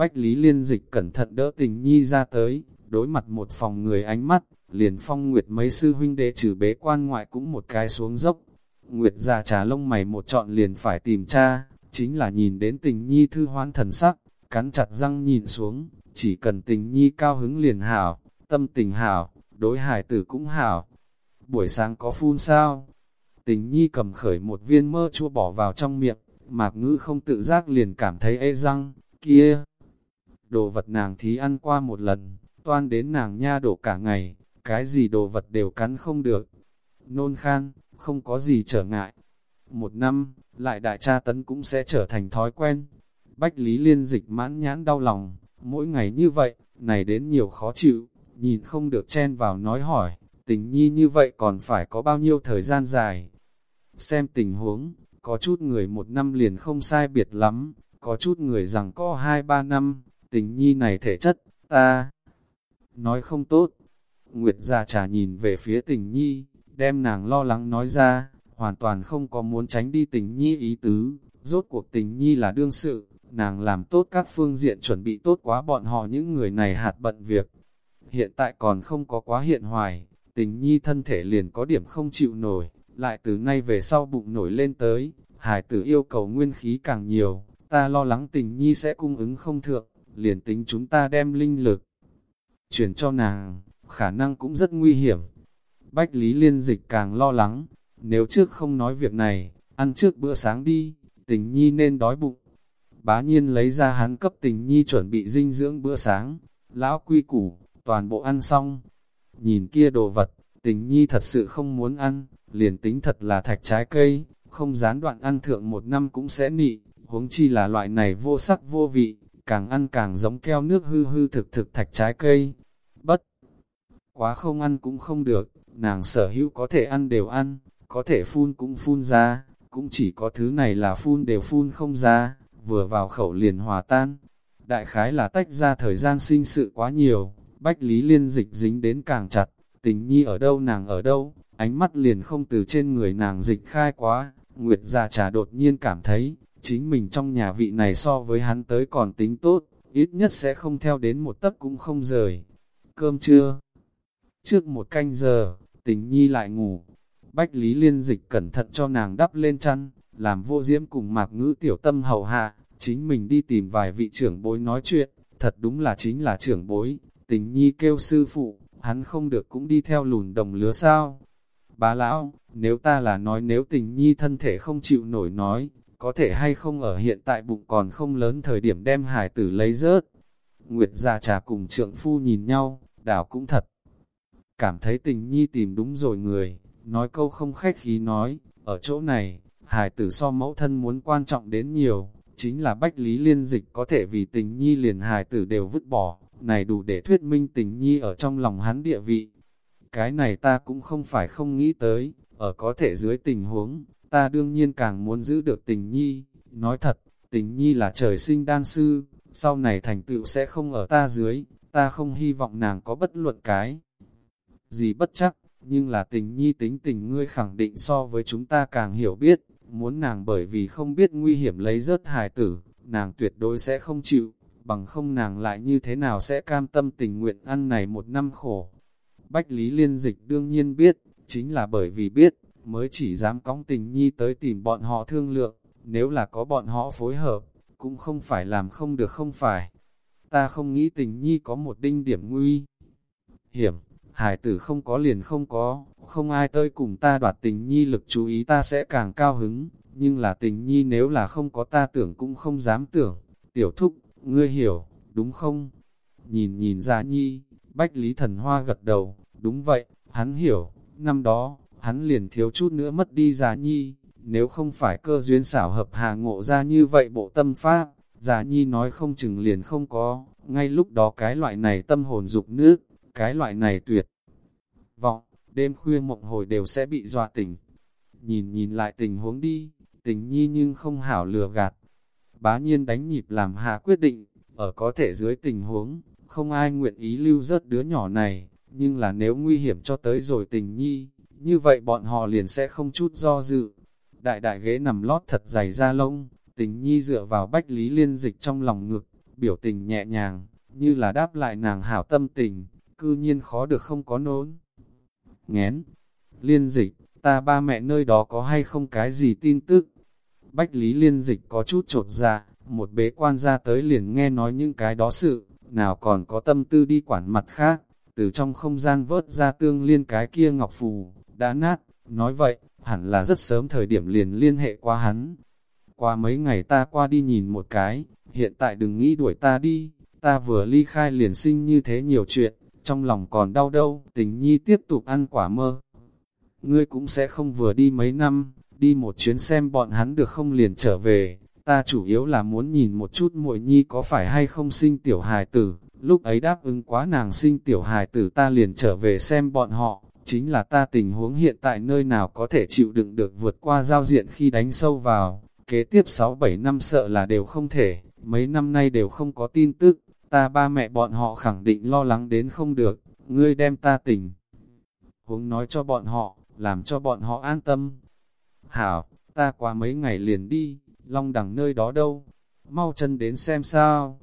Bách Lý Liên Dịch cẩn thận đỡ tình nhi ra tới, đối mặt một phòng người ánh mắt, liền phong nguyệt mấy sư huynh đệ trừ bế quan ngoại cũng một cái xuống dốc. Nguyệt già trà lông mày một chọn liền phải tìm cha, chính là nhìn đến tình nhi thư hoan thần sắc, cắn chặt răng nhìn xuống, chỉ cần tình nhi cao hứng liền hảo, tâm tình hảo, đối hải tử cũng hảo. Buổi sáng có phun sao? Tình nhi cầm khởi một viên mơ chua bỏ vào trong miệng, mạc ngữ không tự giác liền cảm thấy ê răng, kia. Đồ vật nàng thí ăn qua một lần, toan đến nàng nha đổ cả ngày, cái gì đồ vật đều cắn không được. Nôn khan, không có gì trở ngại. Một năm, lại đại cha tấn cũng sẽ trở thành thói quen. Bách Lý Liên dịch mãn nhãn đau lòng, mỗi ngày như vậy, này đến nhiều khó chịu, nhìn không được chen vào nói hỏi, tình nhi như vậy còn phải có bao nhiêu thời gian dài. Xem tình huống, có chút người một năm liền không sai biệt lắm, có chút người rằng có hai ba năm, tình nhi này thể chất, ta nói không tốt. Nguyệt già trà nhìn về phía tình nhi, đem nàng lo lắng nói ra, hoàn toàn không có muốn tránh đi tình nhi ý tứ, rốt cuộc tình nhi là đương sự, nàng làm tốt các phương diện chuẩn bị tốt quá bọn họ những người này hạt bận việc. Hiện tại còn không có quá hiện hoài, tình nhi thân thể liền có điểm không chịu nổi, lại từ nay về sau bụng nổi lên tới, hải tử yêu cầu nguyên khí càng nhiều, ta lo lắng tình nhi sẽ cung ứng không thượng, liền tính chúng ta đem linh lực chuyển cho nàng, khả năng cũng rất nguy hiểm. Bách Lý Liên Dịch càng lo lắng, nếu trước không nói việc này, ăn trước bữa sáng đi, tình nhi nên đói bụng. Bá nhiên lấy ra hắn cấp tình nhi chuẩn bị dinh dưỡng bữa sáng, lão quy củ, toàn bộ ăn xong. Nhìn kia đồ vật, tình nhi thật sự không muốn ăn, liền tính thật là thạch trái cây, không gián đoạn ăn thượng một năm cũng sẽ nị, huống chi là loại này vô sắc vô vị, càng ăn càng giống keo nước hư hư thực thực thạch trái cây. Bất quá không ăn cũng không được, nàng sở hữu có thể ăn đều ăn, có thể phun cũng phun ra, cũng chỉ có thứ này là phun đều phun không ra, vừa vào khẩu liền hòa tan. Đại khái là tách ra thời gian sinh sự quá nhiều, bách lý liên dịch dính đến càng chặt, tình nhi ở đâu nàng ở đâu, ánh mắt liền không từ trên người nàng dịch khai quá, Nguyệt già trà đột nhiên cảm thấy, chính mình trong nhà vị này so với hắn tới còn tính tốt, ít nhất sẽ không theo đến một tấc cũng không rời. Cơm trưa Trước một canh giờ, tình nhi lại ngủ, Bách Lý Liên Dịch cẩn thận cho nàng đắp lên chăn, làm vô diễm cùng mạc ngữ tiểu tâm hầu hạ, chính mình đi tìm vài vị trưởng bối nói chuyện, thật đúng là chính là trưởng bối, tình nhi kêu sư phụ, hắn không được cũng đi theo lùn đồng lứa sao. Bá lão, nếu ta là nói nếu tình nhi thân thể không chịu nổi nói, có thể hay không ở hiện tại bụng còn không lớn thời điểm đem hải tử lấy rớt. Nguyệt già trà cùng trượng phu nhìn nhau, đảo cũng thật. Cảm thấy tình nhi tìm đúng rồi người, nói câu không khách khí nói, ở chỗ này, hải tử so mẫu thân muốn quan trọng đến nhiều, chính là bách lý liên dịch có thể vì tình nhi liền hải tử đều vứt bỏ, này đủ để thuyết minh tình nhi ở trong lòng hắn địa vị. Cái này ta cũng không phải không nghĩ tới, ở có thể dưới tình huống, ta đương nhiên càng muốn giữ được tình nhi, nói thật, tình nhi là trời sinh đan sư, sau này thành tựu sẽ không ở ta dưới, ta không hy vọng nàng có bất luận cái gì bất chắc, nhưng là tình nhi tính tình ngươi khẳng định so với chúng ta càng hiểu biết, muốn nàng bởi vì không biết nguy hiểm lấy rớt hài tử, nàng tuyệt đối sẽ không chịu, bằng không nàng lại như thế nào sẽ cam tâm tình nguyện ăn này một năm khổ. Bách Lý Liên Dịch đương nhiên biết, chính là bởi vì biết, mới chỉ dám cõng tình nhi tới tìm bọn họ thương lượng, nếu là có bọn họ phối hợp, cũng không phải làm không được không phải. Ta không nghĩ tình nhi có một đinh điểm nguy hiểm, hải tử không có liền không có, không ai tới cùng ta đoạt tình nhi lực chú ý ta sẽ càng cao hứng, nhưng là tình nhi nếu là không có ta tưởng cũng không dám tưởng. Tiểu thúc, ngươi hiểu, đúng không? Nhìn nhìn ra nhi, bách lý thần hoa gật đầu, đúng vậy, hắn hiểu, năm đó, hắn liền thiếu chút nữa mất đi già nhi, nếu không phải cơ duyên xảo hợp hà ngộ ra như vậy bộ tâm pháp, già nhi nói không chừng liền không có, ngay lúc đó cái loại này tâm hồn dục nước, cái loại này tuyệt vọng, đêm khuya mộng hồi đều sẽ bị dọa tỉnh. Nhìn nhìn lại tình huống đi, tình nhi nhưng không hảo lừa gạt. Bá nhiên đánh nhịp làm hạ quyết định, ở có thể dưới tình huống, không ai nguyện ý lưu rớt đứa nhỏ này, nhưng là nếu nguy hiểm cho tới rồi tình nhi, như vậy bọn họ liền sẽ không chút do dự. Đại đại ghế nằm lót thật dày da lông, tình nhi dựa vào bách lý liên dịch trong lòng ngực, biểu tình nhẹ nhàng, như là đáp lại nàng hảo tâm tình, cư nhiên khó được không có nốn. Ngén, liên dịch, ta ba mẹ nơi đó có hay không cái gì tin tức? Bách Lý liên dịch có chút trột dạ, một bế quan ra tới liền nghe nói những cái đó sự, nào còn có tâm tư đi quản mặt khác, từ trong không gian vớt ra tương liên cái kia ngọc phù, đã nát, nói vậy, hẳn là rất sớm thời điểm liền liên hệ qua hắn. Qua mấy ngày ta qua đi nhìn một cái, hiện tại đừng nghĩ đuổi ta đi, ta vừa ly khai liền sinh như thế nhiều chuyện, trong lòng còn đau đâu, tình nhi tiếp tục ăn quả mơ. Ngươi cũng sẽ không vừa đi mấy năm, đi một chuyến xem bọn hắn được không liền trở về, ta chủ yếu là muốn nhìn một chút muội nhi có phải hay không sinh tiểu hài tử, lúc ấy đáp ứng quá nàng sinh tiểu hài tử ta liền trở về xem bọn họ, chính là ta tình huống hiện tại nơi nào có thể chịu đựng được vượt qua giao diện khi đánh sâu vào, kế tiếp 6-7 năm sợ là đều không thể, mấy năm nay đều không có tin tức, ta ba mẹ bọn họ khẳng định lo lắng đến không được, ngươi đem ta tình. Huống nói cho bọn họ, làm cho bọn họ an tâm. Hảo, ta qua mấy ngày liền đi, long đằng nơi đó đâu, mau chân đến xem sao.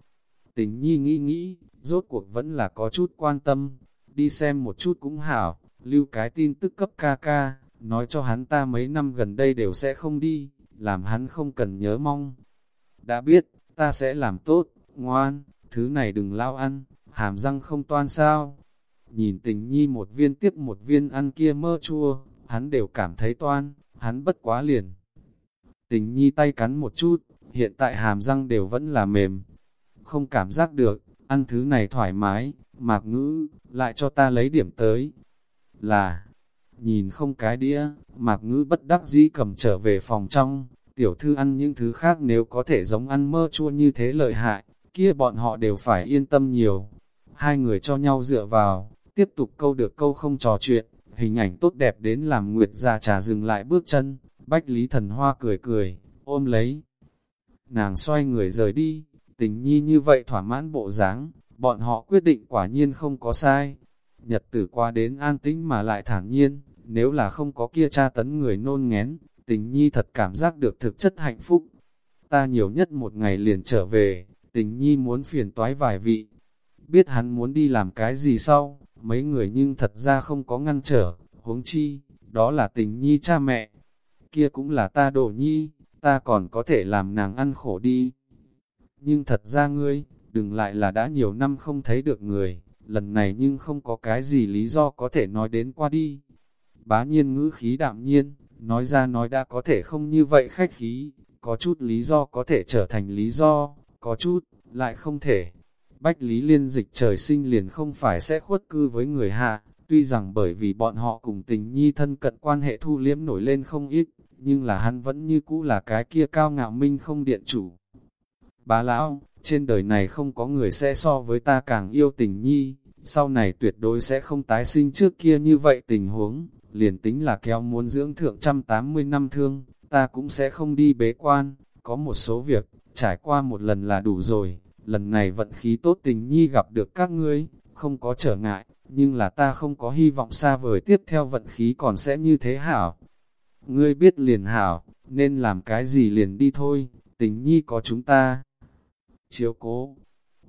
Tình nhi nghĩ nghĩ, rốt cuộc vẫn là có chút quan tâm, đi xem một chút cũng hảo, lưu cái tin tức cấp ca ca, nói cho hắn ta mấy năm gần đây đều sẽ không đi, làm hắn không cần nhớ mong. Đã biết, ta sẽ làm tốt, ngoan, thứ này đừng lao ăn, hàm răng không toan sao. Nhìn tình nhi một viên tiếp một viên ăn kia mơ chua, hắn đều cảm thấy toan, hắn bất quá liền. Tình nhi tay cắn một chút, hiện tại hàm răng đều vẫn là mềm. Không cảm giác được, ăn thứ này thoải mái, mạc ngữ, lại cho ta lấy điểm tới. Là, nhìn không cái đĩa, mạc ngữ bất đắc dĩ cầm trở về phòng trong, tiểu thư ăn những thứ khác nếu có thể giống ăn mơ chua như thế lợi hại, kia bọn họ đều phải yên tâm nhiều. Hai người cho nhau dựa vào, tiếp tục câu được câu không trò chuyện, hình ảnh tốt đẹp đến làm Nguyệt già trà dừng lại bước chân, Bách Lý Thần Hoa cười cười, ôm lấy. Nàng xoay người rời đi, tình nhi như vậy thỏa mãn bộ dáng, bọn họ quyết định quả nhiên không có sai. Nhật tử qua đến an tĩnh mà lại thản nhiên, nếu là không có kia tra tấn người nôn ngén, tình nhi thật cảm giác được thực chất hạnh phúc. Ta nhiều nhất một ngày liền trở về, tình nhi muốn phiền toái vài vị. Biết hắn muốn đi làm cái gì sau, mấy người nhưng thật ra không có ngăn trở, huống chi, đó là tình nhi cha mẹ. Kia cũng là ta đổ nhi, ta còn có thể làm nàng ăn khổ đi. Nhưng thật ra ngươi, đừng lại là đã nhiều năm không thấy được người, lần này nhưng không có cái gì lý do có thể nói đến qua đi. Bá nhiên ngữ khí đạm nhiên, nói ra nói đã có thể không như vậy khách khí, có chút lý do có thể trở thành lý do, có chút, lại không thể. Bách Lý Liên dịch trời sinh liền không phải sẽ khuất cư với người hạ, tuy rằng bởi vì bọn họ cùng tình nhi thân cận quan hệ thu liếm nổi lên không ít, nhưng là hắn vẫn như cũ là cái kia cao ngạo minh không điện chủ. Bá lão, trên đời này không có người sẽ so với ta càng yêu tình nhi, sau này tuyệt đối sẽ không tái sinh trước kia như vậy tình huống, liền tính là kéo muốn dưỡng thượng trăm tám mươi năm thương, ta cũng sẽ không đi bế quan, có một số việc, trải qua một lần là đủ rồi, lần này vận khí tốt tình nhi gặp được các ngươi, không có trở ngại, nhưng là ta không có hy vọng xa vời tiếp theo vận khí còn sẽ như thế hảo. Ngươi biết liền hảo, nên làm cái gì liền đi thôi, tình nhi có chúng ta. Chiếu cố,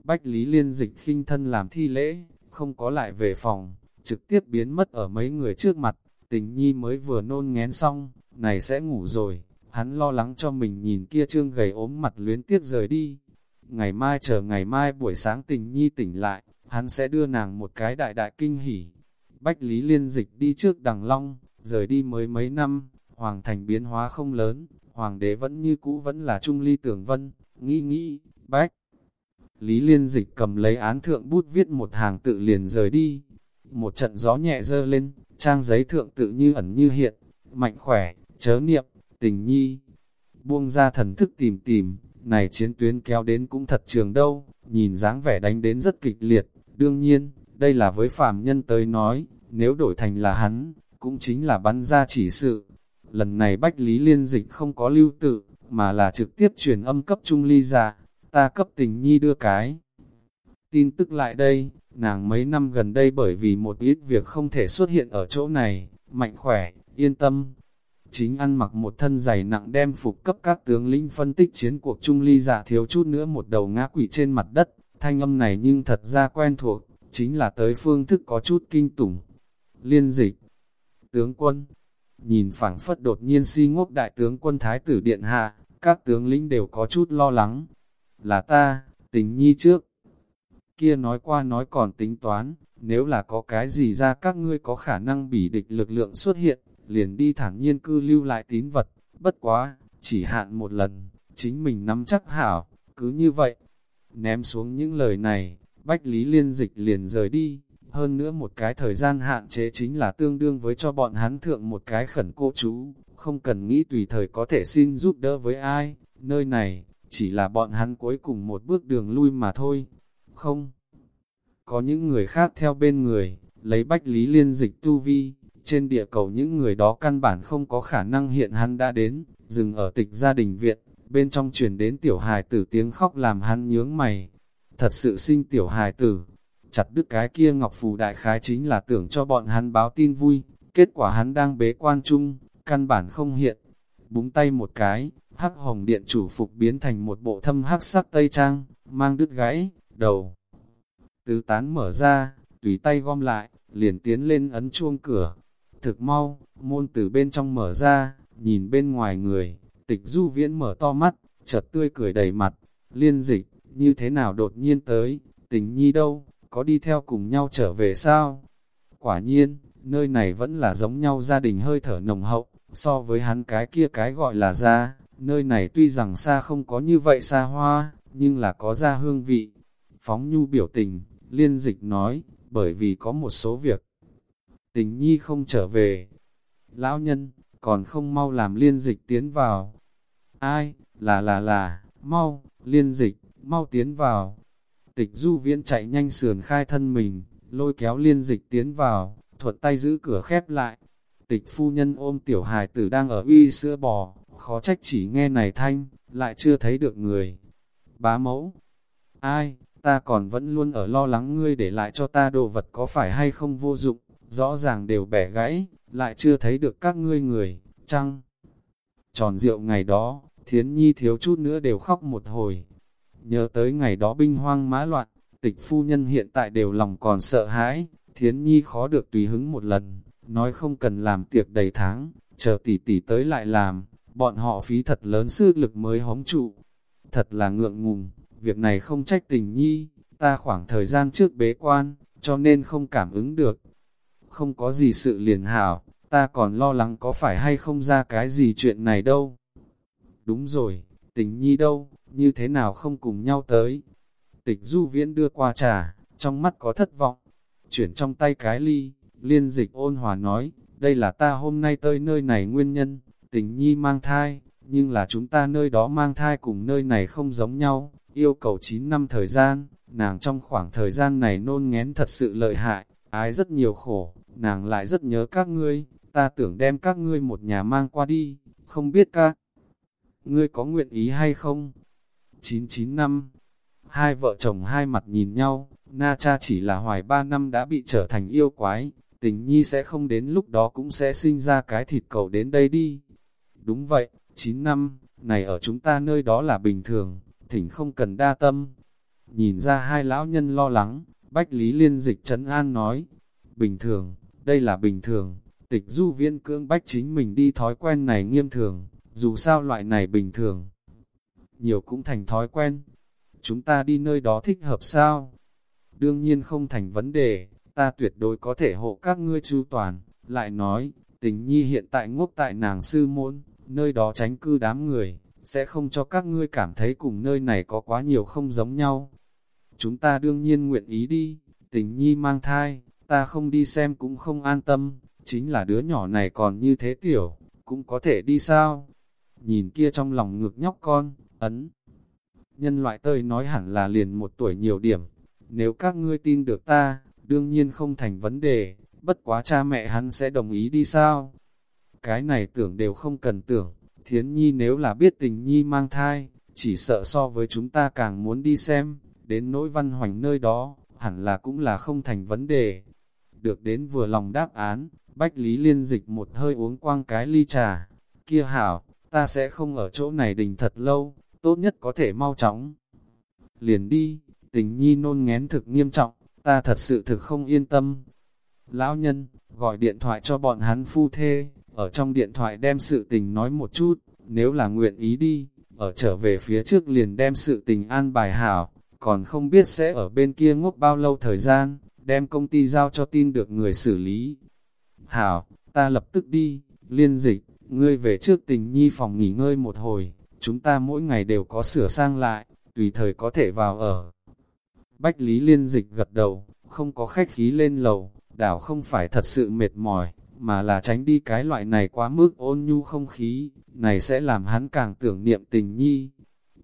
Bách Lý Liên dịch khinh thân làm thi lễ, không có lại về phòng, trực tiếp biến mất ở mấy người trước mặt, tình nhi mới vừa nôn ngén xong, này sẽ ngủ rồi, hắn lo lắng cho mình nhìn kia trương gầy ốm mặt luyến tiếc rời đi. Ngày mai chờ ngày mai buổi sáng tình nhi tỉnh lại, hắn sẽ đưa nàng một cái đại đại kinh hỉ. Bách Lý Liên dịch đi trước đằng long, rời đi mới mấy năm, hoàng thành biến hóa không lớn, hoàng đế vẫn như cũ vẫn là trung ly tưởng vân, nghĩ nghĩ, bách. Lý Liên dịch cầm lấy án thượng bút viết một hàng tự liền rời đi. Một trận gió nhẹ dơ lên, trang giấy thượng tự như ẩn như hiện, mạnh khỏe, chớ niệm, tình nhi. Buông ra thần thức tìm tìm, này chiến tuyến kéo đến cũng thật trường đâu, nhìn dáng vẻ đánh đến rất kịch liệt, đương nhiên, đây là với phàm nhân tới nói, nếu đổi thành là hắn, cũng chính là bắn ra chỉ sự. Lần này Bách Lý Liên Dịch không có lưu tự, mà là trực tiếp truyền âm cấp trung ly ra, ta cấp tình nhi đưa cái. Tin tức lại đây, nàng mấy năm gần đây bởi vì một ít việc không thể xuất hiện ở chỗ này, mạnh khỏe, yên tâm. chính ăn mặc một thân giày nặng đem phục cấp các tướng lĩnh phân tích chiến cuộc trung ly giả thiếu chút nữa một đầu ngã quỷ trên mặt đất, thanh âm này nhưng thật ra quen thuộc, chính là tới phương thức có chút kinh tủng. Liên dịch, tướng quân, nhìn phảng phất đột nhiên si ngốc đại tướng quân thái tử điện hạ, các tướng lĩnh đều có chút lo lắng. Là ta, tình nhi trước. Kia nói qua nói còn tính toán, nếu là có cái gì ra các ngươi có khả năng bỉ địch lực lượng xuất hiện, liền đi thẳng nhiên cư lưu lại tín vật, bất quá, chỉ hạn một lần, chính mình nắm chắc hảo, cứ như vậy. Ném xuống những lời này, Bách Lý Liên Dịch liền rời đi, hơn nữa một cái thời gian hạn chế chính là tương đương với cho bọn hắn thượng một cái khẩn cô chú, không cần nghĩ tùy thời có thể xin giúp đỡ với ai, nơi này, chỉ là bọn hắn cuối cùng một bước đường lui mà thôi, không. Có những người khác theo bên người, lấy Bách Lý Liên Dịch tu vi, trên địa cầu những người đó căn bản không có khả năng hiện hắn đã đến, dừng ở tịch gia đình viện, bên trong truyền đến tiểu hài tử tiếng khóc làm hắn nhướng mày. Thật sự sinh tiểu hài tử, chặt đứt cái kia ngọc phù đại khái chính là tưởng cho bọn hắn báo tin vui, kết quả hắn đang bế quan chung, căn bản không hiện. Búng tay một cái, hắc hồng điện chủ phục biến thành một bộ thâm hắc sắc tây trang, mang đứt gãy, đầu. Tứ tán mở ra, tùy tay gom lại, liền tiến lên ấn chuông cửa, Thực mau, môn từ bên trong mở ra, nhìn bên ngoài người, tịch du viễn mở to mắt, chợt tươi cười đầy mặt, liên dịch, như thế nào đột nhiên tới, tình nhi đâu, có đi theo cùng nhau trở về sao? Quả nhiên, nơi này vẫn là giống nhau gia đình hơi thở nồng hậu, so với hắn cái kia cái gọi là gia nơi này tuy rằng xa không có như vậy xa hoa, nhưng là có ra hương vị. Phóng nhu biểu tình, liên dịch nói, bởi vì có một số việc, tình nhi không trở về. Lão nhân, còn không mau làm liên dịch tiến vào. Ai, là là là, mau, liên dịch, mau tiến vào. Tịch du viễn chạy nhanh sườn khai thân mình, lôi kéo liên dịch tiến vào, thuật tay giữ cửa khép lại. Tịch phu nhân ôm tiểu hài tử đang ở uy sữa bò, khó trách chỉ nghe này thanh, lại chưa thấy được người. Bá mẫu, ai, ta còn vẫn luôn ở lo lắng ngươi để lại cho ta đồ vật có phải hay không vô dụng rõ ràng đều bẻ gãy, lại chưa thấy được các ngươi người, chăng? Tròn rượu ngày đó, thiến nhi thiếu chút nữa đều khóc một hồi. Nhớ tới ngày đó binh hoang mã loạn, tịch phu nhân hiện tại đều lòng còn sợ hãi, thiến nhi khó được tùy hứng một lần, nói không cần làm tiệc đầy tháng, chờ tỷ tỷ tới lại làm, bọn họ phí thật lớn sức lực mới hống trụ. Thật là ngượng ngùng, việc này không trách tình nhi, ta khoảng thời gian trước bế quan, cho nên không cảm ứng được, không có gì sự liền hảo, ta còn lo lắng có phải hay không ra cái gì chuyện này đâu. Đúng rồi, tình nhi đâu, như thế nào không cùng nhau tới. Tịch du viễn đưa qua trà, trong mắt có thất vọng, chuyển trong tay cái ly, liên dịch ôn hòa nói, đây là ta hôm nay tới nơi này nguyên nhân, tình nhi mang thai, nhưng là chúng ta nơi đó mang thai cùng nơi này không giống nhau, yêu cầu 9 năm thời gian, nàng trong khoảng thời gian này nôn ngén thật sự lợi hại, ái rất nhiều khổ, nàng lại rất nhớ các ngươi, ta tưởng đem các ngươi một nhà mang qua đi, không biết các ngươi có nguyện ý hay không? 99 năm, hai vợ chồng hai mặt nhìn nhau, Na cha chỉ là hoài ba năm đã bị trở thành yêu quái, tình nhi sẽ không đến lúc đó cũng sẽ sinh ra cái thịt cầu đến đây đi. Đúng vậy, 9 năm, này ở chúng ta nơi đó là bình thường, thỉnh không cần đa tâm. Nhìn ra hai lão nhân lo lắng, Bách Lý Liên Dịch trấn an nói, bình thường, đây là bình thường, tịch du viễn cưỡng bách chính mình đi thói quen này nghiêm thường, dù sao loại này bình thường. Nhiều cũng thành thói quen, chúng ta đi nơi đó thích hợp sao? Đương nhiên không thành vấn đề, ta tuyệt đối có thể hộ các ngươi chu toàn, lại nói, tình nhi hiện tại ngốc tại nàng sư môn, nơi đó tránh cư đám người, sẽ không cho các ngươi cảm thấy cùng nơi này có quá nhiều không giống nhau. Chúng ta đương nhiên nguyện ý đi, tình nhi mang thai, ta không đi xem cũng không an tâm, chính là đứa nhỏ này còn như thế tiểu, cũng có thể đi sao? Nhìn kia trong lòng ngược nhóc con, ấn. Nhân loại tơi nói hẳn là liền một tuổi nhiều điểm, nếu các ngươi tin được ta, đương nhiên không thành vấn đề, bất quá cha mẹ hắn sẽ đồng ý đi sao? Cái này tưởng đều không cần tưởng, thiến nhi nếu là biết tình nhi mang thai, chỉ sợ so với chúng ta càng muốn đi xem, đến nỗi văn hoành nơi đó, hẳn là cũng là không thành vấn đề. Được đến vừa lòng đáp án, Bách Lý Liên Dịch một hơi uống quang cái ly trà, kia hảo, ta sẽ không ở chỗ này đình thật lâu, tốt nhất có thể mau chóng. Liền đi, tình nhi nôn ngén thực nghiêm trọng, ta thật sự thực không yên tâm. Lão nhân, gọi điện thoại cho bọn hắn phu thê, ở trong điện thoại đem sự tình nói một chút, nếu là nguyện ý đi, ở trở về phía trước liền đem sự tình an bài hảo, còn không biết sẽ ở bên kia ngốc bao lâu thời gian, đem công ty giao cho tin được người xử lý. Hảo, ta lập tức đi, liên dịch, ngươi về trước tình nhi phòng nghỉ ngơi một hồi, chúng ta mỗi ngày đều có sửa sang lại, tùy thời có thể vào ở. Bách Lý liên dịch gật đầu, không có khách khí lên lầu, đảo không phải thật sự mệt mỏi, mà là tránh đi cái loại này quá mức ôn nhu không khí, này sẽ làm hắn càng tưởng niệm tình nhi.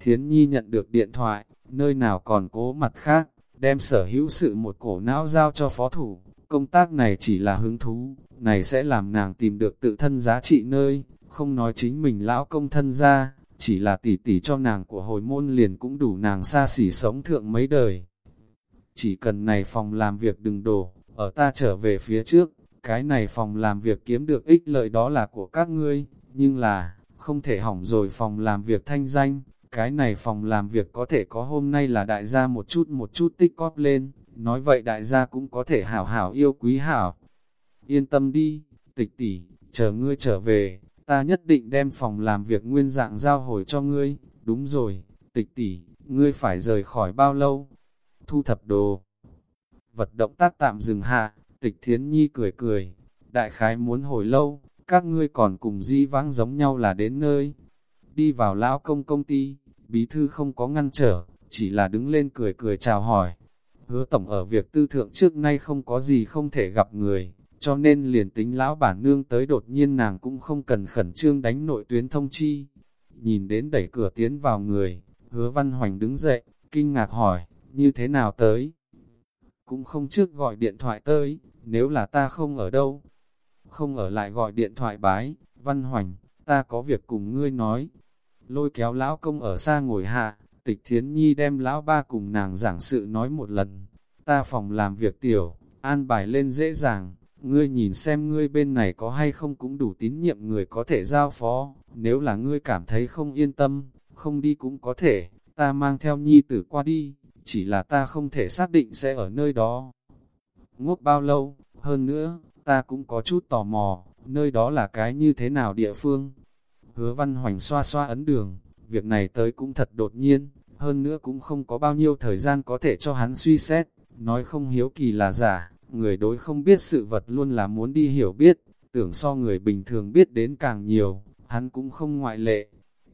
Thiến nhi nhận được điện thoại, nơi nào còn cố mặt khác, đem sở hữu sự một cổ não giao cho phó thủ, công tác này chỉ là hứng thú, này sẽ làm nàng tìm được tự thân giá trị nơi, không nói chính mình lão công thân ra, chỉ là tỷ tỷ cho nàng của hồi môn liền cũng đủ nàng xa xỉ sống thượng mấy đời. Chỉ cần này phòng làm việc đừng đổ, ở ta trở về phía trước, cái này phòng làm việc kiếm được ích lợi đó là của các ngươi, nhưng là, không thể hỏng rồi phòng làm việc thanh danh, cái này phòng làm việc có thể có hôm nay là đại gia một chút một chút tích cóp lên, nói vậy đại gia cũng có thể hảo hảo yêu quý hảo. Yên tâm đi, tịch tỷ, chờ ngươi trở về, ta nhất định đem phòng làm việc nguyên dạng giao hồi cho ngươi, đúng rồi, tịch tỷ, ngươi phải rời khỏi bao lâu? Thu thập đồ. Vật động tác tạm dừng hạ, tịch thiến nhi cười cười, đại khái muốn hồi lâu, các ngươi còn cùng di vãng giống nhau là đến nơi. Đi vào lão công công ty, bí thư không có ngăn trở, chỉ là đứng lên cười cười chào hỏi. Hứa tổng ở việc tư thượng trước nay không có gì không thể gặp người, cho nên liền tính lão bản nương tới đột nhiên nàng cũng không cần khẩn trương đánh nội tuyến thông chi. Nhìn đến đẩy cửa tiến vào người, hứa văn hoành đứng dậy, kinh ngạc hỏi, như thế nào tới? Cũng không trước gọi điện thoại tới, nếu là ta không ở đâu. Không ở lại gọi điện thoại bái, văn hoành, ta có việc cùng ngươi nói. Lôi kéo lão công ở xa ngồi hạ, tịch thiến nhi đem lão ba cùng nàng giảng sự nói một lần. Ta phòng làm việc tiểu, an bài lên dễ dàng, ngươi nhìn xem ngươi bên này có hay không cũng đủ tín nhiệm người có thể giao phó, nếu là ngươi cảm thấy không yên tâm, không đi cũng có thể, ta mang theo nhi tử qua đi, chỉ là ta không thể xác định sẽ ở nơi đó. Ngốc bao lâu, hơn nữa, ta cũng có chút tò mò, nơi đó là cái như thế nào địa phương. Hứa văn hoành xoa xoa ấn đường, việc này tới cũng thật đột nhiên, hơn nữa cũng không có bao nhiêu thời gian có thể cho hắn suy xét, nói không hiếu kỳ là giả, người đối không biết sự vật luôn là muốn đi hiểu biết, tưởng so người bình thường biết đến càng nhiều, hắn cũng không ngoại lệ.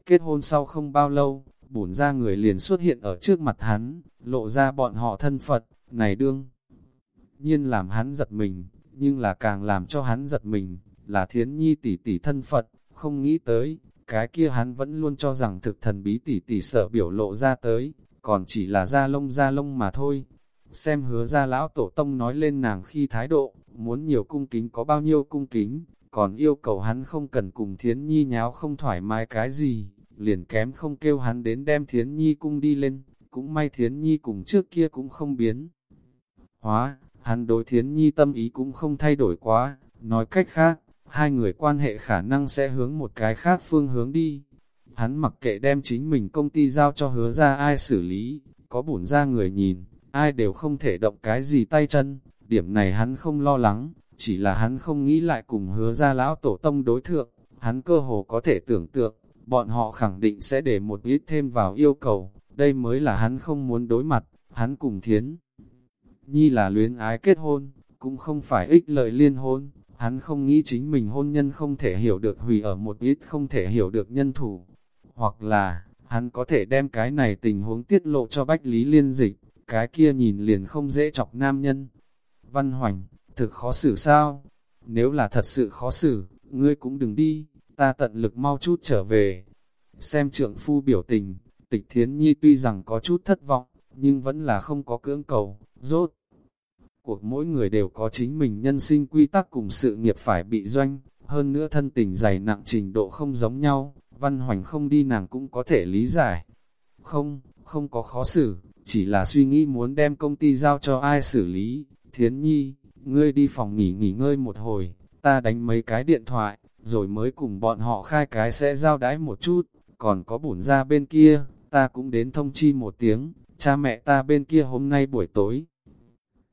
Kết hôn sau không bao lâu, bổn ra người liền xuất hiện ở trước mặt hắn, lộ ra bọn họ thân Phật, này đương. Nhiên làm hắn giật mình, nhưng là càng làm cho hắn giật mình, là thiến nhi tỷ tỷ thân Phật, không nghĩ tới, cái kia hắn vẫn luôn cho rằng thực thần bí tỷ tỷ sợ biểu lộ ra tới, còn chỉ là da lông da lông mà thôi. Xem hứa ra lão tổ tông nói lên nàng khi thái độ, muốn nhiều cung kính có bao nhiêu cung kính, còn yêu cầu hắn không cần cùng thiến nhi nháo không thoải mái cái gì, liền kém không kêu hắn đến đem thiến nhi cung đi lên, cũng may thiến nhi cùng trước kia cũng không biến. Hóa, hắn đối thiến nhi tâm ý cũng không thay đổi quá, nói cách khác, hai người quan hệ khả năng sẽ hướng một cái khác phương hướng đi. Hắn mặc kệ đem chính mình công ty giao cho hứa ra ai xử lý, có bổn ra người nhìn, ai đều không thể động cái gì tay chân, điểm này hắn không lo lắng, chỉ là hắn không nghĩ lại cùng hứa ra lão tổ tông đối thượng, hắn cơ hồ có thể tưởng tượng, bọn họ khẳng định sẽ để một ít thêm vào yêu cầu, đây mới là hắn không muốn đối mặt, hắn cùng thiến. Nhi là luyến ái kết hôn, cũng không phải ích lợi liên hôn, hắn không nghĩ chính mình hôn nhân không thể hiểu được hủy ở một ít không thể hiểu được nhân thủ, hoặc là, hắn có thể đem cái này tình huống tiết lộ cho Bách Lý Liên Dịch, cái kia nhìn liền không dễ chọc nam nhân. Văn Hoành, thực khó xử sao? Nếu là thật sự khó xử, ngươi cũng đừng đi, ta tận lực mau chút trở về. Xem trượng phu biểu tình, tịch thiến nhi tuy rằng có chút thất vọng, nhưng vẫn là không có cưỡng cầu, rốt. Cuộc mỗi người đều có chính mình nhân sinh quy tắc cùng sự nghiệp phải bị doanh, hơn nữa thân tình dày nặng trình độ không giống nhau, văn hoành không đi nàng cũng có thể lý giải. Không, không có khó xử, chỉ là suy nghĩ muốn đem công ty giao cho ai xử lý. Thiến nhi, ngươi đi phòng nghỉ nghỉ ngơi một hồi, ta đánh mấy cái điện thoại, rồi mới cùng bọn họ khai cái sẽ giao đái một chút, còn có bổn ra bên kia, ta cũng đến thông chi một tiếng, cha mẹ ta bên kia hôm nay buổi tối.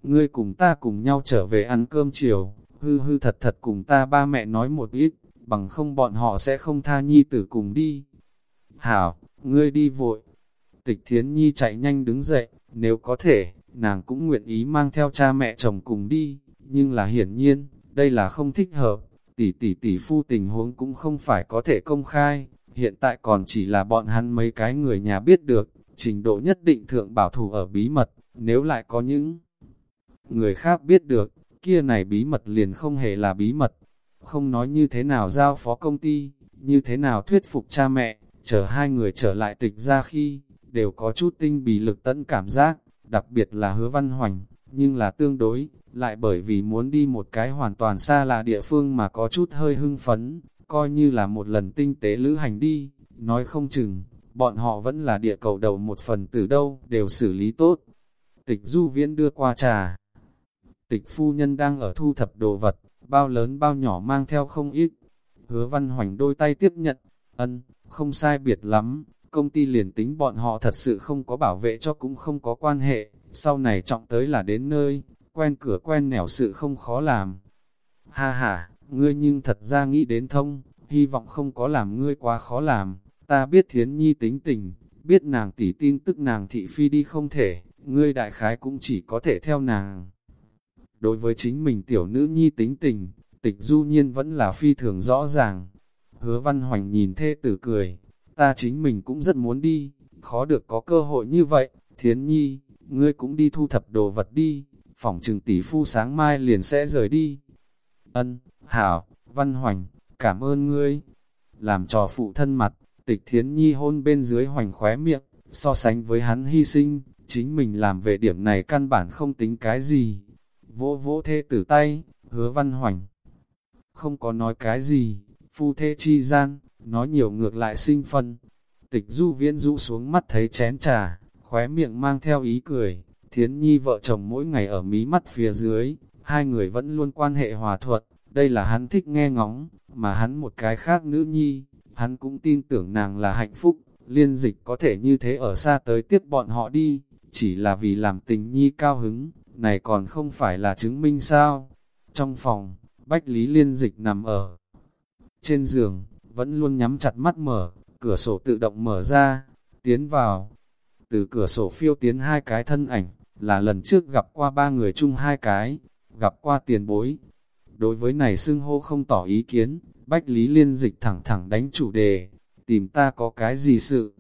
Ngươi cùng ta cùng nhau trở về ăn cơm chiều, hư hư thật thật cùng ta ba mẹ nói một ít, bằng không bọn họ sẽ không tha nhi tử cùng đi. Hảo, ngươi đi vội. Tịch thiến nhi chạy nhanh đứng dậy, nếu có thể, nàng cũng nguyện ý mang theo cha mẹ chồng cùng đi, nhưng là hiển nhiên, đây là không thích hợp, tỷ tỷ tỷ phu tình huống cũng không phải có thể công khai, hiện tại còn chỉ là bọn hắn mấy cái người nhà biết được, trình độ nhất định thượng bảo thủ ở bí mật, nếu lại có những người khác biết được, kia này bí mật liền không hề là bí mật, không nói như thế nào giao phó công ty, như thế nào thuyết phục cha mẹ, chờ hai người trở lại tịch ra khi, đều có chút tinh bì lực tẫn cảm giác, đặc biệt là hứa văn hoành, nhưng là tương đối, lại bởi vì muốn đi một cái hoàn toàn xa là địa phương mà có chút hơi hưng phấn, coi như là một lần tinh tế lữ hành đi, nói không chừng, bọn họ vẫn là địa cầu đầu một phần từ đâu, đều xử lý tốt. Tịch du viễn đưa qua trà. Tịch phu nhân đang ở thu thập đồ vật, bao lớn bao nhỏ mang theo không ít. Hứa văn hoành đôi tay tiếp nhận, ân, không sai biệt lắm, công ty liền tính bọn họ thật sự không có bảo vệ cho cũng không có quan hệ, sau này trọng tới là đến nơi, quen cửa quen nẻo sự không khó làm. Ha ha, ngươi nhưng thật ra nghĩ đến thông, hy vọng không có làm ngươi quá khó làm, ta biết thiến nhi tính tình, biết nàng tỉ tin tức nàng thị phi đi không thể, ngươi đại khái cũng chỉ có thể theo nàng. Đối với chính mình tiểu nữ nhi tính tình, tịch du nhiên vẫn là phi thường rõ ràng. Hứa văn hoành nhìn thê tử cười, ta chính mình cũng rất muốn đi, khó được có cơ hội như vậy, thiến nhi, ngươi cũng đi thu thập đồ vật đi, phỏng trừng tỷ phu sáng mai liền sẽ rời đi. Ân, hảo, văn hoành, cảm ơn ngươi. Làm trò phụ thân mặt, tịch thiến nhi hôn bên dưới hoành khóe miệng, so sánh với hắn hy sinh, chính mình làm về điểm này căn bản không tính cái gì. Vỗ vỗ thê tử tay, hứa văn hoành. Không có nói cái gì, phu thê chi gian, nói nhiều ngược lại sinh phân. Tịch du viễn rũ xuống mắt thấy chén trà, khóe miệng mang theo ý cười, thiến nhi vợ chồng mỗi ngày ở mí mắt phía dưới, hai người vẫn luôn quan hệ hòa thuận, đây là hắn thích nghe ngóng, mà hắn một cái khác nữ nhi, hắn cũng tin tưởng nàng là hạnh phúc, liên dịch có thể như thế ở xa tới tiếp bọn họ đi, chỉ là vì làm tình nhi cao hứng, này còn không phải là chứng minh sao. Trong phòng, Bách Lý liên dịch nằm ở trên giường, vẫn luôn nhắm chặt mắt mở, cửa sổ tự động mở ra, tiến vào. Từ cửa sổ phiêu tiến hai cái thân ảnh, là lần trước gặp qua ba người chung hai cái, gặp qua tiền bối. Đối với này xưng hô không tỏ ý kiến, Bách Lý Liên dịch thẳng thẳng đánh chủ đề, tìm ta có cái gì sự.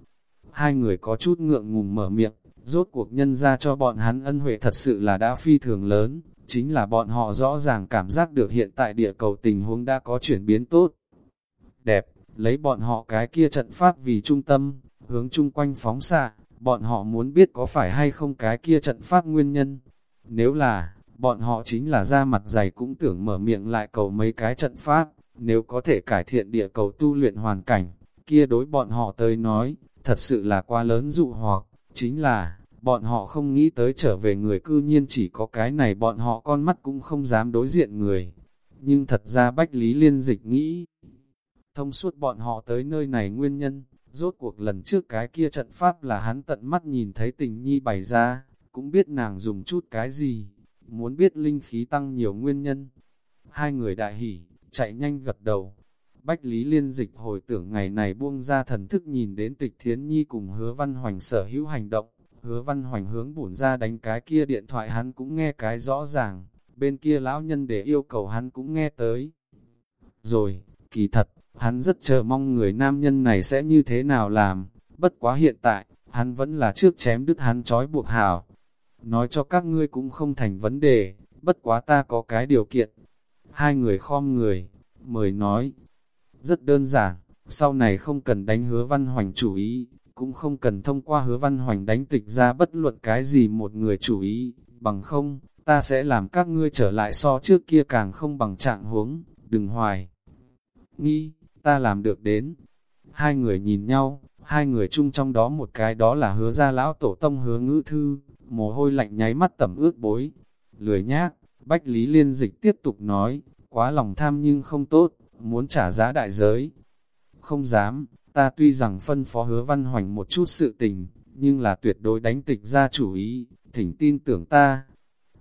Hai người có chút ngượng ngùng mở miệng, rốt cuộc nhân ra cho bọn hắn ân huệ thật sự là đã phi thường lớn, chính là bọn họ rõ ràng cảm giác được hiện tại địa cầu tình huống đã có chuyển biến tốt. Đẹp, lấy bọn họ cái kia trận pháp vì trung tâm, hướng chung quanh phóng xạ, bọn họ muốn biết có phải hay không cái kia trận pháp nguyên nhân. Nếu là, bọn họ chính là ra mặt dày cũng tưởng mở miệng lại cầu mấy cái trận pháp, nếu có thể cải thiện địa cầu tu luyện hoàn cảnh, kia đối bọn họ tới nói, thật sự là quá lớn dụ hoặc, chính là, bọn họ không nghĩ tới trở về người cư nhiên chỉ có cái này bọn họ con mắt cũng không dám đối diện người. Nhưng thật ra Bách Lý Liên Dịch nghĩ, thông suốt bọn họ tới nơi này nguyên nhân, rốt cuộc lần trước cái kia trận pháp là hắn tận mắt nhìn thấy tình nhi bày ra, cũng biết nàng dùng chút cái gì, muốn biết linh khí tăng nhiều nguyên nhân. Hai người đại hỉ, chạy nhanh gật đầu. Bách Lý Liên Dịch hồi tưởng ngày này buông ra thần thức nhìn đến tịch thiến nhi cùng hứa văn hoành sở hữu hành động, hứa văn hoành hướng bổn ra đánh cái kia điện thoại hắn cũng nghe cái rõ ràng, bên kia lão nhân để yêu cầu hắn cũng nghe tới. Rồi, kỳ thật, hắn rất chờ mong người nam nhân này sẽ như thế nào làm, bất quá hiện tại, hắn vẫn là trước chém đứt hắn trói buộc hảo. Nói cho các ngươi cũng không thành vấn đề, bất quá ta có cái điều kiện. Hai người khom người, mời nói. Rất đơn giản, sau này không cần đánh hứa văn hoành chủ ý, cũng không cần thông qua hứa văn hoành đánh tịch ra bất luận cái gì một người chủ ý, bằng không, ta sẽ làm các ngươi trở lại so trước kia càng không bằng trạng huống, đừng hoài. Nghi, ta làm được đến. Hai người nhìn nhau, hai người chung trong đó một cái đó là hứa ra lão tổ tông hứa ngữ thư, mồ hôi lạnh nháy mắt tẩm ướt bối. Lười nhác, Bách Lý Liên Dịch tiếp tục nói, quá lòng tham nhưng không tốt, muốn trả giá đại giới. Không dám, ta tuy rằng phân phó hứa văn hoành một chút sự tình, nhưng là tuyệt đối đánh tịch ra chủ ý, thỉnh tin tưởng ta.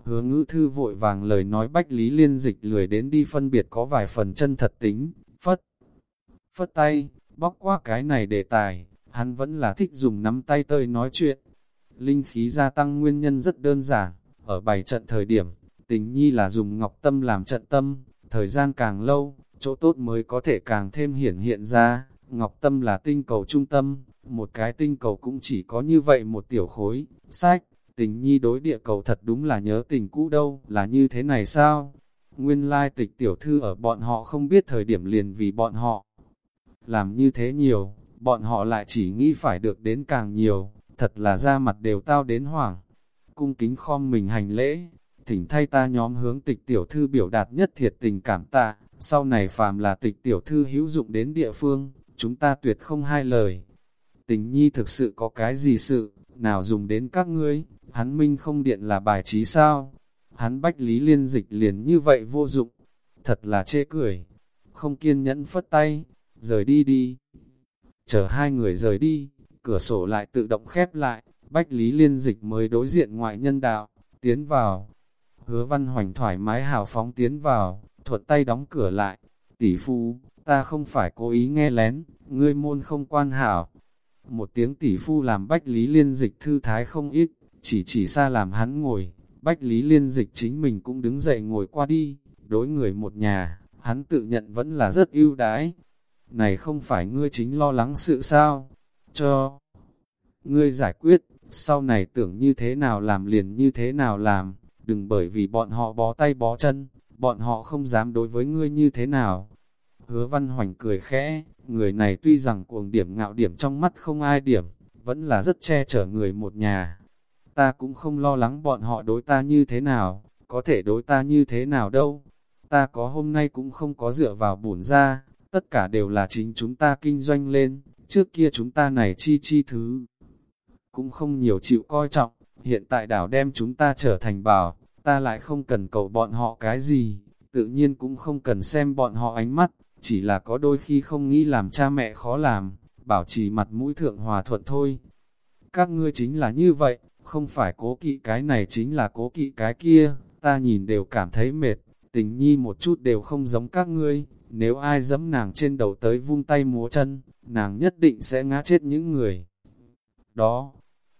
Hứa ngữ thư vội vàng lời nói bách lý liên dịch lười đến đi phân biệt có vài phần chân thật tính, phất. Phất tay, bóc qua cái này đề tài, hắn vẫn là thích dùng nắm tay tơi nói chuyện. Linh khí gia tăng nguyên nhân rất đơn giản, ở bảy trận thời điểm, tình nhi là dùng ngọc tâm làm trận tâm, thời gian càng lâu, chỗ tốt mới có thể càng thêm hiển hiện ra. Ngọc tâm là tinh cầu trung tâm, một cái tinh cầu cũng chỉ có như vậy một tiểu khối, sách, tình nhi đối địa cầu thật đúng là nhớ tình cũ đâu, là như thế này sao? Nguyên lai tịch tiểu thư ở bọn họ không biết thời điểm liền vì bọn họ. Làm như thế nhiều, bọn họ lại chỉ nghĩ phải được đến càng nhiều, thật là ra mặt đều tao đến hoảng. Cung kính khom mình hành lễ, thỉnh thay ta nhóm hướng tịch tiểu thư biểu đạt nhất thiệt tình cảm tạ, sau này phàm là tịch tiểu thư hữu dụng đến địa phương, chúng ta tuyệt không hai lời. Tình nhi thực sự có cái gì sự, nào dùng đến các ngươi, hắn minh không điện là bài trí sao? Hắn bách lý liên dịch liền như vậy vô dụng, thật là chê cười, không kiên nhẫn phất tay, rời đi đi. Chờ hai người rời đi, cửa sổ lại tự động khép lại, bách lý liên dịch mới đối diện ngoại nhân đạo, tiến vào. Hứa văn hoành thoải mái hào phóng tiến vào, thuận tay đóng cửa lại. Tỷ phu, ta không phải cố ý nghe lén, ngươi môn không quan hảo. Một tiếng tỷ phu làm bách lý liên dịch thư thái không ít, chỉ chỉ xa làm hắn ngồi. Bách lý liên dịch chính mình cũng đứng dậy ngồi qua đi, đối người một nhà, hắn tự nhận vẫn là rất ưu đãi. Này không phải ngươi chính lo lắng sự sao? Cho ngươi giải quyết, sau này tưởng như thế nào làm liền như thế nào làm, đừng bởi vì bọn họ bó tay bó chân, bọn họ không dám đối với ngươi như thế nào. Hứa văn hoành cười khẽ, người này tuy rằng cuồng điểm ngạo điểm trong mắt không ai điểm, vẫn là rất che chở người một nhà. Ta cũng không lo lắng bọn họ đối ta như thế nào, có thể đối ta như thế nào đâu. Ta có hôm nay cũng không có dựa vào bổn ra, tất cả đều là chính chúng ta kinh doanh lên, trước kia chúng ta này chi chi thứ. Cũng không nhiều chịu coi trọng, hiện tại đảo đem chúng ta trở thành bảo, ta lại không cần cầu bọn họ cái gì, tự nhiên cũng không cần xem bọn họ ánh mắt, chỉ là có đôi khi không nghĩ làm cha mẹ khó làm, bảo trì mặt mũi thượng hòa thuận thôi. Các ngươi chính là như vậy, không phải cố kỵ cái này chính là cố kỵ cái kia, ta nhìn đều cảm thấy mệt, tình nhi một chút đều không giống các ngươi, nếu ai dẫm nàng trên đầu tới vung tay múa chân, nàng nhất định sẽ ngã chết những người. Đó,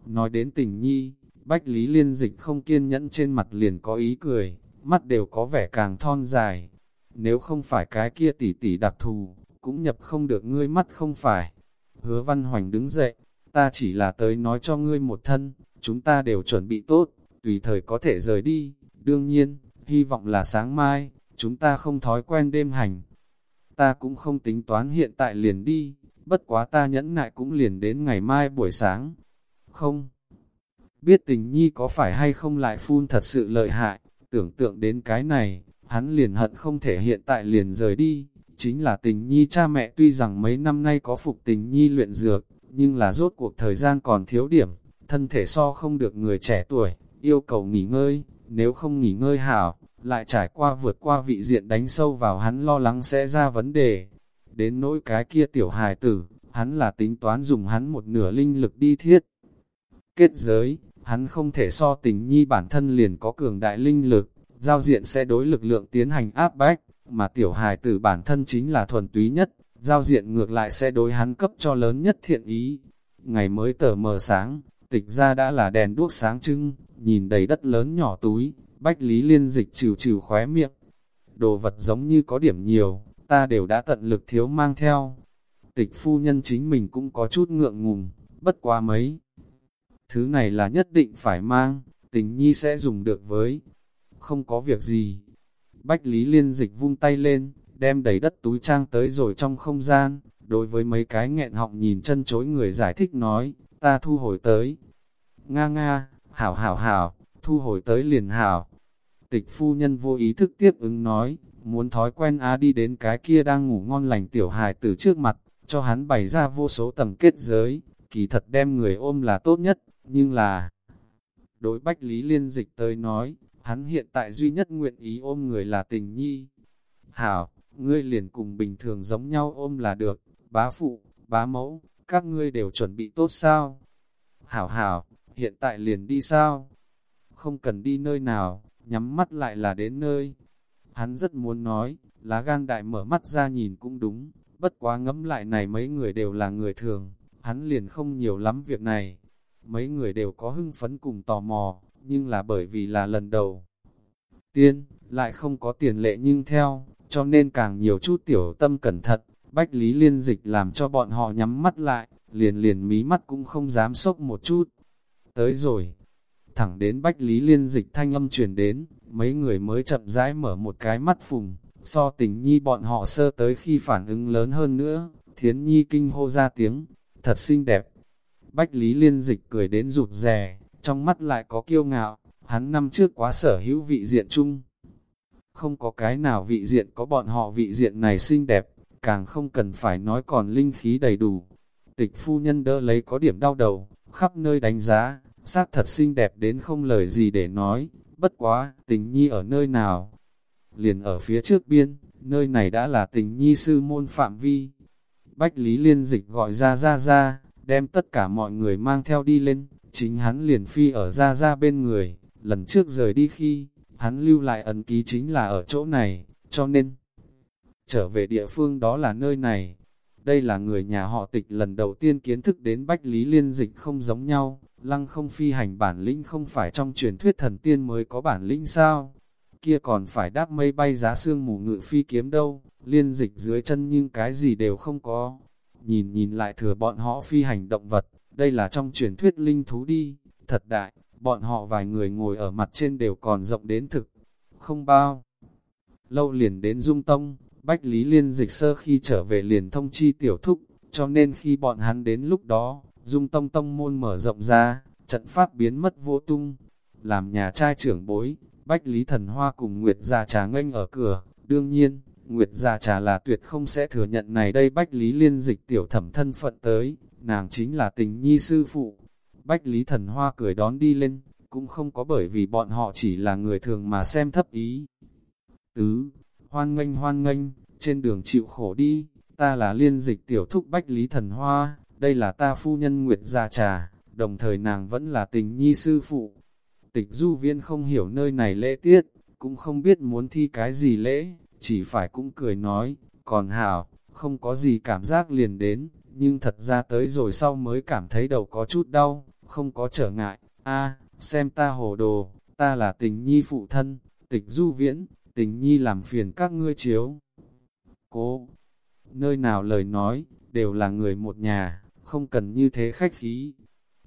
nói đến tình nhi, Bách Lý Liên Dịch không kiên nhẫn trên mặt liền có ý cười, mắt đều có vẻ càng thon dài. Nếu không phải cái kia tỉ tỉ đặc thù, cũng nhập không được ngươi mắt không phải. Hứa Văn Hoành đứng dậy, ta chỉ là tới nói cho ngươi một thân, chúng ta đều chuẩn bị tốt, tùy thời có thể rời đi. Đương nhiên, hy vọng là sáng mai, chúng ta không thói quen đêm hành. Ta cũng không tính toán hiện tại liền đi, bất quá ta nhẫn nại cũng liền đến ngày mai buổi sáng. Không biết tình nhi có phải hay không lại phun thật sự lợi hại, tưởng tượng đến cái này, hắn liền hận không thể hiện tại liền rời đi, chính là tình nhi cha mẹ tuy rằng mấy năm nay có phục tình nhi luyện dược, nhưng là rốt cuộc thời gian còn thiếu điểm, thân thể so không được người trẻ tuổi, yêu cầu nghỉ ngơi, nếu không nghỉ ngơi hảo, lại trải qua vượt qua vị diện đánh sâu vào hắn lo lắng sẽ ra vấn đề. Đến nỗi cái kia tiểu hài tử, hắn là tính toán dùng hắn một nửa linh lực đi thiết. Kết giới, hắn không thể so tình nhi bản thân liền có cường đại linh lực, giao diện sẽ đối lực lượng tiến hành áp bách, mà tiểu hài tử bản thân chính là thuần túy nhất, giao diện ngược lại sẽ đối hắn cấp cho lớn nhất thiện ý. Ngày mới tờ mờ sáng, tịch ra đã là đèn đuốc sáng trưng, nhìn đầy đất lớn nhỏ túi, bách lý liên dịch trừ trừ khóe miệng. Đồ vật giống như có điểm nhiều, ta đều đã tận lực thiếu mang theo. Tịch phu nhân chính mình cũng có chút ngượng ngùng, bất quá mấy. Thứ này là nhất định phải mang, tình nhi sẽ dùng được với. Không có việc gì. Bách Lý Liên dịch vung tay lên, đem đầy đất túi trang tới rồi trong không gian. Đối với mấy cái nghẹn họng nhìn chân chối người giải thích nói, ta thu hồi tới. Nga nga, hảo hảo hảo, thu hồi tới liền hảo. Tịch phu nhân vô ý thức tiếp ứng nói, muốn thói quen á đi đến cái kia đang ngủ ngon lành tiểu hài từ trước mặt, cho hắn bày ra vô số tầng kết giới, kỳ thật đem người ôm là tốt nhất, nhưng là, đối Bách Lý Liên Dịch tới nói, hắn hiện tại duy nhất nguyện ý ôm người là tình nhi. Hảo, ngươi liền cùng bình thường giống nhau ôm là được, bá phụ, bá mẫu, các ngươi đều chuẩn bị tốt sao? Hảo hảo, hiện tại liền đi sao? Không cần đi nơi nào, nhắm mắt lại là đến nơi. Hắn rất muốn nói, lá gan đại mở mắt ra nhìn cũng đúng, bất quá ngẫm lại này mấy người đều là người thường, hắn liền không nhiều lắm việc này. Mấy người đều có hưng phấn cùng tò mò, nhưng là bởi vì là lần đầu. Tiên, lại không có tiền lệ nhưng theo, cho nên càng nhiều chút tiểu tâm cẩn thận, Bách Lý Liên Dịch làm cho bọn họ nhắm mắt lại, liền liền mí mắt cũng không dám sốc một chút. Tới rồi, thẳng đến Bách Lý Liên Dịch thanh âm truyền đến, mấy người mới chậm rãi mở một cái mắt phùng, so tình nhi bọn họ sơ tới khi phản ứng lớn hơn nữa, thiến nhi kinh hô ra tiếng, thật xinh đẹp. Bách Lý Liên Dịch cười đến rụt rè, trong mắt lại có kiêu ngạo, hắn năm trước quá sở hữu vị diện chung. Không có cái nào vị diện có bọn họ vị diện này xinh đẹp, càng không cần phải nói còn linh khí đầy đủ. Tịch phu nhân đỡ lấy có điểm đau đầu, khắp nơi đánh giá, xác thật xinh đẹp đến không lời gì để nói, bất quá, tình nhi ở nơi nào? Liền ở phía trước biên, nơi này đã là tình nhi sư môn phạm vi. Bách Lý Liên Dịch gọi ra ra ra, đem tất cả mọi người mang theo đi lên, chính hắn liền phi ở ra ra bên người, lần trước rời đi khi, hắn lưu lại ấn ký chính là ở chỗ này, cho nên, trở về địa phương đó là nơi này. Đây là người nhà họ tịch lần đầu tiên kiến thức đến Bách Lý Liên Dịch không giống nhau, lăng không phi hành bản lĩnh không phải trong truyền thuyết thần tiên mới có bản lĩnh sao? Kia còn phải đáp mây bay giá xương mù ngự phi kiếm đâu, liên dịch dưới chân nhưng cái gì đều không có. Nhìn nhìn lại thừa bọn họ phi hành động vật, đây là trong truyền thuyết linh thú đi, thật đại, bọn họ vài người ngồi ở mặt trên đều còn rộng đến thực, không bao. Lâu liền đến Dung Tông, Bách Lý Liên dịch sơ khi trở về liền thông chi tiểu thúc, cho nên khi bọn hắn đến lúc đó, Dung Tông Tông môn mở rộng ra, trận pháp biến mất vô tung. Làm nhà trai trưởng bối, Bách Lý Thần Hoa cùng Nguyệt Gia Trà nghênh ở cửa, đương nhiên, Nguyệt Gia Trà là tuyệt không sẽ thừa nhận này đây Bách Lý Liên dịch tiểu thẩm thân phận tới, nàng chính là tình nhi sư phụ. Bách Lý Thần Hoa cười đón đi lên, cũng không có bởi vì bọn họ chỉ là người thường mà xem thấp ý. Tứ, hoan nghênh hoan nghênh, trên đường chịu khổ đi, ta là liên dịch tiểu thúc Bách Lý Thần Hoa, đây là ta phu nhân Nguyệt Gia Trà, đồng thời nàng vẫn là tình nhi sư phụ. Tịch du viên không hiểu nơi này lễ tiết, cũng không biết muốn thi cái gì lễ, chỉ phải cũng cười nói, còn hảo, không có gì cảm giác liền đến, nhưng thật ra tới rồi sau mới cảm thấy đầu có chút đau, không có trở ngại, a xem ta hồ đồ, ta là tình nhi phụ thân, tịch du viễn, tình nhi làm phiền các ngươi chiếu. Cố, nơi nào lời nói, đều là người một nhà, không cần như thế khách khí.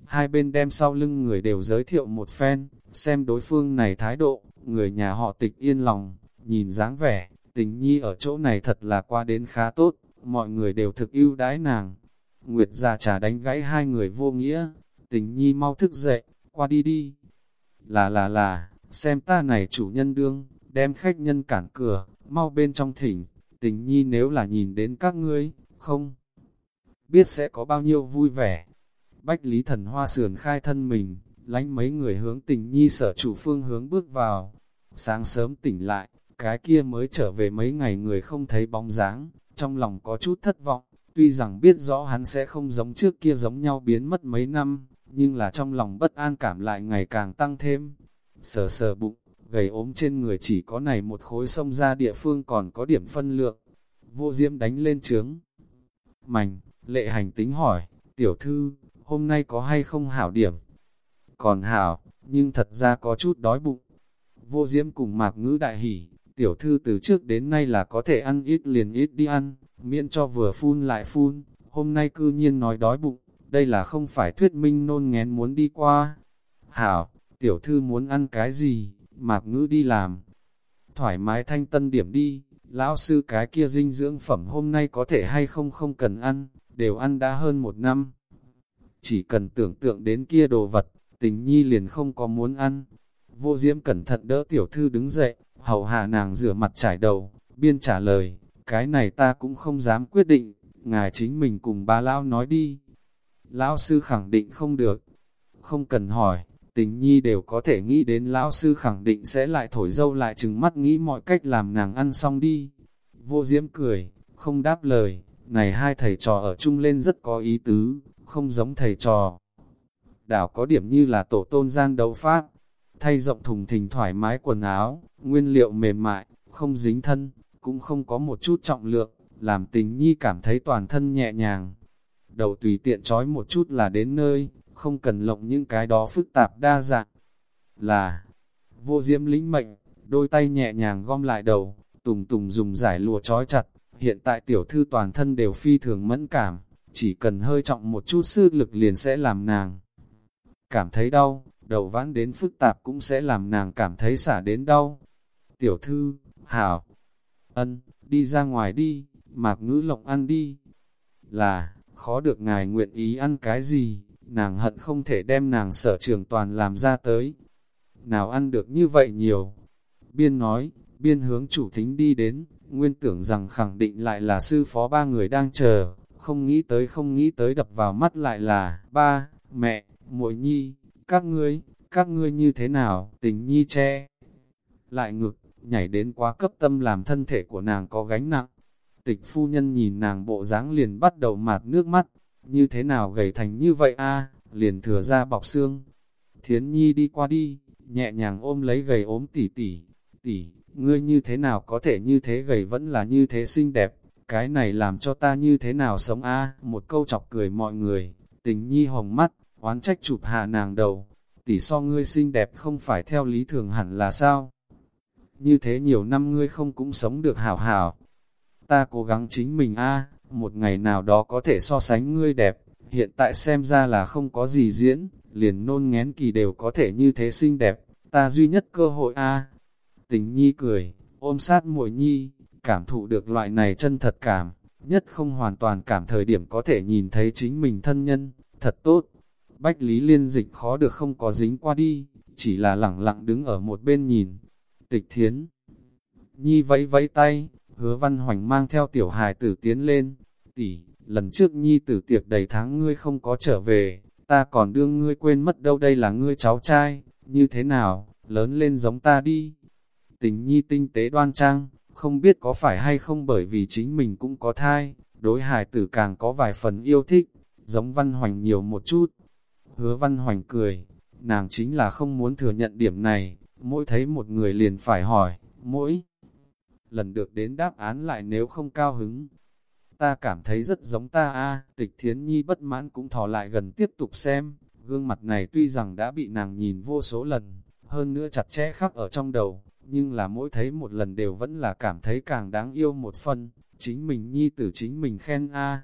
Hai bên đem sau lưng người đều giới thiệu một phen, xem đối phương này thái độ, người nhà họ tịch yên lòng, nhìn dáng vẻ, tình nhi ở chỗ này thật là qua đến khá tốt, mọi người đều thực ưu đãi nàng. Nguyệt già trà đánh gãy hai người vô nghĩa, tình nhi mau thức dậy, qua đi đi. Là là là, xem ta này chủ nhân đương, đem khách nhân cản cửa, mau bên trong thỉnh, tình nhi nếu là nhìn đến các ngươi, không biết sẽ có bao nhiêu vui vẻ. Bách Lý Thần Hoa sườn khai thân mình, lánh mấy người hướng tình nhi sở chủ phương hướng bước vào. Sáng sớm tỉnh lại, cái kia mới trở về mấy ngày người không thấy bóng dáng, trong lòng có chút thất vọng, tuy rằng biết rõ hắn sẽ không giống trước kia giống nhau biến mất mấy năm, nhưng là trong lòng bất an cảm lại ngày càng tăng thêm. Sờ sờ bụng, gầy ốm trên người chỉ có này một khối sông ra địa phương còn có điểm phân lượng. Vô diễm đánh lên trướng. mành Lệ hành tính hỏi, tiểu thư, hôm nay có hay không hảo điểm? Còn hảo, nhưng thật ra có chút đói bụng. Vô diễm cùng mạc ngữ đại hỉ, tiểu thư từ trước đến nay là có thể ăn ít liền ít đi ăn, miễn cho vừa phun lại phun, hôm nay cư nhiên nói đói bụng, đây là không phải thuyết minh nôn ngén muốn đi qua. Hảo, tiểu thư muốn ăn cái gì, mạc ngữ đi làm. Thoải mái thanh tân điểm đi, lão sư cái kia dinh dưỡng phẩm hôm nay có thể hay không không cần ăn, đều ăn đã hơn một năm. Chỉ cần tưởng tượng đến kia đồ vật, tình nhi liền không có muốn ăn. Vô diễm cẩn thận đỡ tiểu thư đứng dậy, hầu hạ nàng rửa mặt trải đầu, biên trả lời, cái này ta cũng không dám quyết định, ngài chính mình cùng ba lão nói đi. Lão sư khẳng định không được, không cần hỏi, tình nhi đều có thể nghĩ đến lão sư khẳng định sẽ lại thổi dâu lại chừng mắt nghĩ mọi cách làm nàng ăn xong đi. Vô diễm cười, không đáp lời, này hai thầy trò ở chung lên rất có ý tứ, không giống thầy trò. Đảo có điểm như là tổ tôn gian đấu pháp, thay rộng thùng thình thoải mái quần áo, nguyên liệu mềm mại, không dính thân, cũng không có một chút trọng lượng, làm tình nhi cảm thấy toàn thân nhẹ nhàng. Đầu tùy tiện trói một chút là đến nơi, không cần lộng những cái đó phức tạp đa dạng. Là, vô diễm lĩnh mệnh, đôi tay nhẹ nhàng gom lại đầu, tùng tùng dùng giải lùa trói chặt, hiện tại tiểu thư toàn thân đều phi thường mẫn cảm, chỉ cần hơi trọng một chút sức lực liền sẽ làm nàng. Cảm thấy đau, đầu vãn đến phức tạp cũng sẽ làm nàng cảm thấy xả đến đau. Tiểu thư, hảo, ân, đi ra ngoài đi, mạc ngữ lộng ăn đi. Là, khó được ngài nguyện ý ăn cái gì, nàng hận không thể đem nàng sở trường toàn làm ra tới. Nào ăn được như vậy nhiều. Biên nói, biên hướng chủ thính đi đến, nguyên tưởng rằng khẳng định lại là sư phó ba người đang chờ, không nghĩ tới không nghĩ tới đập vào mắt lại là, ba, mẹ, muội nhi, các ngươi, các ngươi như thế nào, tình nhi che. Lại ngực, nhảy đến quá cấp tâm làm thân thể của nàng có gánh nặng. Tịch phu nhân nhìn nàng bộ dáng liền bắt đầu mạt nước mắt, như thế nào gầy thành như vậy a liền thừa ra bọc xương. Thiến nhi đi qua đi, nhẹ nhàng ôm lấy gầy ốm tỉ tỉ, tỉ, ngươi như thế nào có thể như thế gầy vẫn là như thế xinh đẹp, cái này làm cho ta như thế nào sống a một câu chọc cười mọi người, tình nhi hồng mắt, oán trách chụp hạ nàng đầu, tỷ so ngươi xinh đẹp không phải theo lý thường hẳn là sao? Như thế nhiều năm ngươi không cũng sống được hảo hảo. Ta cố gắng chính mình a một ngày nào đó có thể so sánh ngươi đẹp, hiện tại xem ra là không có gì diễn, liền nôn ngén kỳ đều có thể như thế xinh đẹp, ta duy nhất cơ hội a Tình nhi cười, ôm sát muội nhi, cảm thụ được loại này chân thật cảm, nhất không hoàn toàn cảm thời điểm có thể nhìn thấy chính mình thân nhân, thật tốt. Bách Lý Liên dịch khó được không có dính qua đi, chỉ là lẳng lặng đứng ở một bên nhìn. Tịch thiến. Nhi vẫy vẫy tay, hứa văn hoành mang theo tiểu hài tử tiến lên. Tỷ, lần trước Nhi tử tiệc đầy tháng ngươi không có trở về, ta còn đương ngươi quên mất đâu đây là ngươi cháu trai, như thế nào, lớn lên giống ta đi. Tình Nhi tinh tế đoan trang, không biết có phải hay không bởi vì chính mình cũng có thai, đối hài tử càng có vài phần yêu thích, giống văn hoành nhiều một chút. Hứa văn hoành cười, nàng chính là không muốn thừa nhận điểm này, mỗi thấy một người liền phải hỏi, mỗi lần được đến đáp án lại nếu không cao hứng. Ta cảm thấy rất giống ta a. Tịch thiến nhi bất mãn cũng thò lại gần tiếp tục xem, gương mặt này tuy rằng đã bị nàng nhìn vô số lần, hơn nữa chặt chẽ khắc ở trong đầu, nhưng là mỗi thấy một lần đều vẫn là cảm thấy càng đáng yêu một phần, chính mình nhi tử chính mình khen a.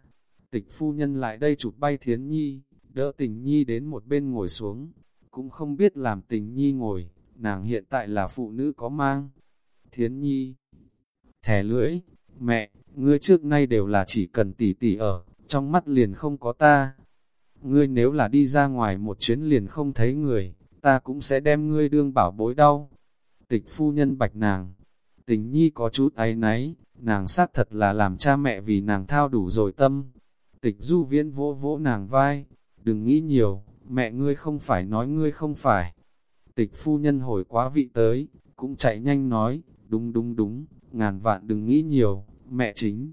Tịch phu nhân lại đây chụp bay thiến nhi, đỡ tình nhi đến một bên ngồi xuống, cũng không biết làm tình nhi ngồi, nàng hiện tại là phụ nữ có mang. Thiến nhi, thẻ lưỡi, mẹ, ngươi trước nay đều là chỉ cần tỉ tỉ ở, trong mắt liền không có ta. Ngươi nếu là đi ra ngoài một chuyến liền không thấy người, ta cũng sẽ đem ngươi đương bảo bối đau. Tịch phu nhân bạch nàng, tình nhi có chút áy náy, nàng xác thật là làm cha mẹ vì nàng thao đủ rồi tâm. Tịch du viễn vỗ vỗ nàng vai, đừng nghĩ nhiều, mẹ ngươi không phải nói ngươi không phải. Tịch phu nhân hồi quá vị tới, cũng chạy nhanh nói, đúng đúng đúng, ngàn vạn đừng nghĩ nhiều, mẹ chính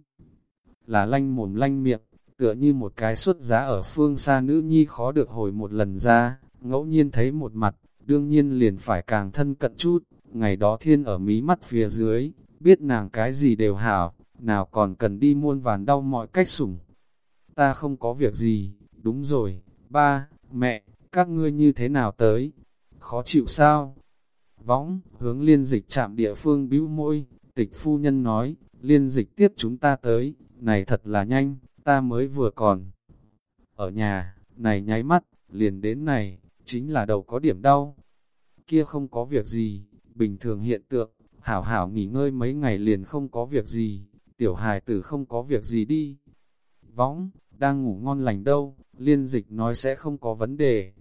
là lanh mồm lanh miệng, tựa như một cái xuất giá ở phương xa nữ nhi khó được hồi một lần ra, ngẫu nhiên thấy một mặt, đương nhiên liền phải càng thân cận chút, ngày đó thiên ở mí mắt phía dưới, biết nàng cái gì đều hảo, nào còn cần đi muôn vàn đau mọi cách sủng. Ta không có việc gì, đúng rồi, ba, mẹ, các ngươi như thế nào tới? Khó chịu sao? Võng, hướng liên dịch chạm địa phương bĩu môi, tịch phu nhân nói, liên dịch tiếp chúng ta tới, này thật là nhanh, ta mới vừa còn. Ở nhà, này nháy mắt, liền đến này, chính là đầu có điểm đau. Kia không có việc gì, bình thường hiện tượng, hảo hảo nghỉ ngơi mấy ngày liền không có việc gì, tiểu hài tử không có việc gì đi. Võng, đang ngủ ngon lành đâu, liên dịch nói sẽ không có vấn đề.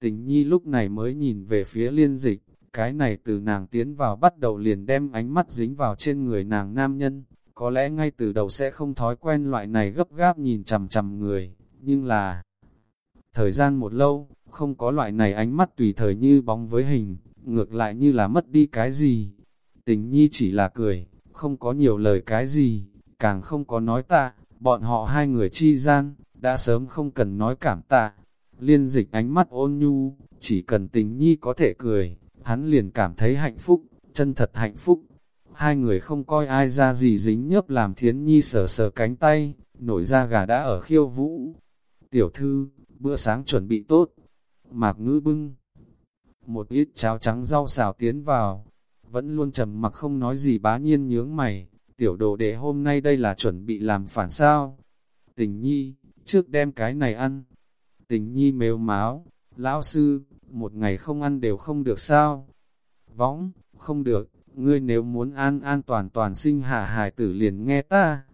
Tình nhi lúc này mới nhìn về phía liên dịch, cái này từ nàng tiến vào bắt đầu liền đem ánh mắt dính vào trên người nàng nam nhân, có lẽ ngay từ đầu sẽ không thói quen loại này gấp gáp nhìn chằm chằm người, nhưng là thời gian một lâu, không có loại này ánh mắt tùy thời như bóng với hình, ngược lại như là mất đi cái gì. Tình nhi chỉ là cười, không có nhiều lời cái gì, càng không có nói tạ, bọn họ hai người chi gian, đã sớm không cần nói cảm tạ. Liên dịch ánh mắt ôn nhu, chỉ cần tình nhi có thể cười, hắn liền cảm thấy hạnh phúc, chân thật hạnh phúc. Hai người không coi ai ra gì dính nhớp làm thiến nhi sờ sờ cánh tay, nổi ra gà đã ở khiêu vũ. Tiểu thư, bữa sáng chuẩn bị tốt. Mạc ngữ bưng. Một ít cháo trắng rau xào tiến vào. Vẫn luôn trầm mặc không nói gì bá nhiên nhướng mày. Tiểu đồ đệ hôm nay đây là chuẩn bị làm phản sao. Tình nhi, trước đem cái này ăn. Tình nhi mếu máo. Lão sư, một ngày không ăn đều không được sao. Võng, không được, ngươi nếu muốn an an toàn toàn sinh hạ hài tử liền nghe ta.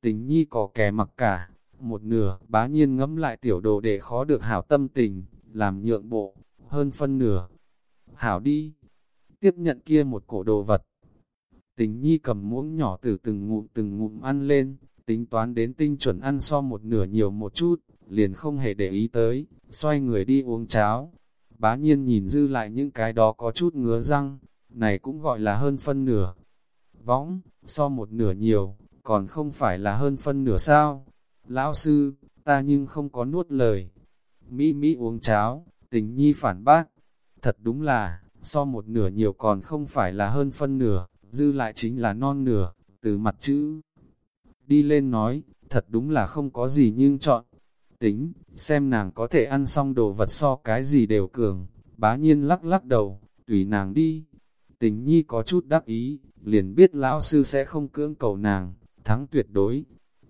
Tình nhi có kẻ mặc cả, một nửa, bá nhiên ngẫm lại tiểu đồ để khó được hảo tâm tình, làm nhượng bộ, hơn phân nửa. Hảo đi, tiếp nhận kia một cổ đồ vật. Tình nhi cầm muỗng nhỏ từ từng ngụm từng ngụm ăn lên, tính toán đến tinh chuẩn ăn so một nửa nhiều một chút, liền không hề để ý tới, xoay người đi uống cháo. Bá nhiên nhìn dư lại những cái đó có chút ngứa răng, này cũng gọi là hơn phân nửa. Võng, so một nửa nhiều, còn không phải là hơn phân nửa sao. Lão sư, ta nhưng không có nuốt lời. Mỹ Mỹ uống cháo, tình nhi phản bác. Thật đúng là, so một nửa nhiều còn không phải là hơn phân nửa, dư lại chính là non nửa, từ mặt chữ. Đi lên nói, thật đúng là không có gì nhưng chọn. Tính, xem nàng có thể ăn xong đồ vật so cái gì đều cường. Bá nhiên lắc lắc đầu, tùy nàng đi. Tình nhi có chút đắc ý, liền biết lão sư sẽ không cưỡng cầu nàng, thắng tuyệt đối.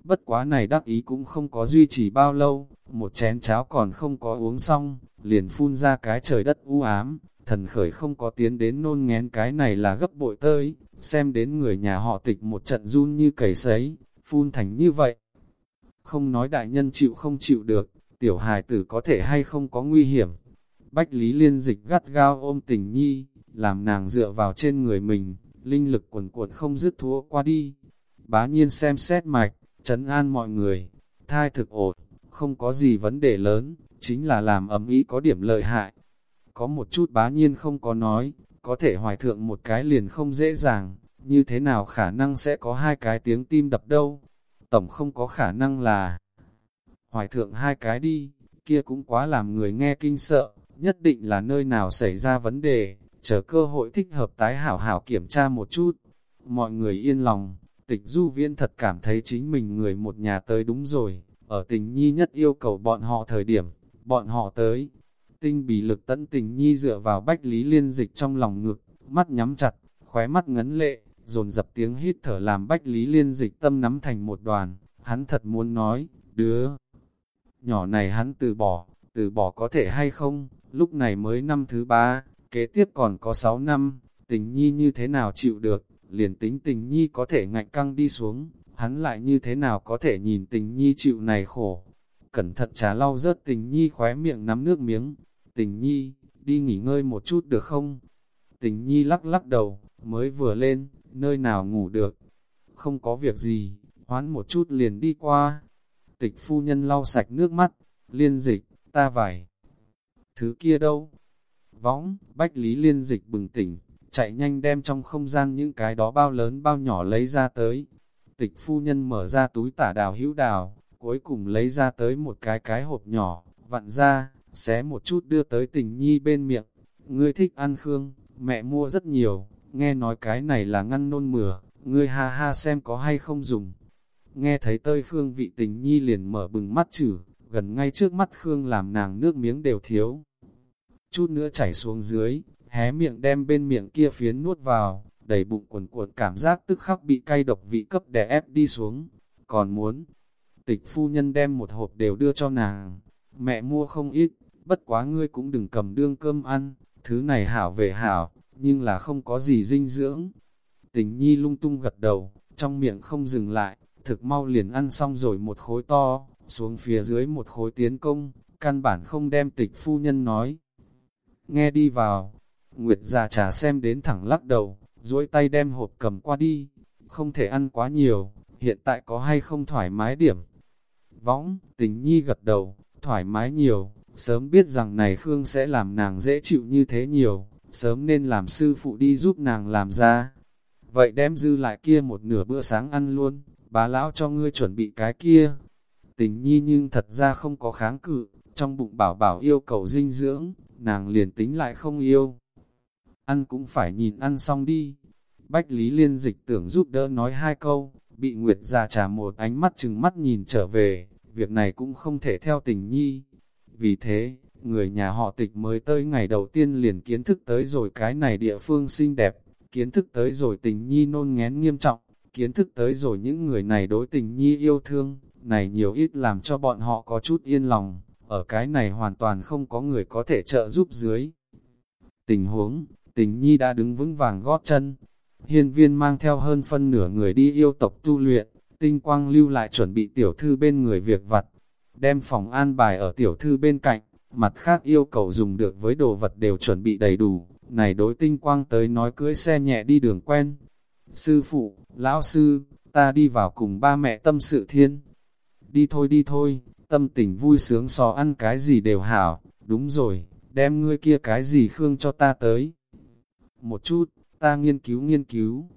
Bất quá này đắc ý cũng không có duy trì bao lâu, một chén cháo còn không có uống xong, liền phun ra cái trời đất u ám, thần khởi không có tiến đến nôn ngén cái này là gấp bội tơi, xem đến người nhà họ tịch một trận run như cầy sấy, phun thành như vậy. Không nói đại nhân chịu không chịu được, tiểu hài tử có thể hay không có nguy hiểm. Bách Lý Liên dịch gắt gao ôm tình nhi, làm nàng dựa vào trên người mình, linh lực quần cuộn không dứt thua qua đi. Bá nhiên xem xét mạch, chấn an mọi người, thai thực ổn, không có gì vấn đề lớn, chính là làm ấm ý có điểm lợi hại. Có một chút bá nhiên không có nói, có thể hoài thượng một cái liền không dễ dàng, như thế nào khả năng sẽ có hai cái tiếng tim đập đâu. Tổng không có khả năng là hoài thượng hai cái đi, kia cũng quá làm người nghe kinh sợ, nhất định là nơi nào xảy ra vấn đề, chờ cơ hội thích hợp tái hảo hảo kiểm tra một chút. Mọi người yên lòng, tịch du viễn thật cảm thấy chính mình người một nhà tới đúng rồi, ở tình nhi nhất yêu cầu bọn họ thời điểm, bọn họ tới. Tinh bì lực tận tình nhi dựa vào bách lý liên dịch trong lòng ngực, mắt nhắm chặt, khóe mắt ngấn lệ, dồn dập tiếng hít thở làm bách lý liên dịch tâm nắm thành một đoàn, hắn thật muốn nói, đứa nhỏ này hắn từ bỏ, từ bỏ có thể hay không, lúc này mới năm thứ ba, kế tiếp còn có sáu năm, tình nhi như thế nào chịu được, liền tính tình nhi có thể ngạnh căng đi xuống, hắn lại như thế nào có thể nhìn tình nhi chịu này khổ. Cẩn thận trà lau rớt tình nhi khóe miệng nắm nước miếng, tình nhi, đi nghỉ ngơi một chút được không? Tình nhi lắc lắc đầu, mới vừa lên, nơi nào ngủ được. Không có việc gì, hoán một chút liền đi qua. Tịch phu nhân lau sạch nước mắt, liên dịch, ta vải. Thứ kia đâu? Võng, bách lý liên dịch bừng tỉnh, chạy nhanh đem trong không gian những cái đó bao lớn bao nhỏ lấy ra tới. Tịch phu nhân mở ra túi tả đào hữu đào, cuối cùng lấy ra tới một cái cái hộp nhỏ, vặn ra, xé một chút đưa tới tình nhi bên miệng. Ngươi thích ăn khương, mẹ mua rất nhiều, nghe nói cái này là ngăn nôn mửa, ngươi ha ha xem có hay không dùng. Nghe thấy tơi khương vị tình nhi liền mở bừng mắt chử, gần ngay trước mắt khương làm nàng nước miếng đều thiếu. Chút nữa chảy xuống dưới, hé miệng đem bên miệng kia phiến nuốt vào, đầy bụng cuồn cuộn cảm giác tức khắc bị cay độc vị cấp đè ép đi xuống. Còn muốn, tịch phu nhân đem một hộp đều đưa cho nàng, mẹ mua không ít, bất quá ngươi cũng đừng cầm đương cơm ăn, thứ này hảo về hảo, nhưng là không có gì dinh dưỡng. Tình nhi lung tung gật đầu, trong miệng không dừng lại, thực mau liền ăn xong rồi một khối to, xuống phía dưới một khối tiến công, căn bản không đem tịch phu nhân nói. Nghe đi vào, Nguyệt già trà xem đến thẳng lắc đầu, duỗi tay đem hộp cầm qua đi, không thể ăn quá nhiều, hiện tại có hay không thoải mái điểm. Võng, tình nhi gật đầu, thoải mái nhiều, sớm biết rằng này Khương sẽ làm nàng dễ chịu như thế nhiều, sớm nên làm sư phụ đi giúp nàng làm ra. vậy đem dư lại kia một nửa bữa sáng ăn luôn, bà lão cho ngươi chuẩn bị cái kia. Tình nhi nhưng thật ra không có kháng cự, trong bụng bảo bảo yêu cầu dinh dưỡng, nàng liền tính lại không yêu. Ăn cũng phải nhìn ăn xong đi. Bách Lý Liên dịch tưởng giúp đỡ nói hai câu, bị Nguyệt già trà một ánh mắt chừng mắt nhìn trở về, việc này cũng không thể theo tình nhi. Vì thế, người nhà họ tịch mới tới ngày đầu tiên liền kiến thức tới rồi cái này địa phương xinh đẹp, kiến thức tới rồi tình nhi nôn ngén nghiêm trọng, kiến thức tới rồi những người này đối tình nhi yêu thương, này nhiều ít làm cho bọn họ có chút yên lòng, ở cái này hoàn toàn không có người có thể trợ giúp dưới. Tình huống, tình nhi đã đứng vững vàng gót chân, hiên viên mang theo hơn phân nửa người đi yêu tộc tu luyện, tinh quang lưu lại chuẩn bị tiểu thư bên người việc vặt, đem phòng an bài ở tiểu thư bên cạnh, mặt khác yêu cầu dùng được với đồ vật đều chuẩn bị đầy đủ, này đối tinh quang tới nói cưới xe nhẹ đi đường quen. Sư phụ, lão sư, ta đi vào cùng ba mẹ tâm sự thiên. Đi thôi đi thôi, tâm tình vui sướng so ăn cái gì đều hảo, đúng rồi, đem ngươi kia cái gì khương cho ta tới. Một chút, ta nghiên cứu nghiên cứu.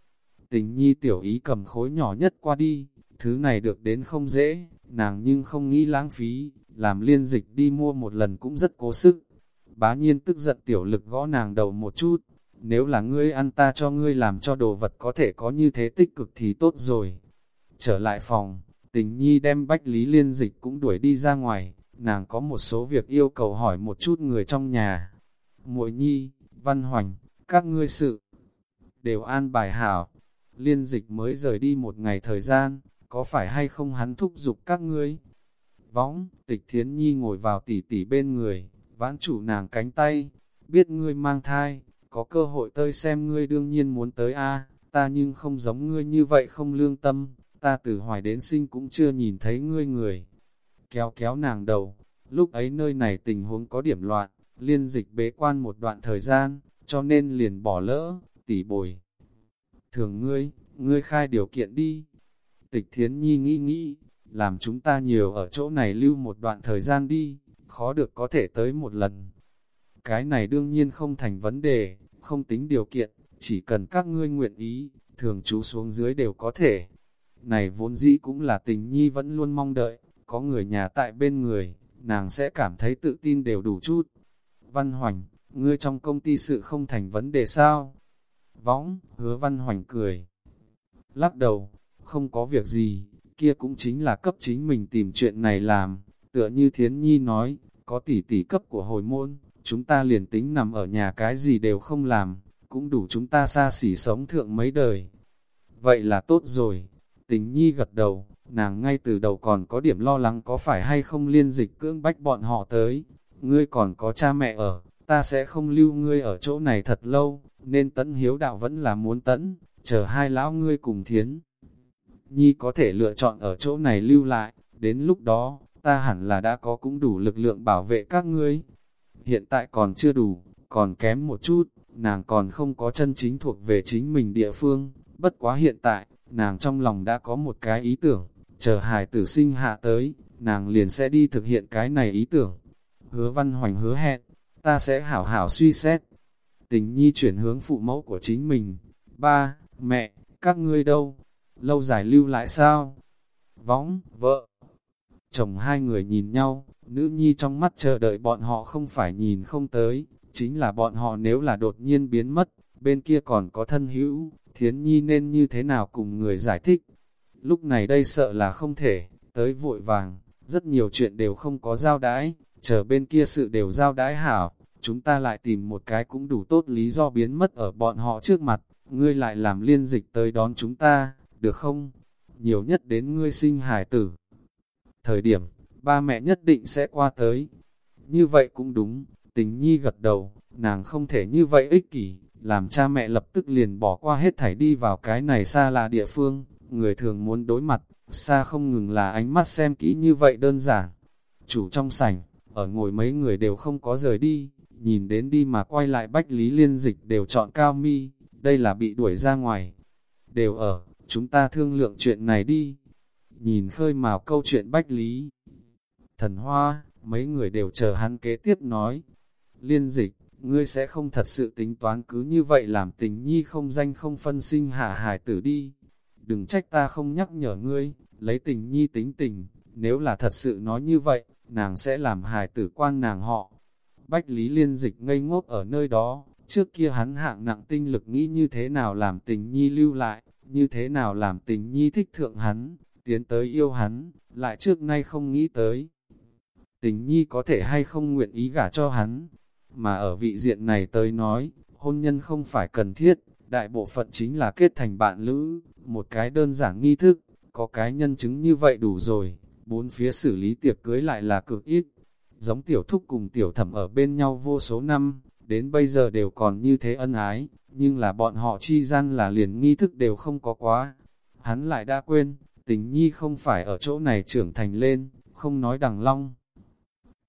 Tình nhi tiểu ý cầm khối nhỏ nhất qua đi, thứ này được đến không dễ, nàng nhưng không nghĩ lãng phí, làm liên dịch đi mua một lần cũng rất cố sức. Bá nhiên tức giận tiểu lực gõ nàng đầu một chút, nếu là ngươi ăn ta cho ngươi làm cho đồ vật có thể có như thế tích cực thì tốt rồi. Trở lại phòng, tình nhi đem bách lý liên dịch cũng đuổi đi ra ngoài, nàng có một số việc yêu cầu hỏi một chút người trong nhà. muội nhi, văn hoành, các ngươi sự, đều an bài hảo. Liên dịch mới rời đi một ngày thời gian, có phải hay không hắn thúc giục các ngươi? Võng, tịch thiến nhi ngồi vào tỉ tỉ bên người, vãn chủ nàng cánh tay, biết ngươi mang thai, có cơ hội tơi xem ngươi đương nhiên muốn tới a ta nhưng không giống ngươi như vậy không lương tâm, ta từ hoài đến sinh cũng chưa nhìn thấy ngươi người. Kéo kéo nàng đầu, lúc ấy nơi này tình huống có điểm loạn, liên dịch bế quan một đoạn thời gian, cho nên liền bỏ lỡ, tỉ bồi. Thường ngươi, ngươi khai điều kiện đi. Tịch thiến nhi nghĩ nghĩ, làm chúng ta nhiều ở chỗ này lưu một đoạn thời gian đi, khó được có thể tới một lần. Cái này đương nhiên không thành vấn đề, không tính điều kiện, chỉ cần các ngươi nguyện ý, thường chú xuống dưới đều có thể. Này vốn dĩ cũng là tình nhi vẫn luôn mong đợi, có người nhà tại bên người, nàng sẽ cảm thấy tự tin đều đủ chút. Văn Hoành, ngươi trong công ty sự không thành vấn đề sao? Võng, hứa Văn Hoành cười. Lắc đầu, không có việc gì, kia cũng chính là cấp chính mình tìm chuyện này làm. Tựa như Thiến Nhi nói, có tỷ tỷ cấp của hồi môn, chúng ta liền tính nằm ở nhà cái gì đều không làm, cũng đủ chúng ta xa xỉ sống thượng mấy đời. Vậy là tốt rồi, tình Nhi gật đầu, nàng ngay từ đầu còn có điểm lo lắng có phải hay không liên dịch cưỡng bách bọn họ tới. Ngươi còn có cha mẹ ở, ta sẽ không lưu ngươi ở chỗ này thật lâu, nên tấn hiếu đạo vẫn là muốn tấn, chờ hai lão ngươi cùng thiến. Nhi có thể lựa chọn ở chỗ này lưu lại, đến lúc đó, ta hẳn là đã có cũng đủ lực lượng bảo vệ các ngươi. Hiện tại còn chưa đủ, còn kém một chút, nàng còn không có chân chính thuộc về chính mình địa phương, bất quá hiện tại, nàng trong lòng đã có một cái ý tưởng, chờ hài tử sinh hạ tới, nàng liền sẽ đi thực hiện cái này ý tưởng. Hứa văn hoành hứa hẹn, ta sẽ hảo hảo suy xét. Tình nhi chuyển hướng phụ mẫu của chính mình. Ba, mẹ, các ngươi đâu? Lâu dài lưu lại sao? Võng, vợ, chồng hai người nhìn nhau, nữ nhi trong mắt chờ đợi bọn họ không phải nhìn không tới, chính là bọn họ nếu là đột nhiên biến mất, bên kia còn có thân hữu, thiến nhi nên như thế nào cùng người giải thích. Lúc này đây sợ là không thể, tới vội vàng, rất nhiều chuyện đều không có giao đãi, chờ bên kia sự đều giao đãi hảo, chúng ta lại tìm một cái cũng đủ tốt lý do biến mất ở bọn họ trước mặt, ngươi lại làm liên dịch tới đón chúng ta, được không? Nhiều nhất đến ngươi sinh hải tử, thời điểm, ba mẹ nhất định sẽ qua tới. Như vậy cũng đúng, tình nhi gật đầu, nàng không thể như vậy ích kỷ, làm cha mẹ lập tức liền bỏ qua hết thảy đi vào cái này xa là địa phương, người thường muốn đối mặt, xa không ngừng là ánh mắt xem kỹ như vậy đơn giản. Chủ trong sảnh, ở ngồi mấy người đều không có rời đi, nhìn đến đi mà quay lại bách lý liên dịch đều chọn cao mi, đây là bị đuổi ra ngoài. Đều ở, chúng ta thương lượng chuyện này đi, nhìn khơi mào câu chuyện bách lý. Thần hoa, mấy người đều chờ hắn kế tiếp nói. Liên dịch, ngươi sẽ không thật sự tính toán cứ như vậy làm tình nhi không danh không phân sinh hạ hài tử đi. Đừng trách ta không nhắc nhở ngươi, lấy tình nhi tính tình, nếu là thật sự nói như vậy, nàng sẽ làm hài tử quan nàng họ. Bách Lý Liên Dịch ngây ngốc ở nơi đó, trước kia hắn hạng nặng tinh lực nghĩ như thế nào làm tình nhi lưu lại, như thế nào làm tình nhi thích thượng hắn, tiến tới yêu hắn, lại trước nay không nghĩ tới. Tình nhi có thể hay không nguyện ý gả cho hắn, mà ở vị diện này tới nói, hôn nhân không phải cần thiết, đại bộ phận chính là kết thành bạn lữ, một cái đơn giản nghi thức, có cái nhân chứng như vậy đủ rồi, bốn phía xử lý tiệc cưới lại là cực ít. Giống tiểu thúc cùng tiểu thẩm ở bên nhau vô số năm, đến bây giờ đều còn như thế ân ái, nhưng là bọn họ chi gian là liền nghi thức đều không có quá. Hắn lại đã quên, tình nhi không phải ở chỗ này trưởng thành lên, không nói đằng long.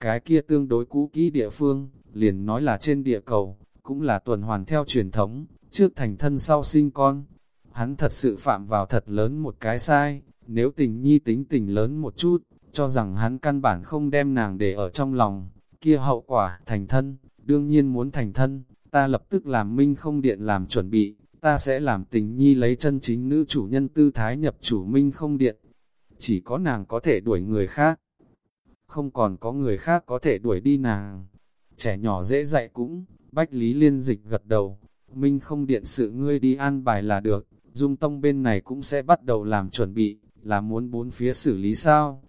Cái kia tương đối cũ kỹ địa phương, liền nói là trên địa cầu, cũng là tuần hoàn theo truyền thống, trước thành thân sau sinh con. Hắn thật sự phạm vào thật lớn một cái sai, nếu tình nhi tính tình lớn một chút, cho rằng hắn căn bản không đem nàng để ở trong lòng, kia hậu quả thành thân, đương nhiên muốn thành thân, ta lập tức làm minh không điện làm chuẩn bị, ta sẽ làm tình nhi lấy chân chính nữ chủ nhân tư thái nhập chủ minh không điện. Chỉ có nàng có thể đuổi người khác, không còn có người khác có thể đuổi đi nàng. Trẻ nhỏ dễ dạy cũng, Bách Lý Liên Dịch gật đầu, Minh không điện sự ngươi đi an bài là được, Dung Tông bên này cũng sẽ bắt đầu làm chuẩn bị, là muốn bốn phía xử lý sao?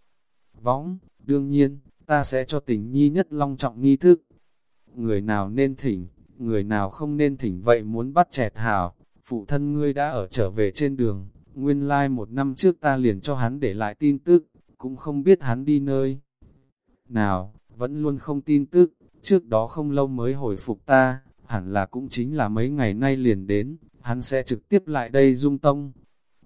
Võng, đương nhiên, ta sẽ cho tình nhi nhất long trọng nghi thức. Người nào nên thỉnh, người nào không nên thỉnh vậy muốn bắt chẹt hảo, phụ thân ngươi đã ở trở về trên đường, nguyên lai like một năm trước ta liền cho hắn để lại tin tức, cũng không biết hắn đi nơi. Nào, vẫn luôn không tin tức, trước đó không lâu mới hồi phục ta, hẳn là cũng chính là mấy ngày nay liền đến, hắn sẽ trực tiếp lại đây dung tông.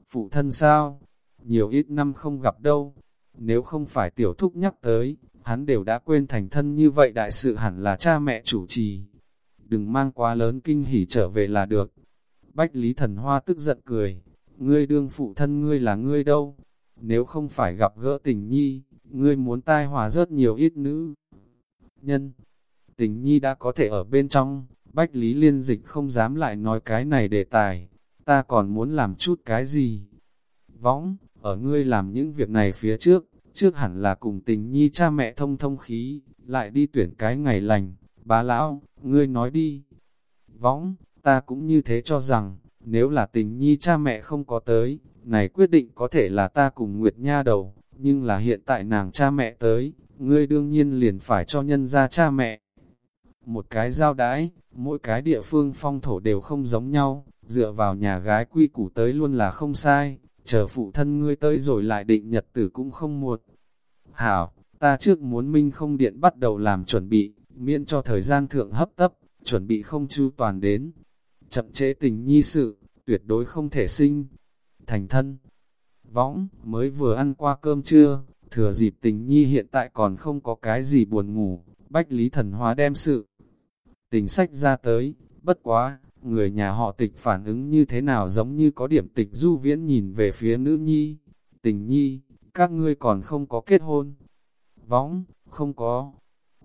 Phụ thân sao? Nhiều ít năm không gặp đâu. Nếu không phải tiểu thúc nhắc tới, hắn đều đã quên thành thân như vậy đại sự hẳn là cha mẹ chủ trì. Đừng mang quá lớn kinh hỉ trở về là được. Bách Lý Thần Hoa tức giận cười, ngươi đương phụ thân ngươi là ngươi đâu? Nếu không phải gặp gỡ tình nhi, ngươi muốn tai hòa rớt nhiều ít nữ. Nhân, tình nhi đã có thể ở bên trong, Bách Lý Liên Dịch không dám lại nói cái này đề tài, ta còn muốn làm chút cái gì? Võng, ở ngươi làm những việc này phía trước, trước hẳn là cùng tình nhi cha mẹ thông thông khí, lại đi tuyển cái ngày lành, bá lão, ngươi nói đi. Võng, ta cũng như thế cho rằng, nếu là tình nhi cha mẹ không có tới, này quyết định có thể là ta cùng Nguyệt Nha đầu, nhưng là hiện tại nàng cha mẹ tới, ngươi đương nhiên liền phải cho nhân ra cha mẹ. Một cái giao đãi, mỗi cái địa phương phong thổ đều không giống nhau, dựa vào nhà gái quy củ tới luôn là không sai, chờ phụ thân ngươi tới rồi lại định nhật tử cũng không muộn. Hảo, ta trước muốn minh không điện bắt đầu làm chuẩn bị, miễn cho thời gian thượng hấp tấp, chuẩn bị không chu toàn đến. Chậm chế tình nhi sự, tuyệt đối không thể sinh. Thành thân, võng, mới vừa ăn qua cơm trưa, thừa dịp tình nhi hiện tại còn không có cái gì buồn ngủ, Bách Lý Thần Hóa đem sự. Tình sách ra tới, bất quá, người nhà họ tịch phản ứng như thế nào giống như có điểm tịch du viễn nhìn về phía nữ nhi. Tình nhi, các ngươi còn không có kết hôn. Võng, không có.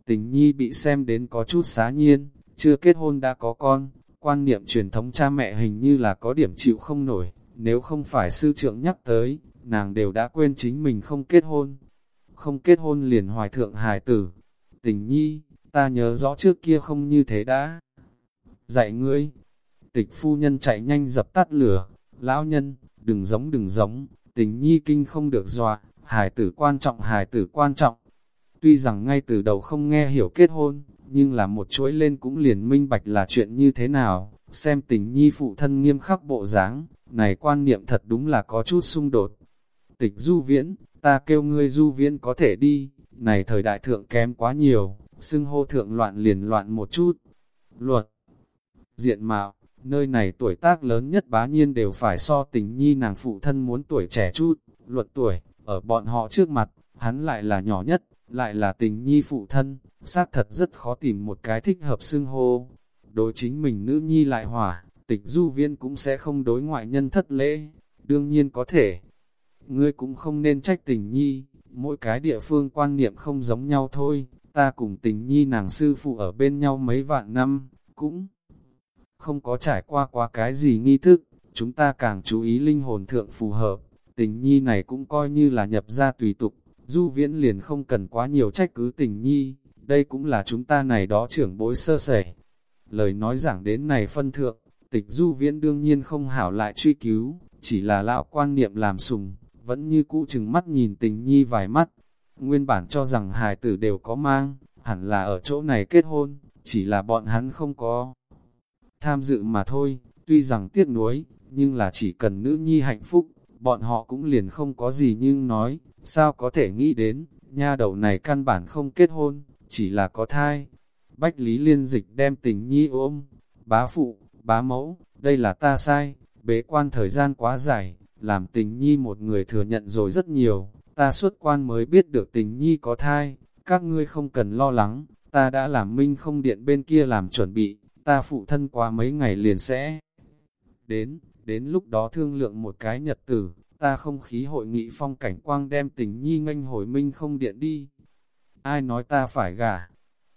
Tình nhi bị xem đến có chút xá nhiên, chưa kết hôn đã có con. Quan niệm truyền thống cha mẹ hình như là có điểm chịu không nổi, nếu không phải sư trưởng nhắc tới, nàng đều đã quên chính mình không kết hôn. Không kết hôn liền hoài thượng hài tử. Tình nhi, ta nhớ rõ trước kia không như thế đã. Dạy ngươi, tịch phu nhân chạy nhanh dập tắt lửa, lão nhân, đừng giống đừng giống, tình nhi kinh không được dọa, hài tử quan trọng hài tử quan trọng. Tuy rằng ngay từ đầu không nghe hiểu kết hôn, nhưng là một chuỗi lên cũng liền minh bạch là chuyện như thế nào, xem tình nhi phụ thân nghiêm khắc bộ dáng, này quan niệm thật đúng là có chút xung đột. Tịch du viễn, ta kêu ngươi du viễn có thể đi, này thời đại thượng kém quá nhiều, xưng hô thượng loạn liền loạn một chút. Luật, diện mạo, nơi này tuổi tác lớn nhất bá nhiên đều phải so tình nhi nàng phụ thân muốn tuổi trẻ chút, luật tuổi, ở bọn họ trước mặt, hắn lại là nhỏ nhất, lại là tình nhi phụ thân, xác thật rất khó tìm một cái thích hợp xưng hô. Đối chính mình nữ nhi lại hỏa, tịch du viên cũng sẽ không đối ngoại nhân thất lễ, đương nhiên có thể. Ngươi cũng không nên trách tình nhi, mỗi cái địa phương quan niệm không giống nhau thôi, ta cùng tình nhi nàng sư phụ ở bên nhau mấy vạn năm, cũng không có trải qua qua cái gì nghi thức, chúng ta càng chú ý linh hồn thượng phù hợp, tình nhi này cũng coi như là nhập ra tùy tục, du viễn liền không cần quá nhiều trách cứ tình nhi, đây cũng là chúng ta này đó trưởng bối sơ sẩy. Lời nói giảng đến này phân thượng, tịch du viễn đương nhiên không hảo lại truy cứu, chỉ là lão quan niệm làm sùng, vẫn như cũ chừng mắt nhìn tình nhi vài mắt. Nguyên bản cho rằng hài tử đều có mang, hẳn là ở chỗ này kết hôn, chỉ là bọn hắn không có tham dự mà thôi, tuy rằng tiếc nuối, nhưng là chỉ cần nữ nhi hạnh phúc, bọn họ cũng liền không có gì nhưng nói, sao có thể nghĩ đến, nha đầu này căn bản không kết hôn, chỉ là có thai. Bách Lý Liên Dịch đem tình nhi ôm, bá phụ, bá mẫu, đây là ta sai, bế quan thời gian quá dài, làm tình nhi một người thừa nhận rồi rất nhiều, ta xuất quan mới biết được tình nhi có thai, các ngươi không cần lo lắng, ta đã làm minh không điện bên kia làm chuẩn bị, ta phụ thân qua mấy ngày liền sẽ đến, đến lúc đó thương lượng một cái nhật tử, ta không khí hội nghị phong cảnh quang đem tình nhi nganh hồi minh không điện đi. Ai nói ta phải gả?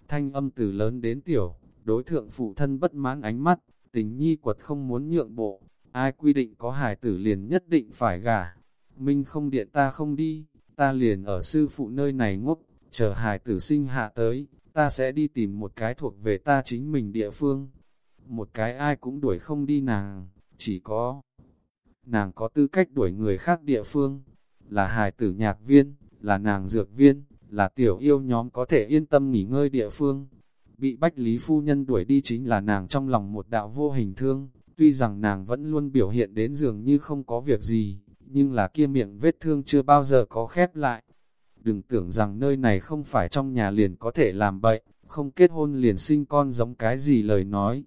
Thanh âm từ lớn đến tiểu, đối thượng phụ thân bất mãn ánh mắt, tình nhi quật không muốn nhượng bộ, ai quy định có hài tử liền nhất định phải gả. Minh không điện ta không đi, ta liền ở sư phụ nơi này ngốc, chờ hài tử sinh hạ tới, ta sẽ đi tìm một cái thuộc về ta chính mình địa phương. Một cái ai cũng đuổi không đi nàng, chỉ có nàng có tư cách đuổi người khác địa phương, là hài tử nhạc viên, là nàng dược viên, là tiểu yêu nhóm có thể yên tâm nghỉ ngơi địa phương. Bị Bách Lý Phu Nhân đuổi đi chính là nàng trong lòng một đạo vô hình thương, tuy rằng nàng vẫn luôn biểu hiện đến dường như không có việc gì, nhưng là kia miệng vết thương chưa bao giờ có khép lại. Đừng tưởng rằng nơi này không phải trong nhà liền có thể làm bậy, không kết hôn liền sinh con giống cái gì lời nói.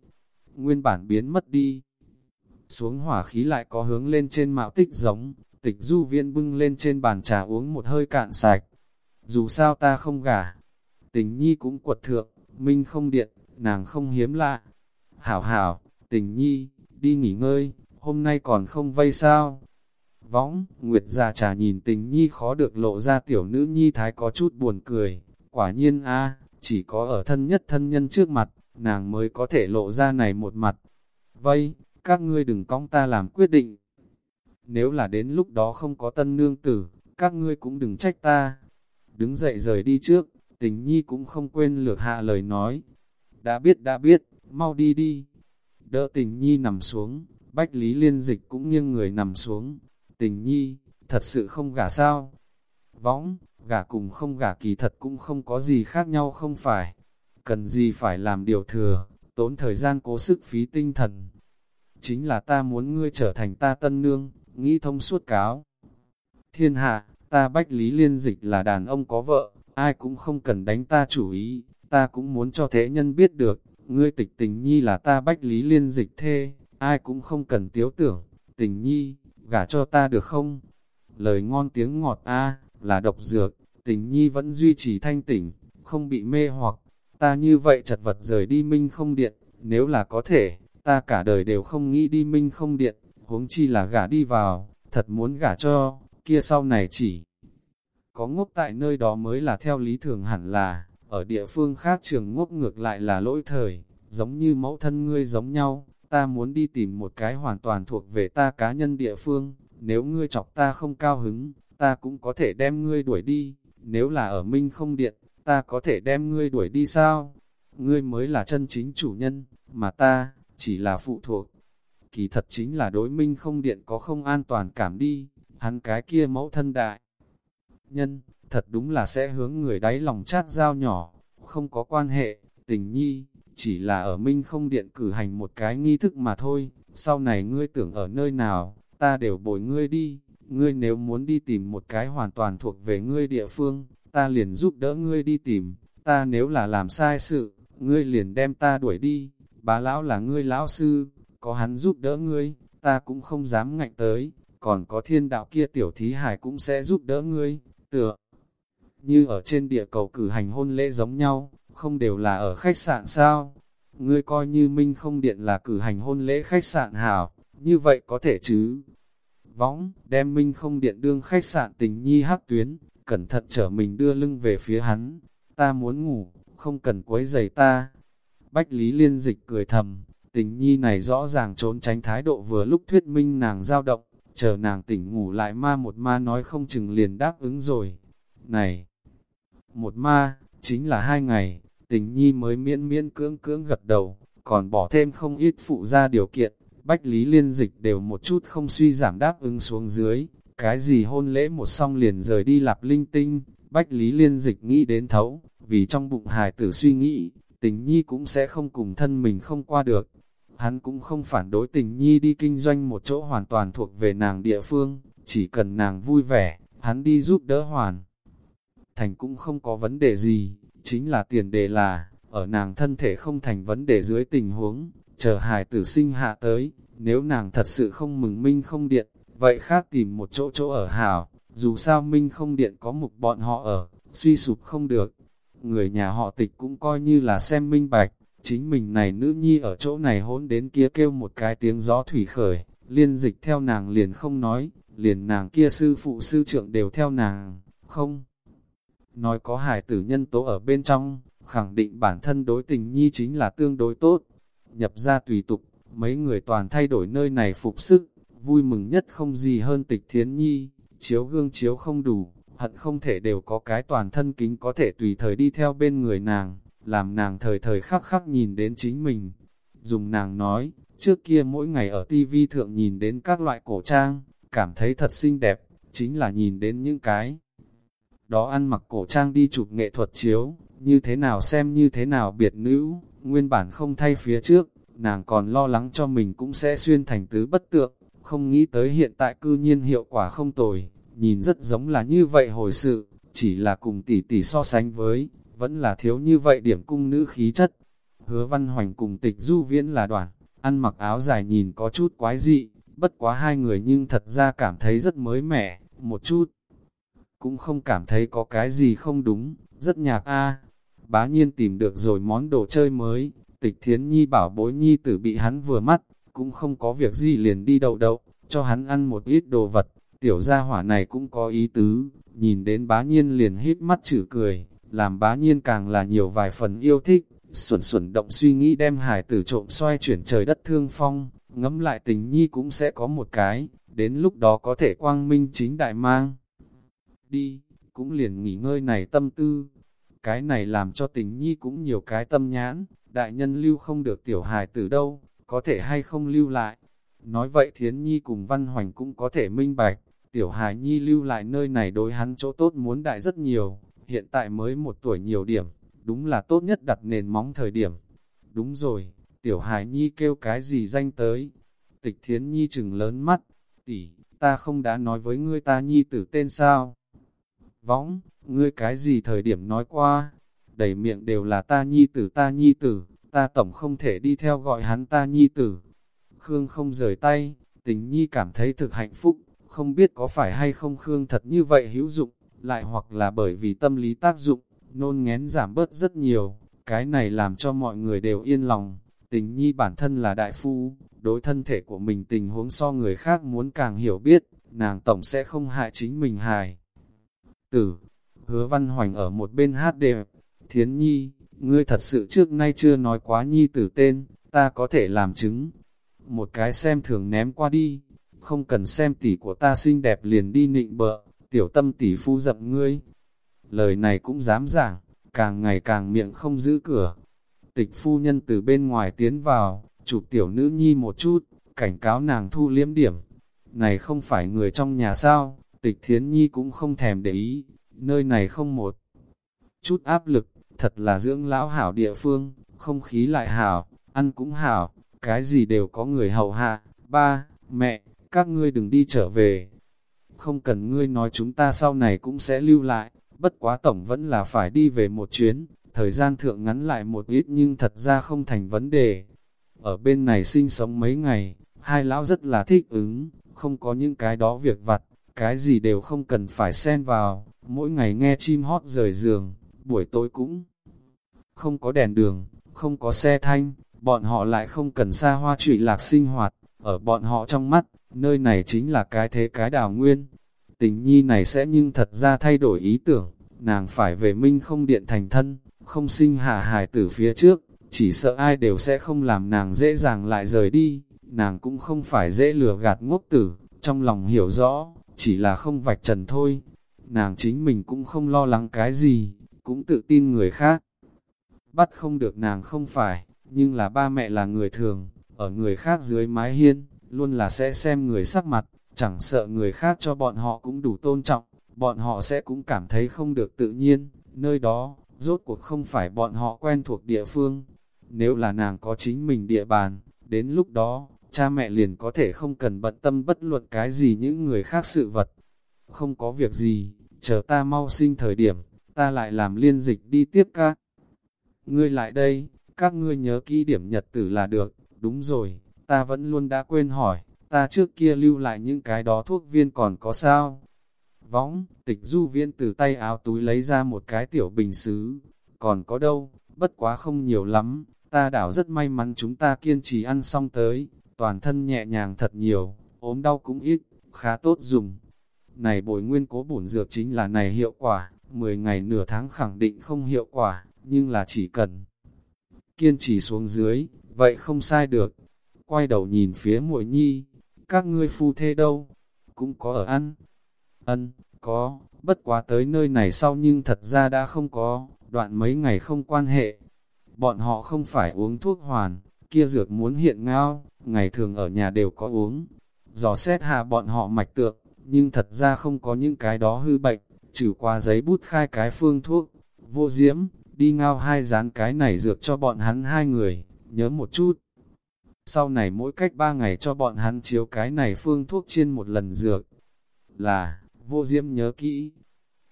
Nguyên bản biến mất đi, xuống hỏa khí lại có hướng lên trên mạo tích giống, tịch du viễn bưng lên trên bàn trà uống một hơi cạn sạch. Dù sao ta không gả, tình nhi cũng quật thượng, minh không điện, nàng không hiếm lạ. Hảo hảo, tình nhi, đi nghỉ ngơi, hôm nay còn không vây sao. Võng, Nguyệt già trà nhìn tình nhi khó được lộ ra tiểu nữ nhi thái có chút buồn cười. Quả nhiên a chỉ có ở thân nhất thân nhân trước mặt, nàng mới có thể lộ ra này một mặt. Vây, các ngươi đừng cong ta làm quyết định. Nếu là đến lúc đó không có tân nương tử, các ngươi cũng đừng trách ta. Đứng dậy rời đi trước, tình nhi cũng không quên lược hạ lời nói. Đã biết đã biết, mau đi đi. Đỡ tình nhi nằm xuống, bách lý liên dịch cũng nghiêng người nằm xuống. Tình nhi, thật sự không gả sao. Võng, gả cùng không gả kỳ thật cũng không có gì khác nhau không phải. Cần gì phải làm điều thừa, tốn thời gian cố sức phí tinh thần chính là ta muốn ngươi trở thành ta tân nương, nghĩ thông suốt cáo. Thiên hạ, ta bách lý liên dịch là đàn ông có vợ, ai cũng không cần đánh ta chủ ý, ta cũng muốn cho thế nhân biết được, ngươi tịch tình nhi là ta bách lý liên dịch thê, ai cũng không cần tiếu tưởng, tình nhi, gả cho ta được không? Lời ngon tiếng ngọt a là độc dược, tình nhi vẫn duy trì thanh tỉnh, không bị mê hoặc, ta như vậy chật vật rời đi minh không điện, nếu là có thể, ta cả đời đều không nghĩ đi minh không điện, huống chi là gả đi vào, thật muốn gả cho, kia sau này chỉ có ngốc tại nơi đó mới là theo lý thường hẳn là, ở địa phương khác trường ngốc ngược lại là lỗi thời, giống như mẫu thân ngươi giống nhau, ta muốn đi tìm một cái hoàn toàn thuộc về ta cá nhân địa phương, nếu ngươi chọc ta không cao hứng, ta cũng có thể đem ngươi đuổi đi, nếu là ở minh không điện, ta có thể đem ngươi đuổi đi sao? Ngươi mới là chân chính chủ nhân, mà ta, chỉ là phụ thuộc. Kỳ thật chính là đối minh không điện có không an toàn cảm đi, hắn cái kia mẫu thân đại. Nhân, thật đúng là sẽ hướng người đáy lòng chát dao nhỏ, không có quan hệ, tình nhi, chỉ là ở minh không điện cử hành một cái nghi thức mà thôi, sau này ngươi tưởng ở nơi nào, ta đều bồi ngươi đi, ngươi nếu muốn đi tìm một cái hoàn toàn thuộc về ngươi địa phương, ta liền giúp đỡ ngươi đi tìm, ta nếu là làm sai sự, ngươi liền đem ta đuổi đi, bá lão là ngươi lão sư, có hắn giúp đỡ ngươi, ta cũng không dám ngạnh tới, còn có thiên đạo kia tiểu thí hải cũng sẽ giúp đỡ ngươi, tựa. Như ở trên địa cầu cử hành hôn lễ giống nhau, không đều là ở khách sạn sao? Ngươi coi như minh không điện là cử hành hôn lễ khách sạn hảo, như vậy có thể chứ? Võng, đem minh không điện đương khách sạn tình nhi hắc tuyến, cẩn thận trở mình đưa lưng về phía hắn. ta muốn ngủ, không cần quấy giày ta. Bách Lý Liên Dịch cười thầm, tình nhi này rõ ràng trốn tránh thái độ vừa lúc thuyết minh nàng dao động, chờ nàng tỉnh ngủ lại ma một ma nói không chừng liền đáp ứng rồi. Này, một ma, chính là hai ngày, tình nhi mới miễn miễn cưỡng cưỡng gật đầu, còn bỏ thêm không ít phụ ra điều kiện, Bách Lý Liên Dịch đều một chút không suy giảm đáp ứng xuống dưới, cái gì hôn lễ một xong liền rời đi lạp linh tinh, Bách Lý Liên Dịch nghĩ đến thấu, vì trong bụng hài tử suy nghĩ, tình nhi cũng sẽ không cùng thân mình không qua được. Hắn cũng không phản đối tình nhi đi kinh doanh một chỗ hoàn toàn thuộc về nàng địa phương, chỉ cần nàng vui vẻ, hắn đi giúp đỡ hoàn. Thành cũng không có vấn đề gì, chính là tiền đề là, ở nàng thân thể không thành vấn đề dưới tình huống, chờ hài tử sinh hạ tới, nếu nàng thật sự không mừng minh không điện, vậy khác tìm một chỗ chỗ ở hảo, dù sao minh không điện có mục bọn họ ở, suy sụp không được. Người nhà họ tịch cũng coi như là xem minh bạch, chính mình này nữ nhi ở chỗ này hỗn đến kia kêu một cái tiếng gió thủy khởi, liên dịch theo nàng liền không nói, liền nàng kia sư phụ sư trưởng đều theo nàng, không. Nói có hải tử nhân tố ở bên trong, khẳng định bản thân đối tình nhi chính là tương đối tốt. Nhập ra tùy tục, mấy người toàn thay đổi nơi này phục sức, vui mừng nhất không gì hơn tịch thiến nhi, chiếu gương chiếu không đủ, hận không thể đều có cái toàn thân kính có thể tùy thời đi theo bên người nàng, làm nàng thời thời khắc khắc nhìn đến chính mình. Dùng nàng nói, trước kia mỗi ngày ở tivi thượng nhìn đến các loại cổ trang, cảm thấy thật xinh đẹp, chính là nhìn đến những cái. Đó ăn mặc cổ trang đi chụp nghệ thuật chiếu, như thế nào xem như thế nào biệt nữ, nguyên bản không thay phía trước, nàng còn lo lắng cho mình cũng sẽ xuyên thành tứ bất tượng, không nghĩ tới hiện tại cư nhiên hiệu quả không tồi, nhìn rất giống là như vậy hồi sự, chỉ là cùng tỷ tỷ so sánh với, vẫn là thiếu như vậy điểm cung nữ khí chất. Hứa văn hoành cùng tịch du viễn là đoàn, ăn mặc áo dài nhìn có chút quái dị, bất quá hai người nhưng thật ra cảm thấy rất mới mẻ, một chút. Cũng không cảm thấy có cái gì không đúng, rất nhạc a Bá nhiên tìm được rồi món đồ chơi mới, tịch thiến nhi bảo bối nhi tử bị hắn vừa mắt, cũng không có việc gì liền đi đậu đậu, cho hắn ăn một ít đồ vật, tiểu gia hỏa này cũng có ý tứ, nhìn đến bá nhiên liền hít mắt chữ cười, làm bá nhiên càng là nhiều vài phần yêu thích, xuẩn xuẩn động suy nghĩ đem hải tử trộm xoay chuyển trời đất thương phong, ngẫm lại tình nhi cũng sẽ có một cái, đến lúc đó có thể quang minh chính đại mang. Đi, cũng liền nghỉ ngơi này tâm tư, cái này làm cho tình nhi cũng nhiều cái tâm nhãn, đại nhân lưu không được tiểu hài tử đâu, có thể hay không lưu lại. Nói vậy thiến nhi cùng văn hoành cũng có thể minh bạch, tiểu hài nhi lưu lại nơi này đối hắn chỗ tốt muốn đại rất nhiều, hiện tại mới một tuổi nhiều điểm, đúng là tốt nhất đặt nền móng thời điểm. Đúng rồi, tiểu hài nhi kêu cái gì danh tới? Tịch thiến nhi chừng lớn mắt, tỷ, ta không đã nói với ngươi ta nhi tử tên sao? Võng, ngươi cái gì thời điểm nói qua? Đầy miệng đều là ta nhi tử ta nhi tử, ta tổng không thể đi theo gọi hắn ta nhi tử. Khương không rời tay, tình nhi cảm thấy thực hạnh phúc, không biết có phải hay không Khương thật như vậy hữu dụng, lại hoặc là bởi vì tâm lý tác dụng, nôn ngén giảm bớt rất nhiều, cái này làm cho mọi người đều yên lòng. Tình nhi bản thân là đại phu, đối thân thể của mình tình huống so người khác muốn càng hiểu biết, nàng tổng sẽ không hại chính mình hài. Tử, hứa văn hoành ở một bên hát đẹp, thiến nhi, ngươi thật sự trước nay chưa nói quá nhi tử tên, ta có thể làm chứng. Một cái xem thường ném qua đi, không cần xem tỷ của ta xinh đẹp liền đi nịnh bợ, tiểu tâm tỷ phu dậm ngươi. Lời này cũng dám giảng, càng ngày càng miệng không giữ cửa. Tịch phu nhân từ bên ngoài tiến vào, chụp tiểu nữ nhi một chút, cảnh cáo nàng thu liếm điểm. Này không phải người trong nhà sao, tịch thiến nhi cũng không thèm để ý, nơi này không một chút áp lực, thật là dưỡng lão hảo địa phương, không khí lại hảo, ăn cũng hảo, cái gì đều có người hầu hạ, ba, mẹ, các ngươi đừng đi trở về. Không cần ngươi nói chúng ta sau này cũng sẽ lưu lại, bất quá tổng vẫn là phải đi về một chuyến, thời gian thượng ngắn lại một ít nhưng thật ra không thành vấn đề. Ở bên này sinh sống mấy ngày, hai lão rất là thích ứng, không có những cái đó việc vặt, cái gì đều không cần phải xen vào, mỗi ngày nghe chim hót rời giường, buổi tối cũng không có đèn đường, không có xe thanh, bọn họ lại không cần xa hoa trụy lạc sinh hoạt, ở bọn họ trong mắt, nơi này chính là cái thế cái đào nguyên. Tình nhi này sẽ nhưng thật ra thay đổi ý tưởng, nàng phải về minh không điện thành thân, không sinh hạ hài tử phía trước, chỉ sợ ai đều sẽ không làm nàng dễ dàng lại rời đi, nàng cũng không phải dễ lừa gạt ngốc tử, trong lòng hiểu rõ, chỉ là không vạch trần thôi. Nàng chính mình cũng không lo lắng cái gì, cũng tự tin người khác. Bắt không được nàng không phải, nhưng là ba mẹ là người thường, ở người khác dưới mái hiên, luôn là sẽ xem người sắc mặt, chẳng sợ người khác cho bọn họ cũng đủ tôn trọng, bọn họ sẽ cũng cảm thấy không được tự nhiên, nơi đó, rốt cuộc không phải bọn họ quen thuộc địa phương. Nếu là nàng có chính mình địa bàn, đến lúc đó, cha mẹ liền có thể không cần bận tâm bất luận cái gì những người khác sự vật. Không có việc gì, chờ ta mau sinh thời điểm, ta lại làm liên dịch đi tiếp các. Ngươi lại đây, các ngươi nhớ kỹ điểm nhật tử là được, đúng rồi, ta vẫn luôn đã quên hỏi, ta trước kia lưu lại những cái đó thuốc viên còn có sao? Võng, tịch du viên từ tay áo túi lấy ra một cái tiểu bình xứ, còn có đâu, bất quá không nhiều lắm, ta đảo rất may mắn chúng ta kiên trì ăn xong tới, toàn thân nhẹ nhàng thật nhiều, ốm đau cũng ít, khá tốt dùng. Này bồi nguyên cố bổn dược chính là này hiệu quả, 10 ngày nửa tháng khẳng định không hiệu quả, nhưng là chỉ cần kiên trì xuống dưới, vậy không sai được. Quay đầu nhìn phía muội nhi, các ngươi phu thê đâu? Cũng có ở ăn. Ân, có, bất quá tới nơi này sau nhưng thật ra đã không có, đoạn mấy ngày không quan hệ. Bọn họ không phải uống thuốc hoàn, kia dược muốn hiện ngao, ngày thường ở nhà đều có uống. Dò xét hạ bọn họ mạch tượng, nhưng thật ra không có những cái đó hư bệnh, trừ qua giấy bút khai cái phương thuốc. Vô diễm, đi ngao hai dán cái này dược cho bọn hắn hai người, nhớ một chút. Sau này mỗi cách ba ngày cho bọn hắn chiếu cái này phương thuốc chiên một lần dược. Là, vô diễm nhớ kỹ.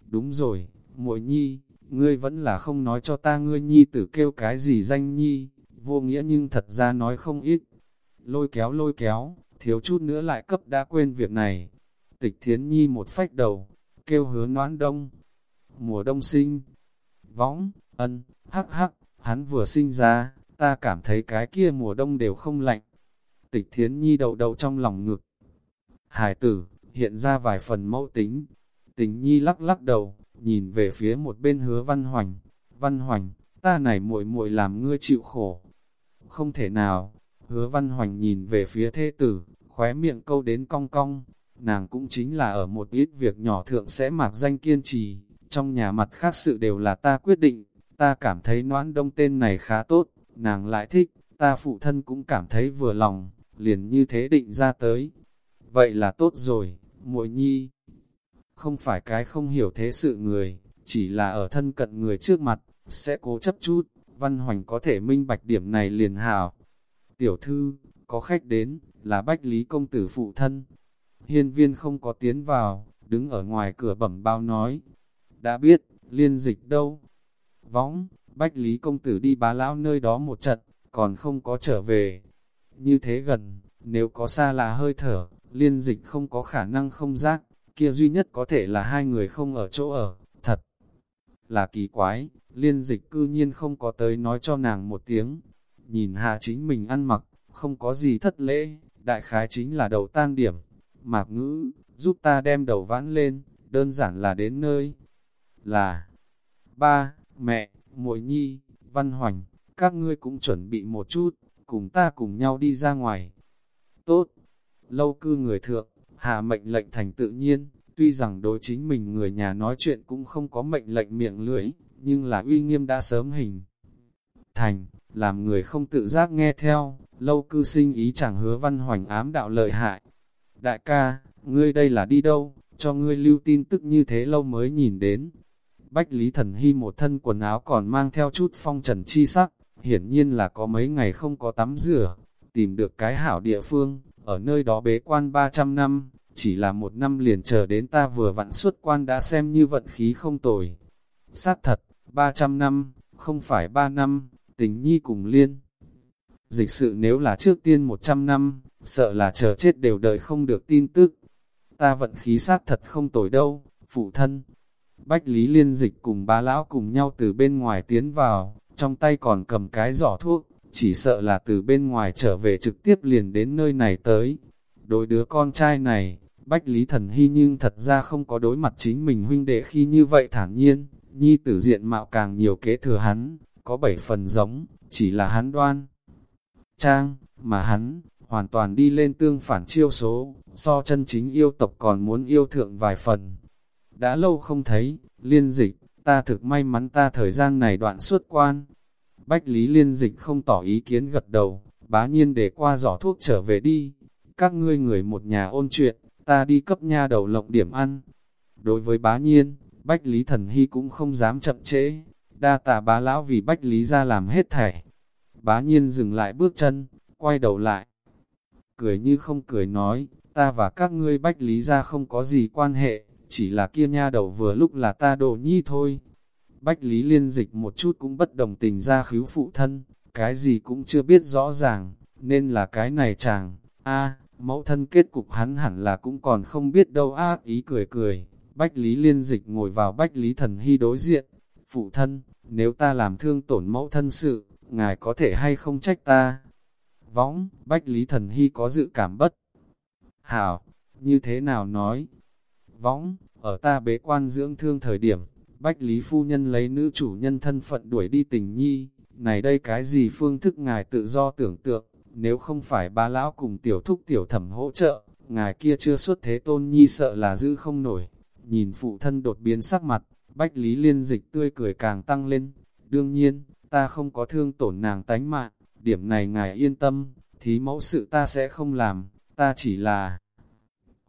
Đúng rồi, muội nhi, ngươi vẫn là không nói cho ta ngươi nhi tử kêu cái gì danh nhi, vô nghĩa nhưng thật ra nói không ít. Lôi kéo lôi kéo, thiếu chút nữa lại cấp đã quên việc này. Tịch thiến nhi một phách đầu, kêu hứa noãn đông. Mùa đông sinh, võng, ân, hắc hắc, hắn vừa sinh ra, ta cảm thấy cái kia mùa đông đều không lạnh. Tịch thiến nhi đầu đầu trong lòng ngực. Hải tử, hiện ra vài phần mẫu tính. Tình nhi lắc lắc đầu, nhìn về phía một bên hứa văn hoành. Văn hoành, ta này muội muội làm ngươi chịu khổ. Không thể nào, hứa văn hoành nhìn về phía thê tử, khóe miệng câu đến cong cong. Nàng cũng chính là ở một ít việc nhỏ thượng sẽ mạc danh kiên trì, trong nhà mặt khác sự đều là ta quyết định, ta cảm thấy noãn đông tên này khá tốt, nàng lại thích, ta phụ thân cũng cảm thấy vừa lòng, liền như thế định ra tới. Vậy là tốt rồi, muội nhi. Không phải cái không hiểu thế sự người, chỉ là ở thân cận người trước mặt, sẽ cố chấp chút, văn hoành có thể minh bạch điểm này liền hảo. Tiểu thư, có khách đến, là Bách Lý Công Tử phụ thân. Hiên viên không có tiến vào, đứng ở ngoài cửa bẩm bao nói. Đã biết, liên dịch đâu? Võng, Bách Lý Công Tử đi bá lão nơi đó một trận, còn không có trở về. Như thế gần, nếu có xa là hơi thở, liên dịch không có khả năng không giác, kia duy nhất có thể là hai người không ở chỗ ở, thật là kỳ quái, liên dịch cư nhiên không có tới nói cho nàng một tiếng. Nhìn hạ chính mình ăn mặc, không có gì thất lễ, đại khái chính là đầu tan điểm. Mạc ngữ, giúp ta đem đầu vãn lên, đơn giản là đến nơi. Là, ba, mẹ, muội nhi, văn hoành, các ngươi cũng chuẩn bị một chút, cùng ta cùng nhau đi ra ngoài. Tốt, lâu cư người thượng, hạ mệnh lệnh thành tự nhiên, tuy rằng đối chính mình người nhà nói chuyện cũng không có mệnh lệnh miệng lưỡi, nhưng là uy nghiêm đã sớm hình. Thành, làm người không tự giác nghe theo, lâu cư sinh ý chẳng hứa văn hoành ám đạo lợi hại. Đại ca, ngươi đây là đi đâu, cho ngươi lưu tin tức như thế lâu mới nhìn đến, Bách Lý Thần Hy một thân quần áo còn mang theo chút phong trần chi sắc, hiển nhiên là có mấy ngày không có tắm rửa, tìm được cái hảo địa phương, ở nơi đó bế quan 300 năm, chỉ là một năm liền chờ đến ta vừa vặn xuất quan đã xem như vận khí không tồi. Xác thật, 300 năm, không phải 3 năm, tình nhi cùng liên. Dịch sự nếu là trước tiên 100 năm, sợ là chờ chết đều đợi không được tin tức. Ta vận khí xác thật không tồi đâu, phụ thân, Bách Lý Liên Dịch cùng ba lão cùng nhau từ bên ngoài tiến vào, trong tay còn cầm cái giỏ thuốc, chỉ sợ là từ bên ngoài trở về trực tiếp liền đến nơi này tới. Đối đứa con trai này, Bách Lý Thần Hy nhưng thật ra không có đối mặt chính mình huynh đệ khi như vậy thản nhiên, nhi tử diện mạo càng nhiều kế thừa hắn, có bảy phần giống, chỉ là hắn đoan. Trang, mà hắn, hoàn toàn đi lên tương phản chiêu số, so chân chính yêu tộc còn muốn yêu thượng vài phần. Đã lâu không thấy, liên dịch, ta thực may mắn ta thời gian này đoạn suốt quan. Bách Lý liên dịch không tỏ ý kiến gật đầu, bá nhiên để qua giỏ thuốc trở về đi. Các ngươi người một nhà ôn chuyện, ta đi cấp nha đầu lộng điểm ăn. Đối với bá nhiên, Bách Lý Thần Hy cũng không dám chậm trễ, đa tạ bá lão vì Bách Lý ra làm hết thảy. Bá nhiên dừng lại bước chân, quay đầu lại. Cười như không cười nói, ta và các ngươi Bách Lý ra không có gì quan hệ, chỉ là kia nha đầu vừa lúc là ta đồ nhi thôi. Bách Lý liên dịch một chút cũng bất đồng tình ra khíu phụ thân, cái gì cũng chưa biết rõ ràng, nên là cái này chàng, a mẫu thân kết cục hắn hẳn là cũng còn không biết đâu ác ý cười cười. Bách Lý liên dịch ngồi vào Bách Lý thần hy đối diện, phụ thân, nếu ta làm thương tổn mẫu thân sự, ngài có thể hay không trách ta? Võng, Bách Lý thần hy có dự cảm bất. Hảo, như thế nào nói? Võng, ở ta bế quan dưỡng thương thời điểm, Bách Lý Phu Nhân lấy nữ chủ nhân thân phận đuổi đi tình nhi, này đây cái gì phương thức ngài tự do tưởng tượng, nếu không phải ba lão cùng tiểu thúc tiểu thẩm hỗ trợ, ngài kia chưa xuất thế tôn nhi sợ là giữ không nổi. Nhìn phụ thân đột biến sắc mặt, Bách Lý Liên dịch tươi cười càng tăng lên. Đương nhiên, ta không có thương tổn nàng tánh mạng, điểm này ngài yên tâm, thí mẫu sự ta sẽ không làm, ta chỉ là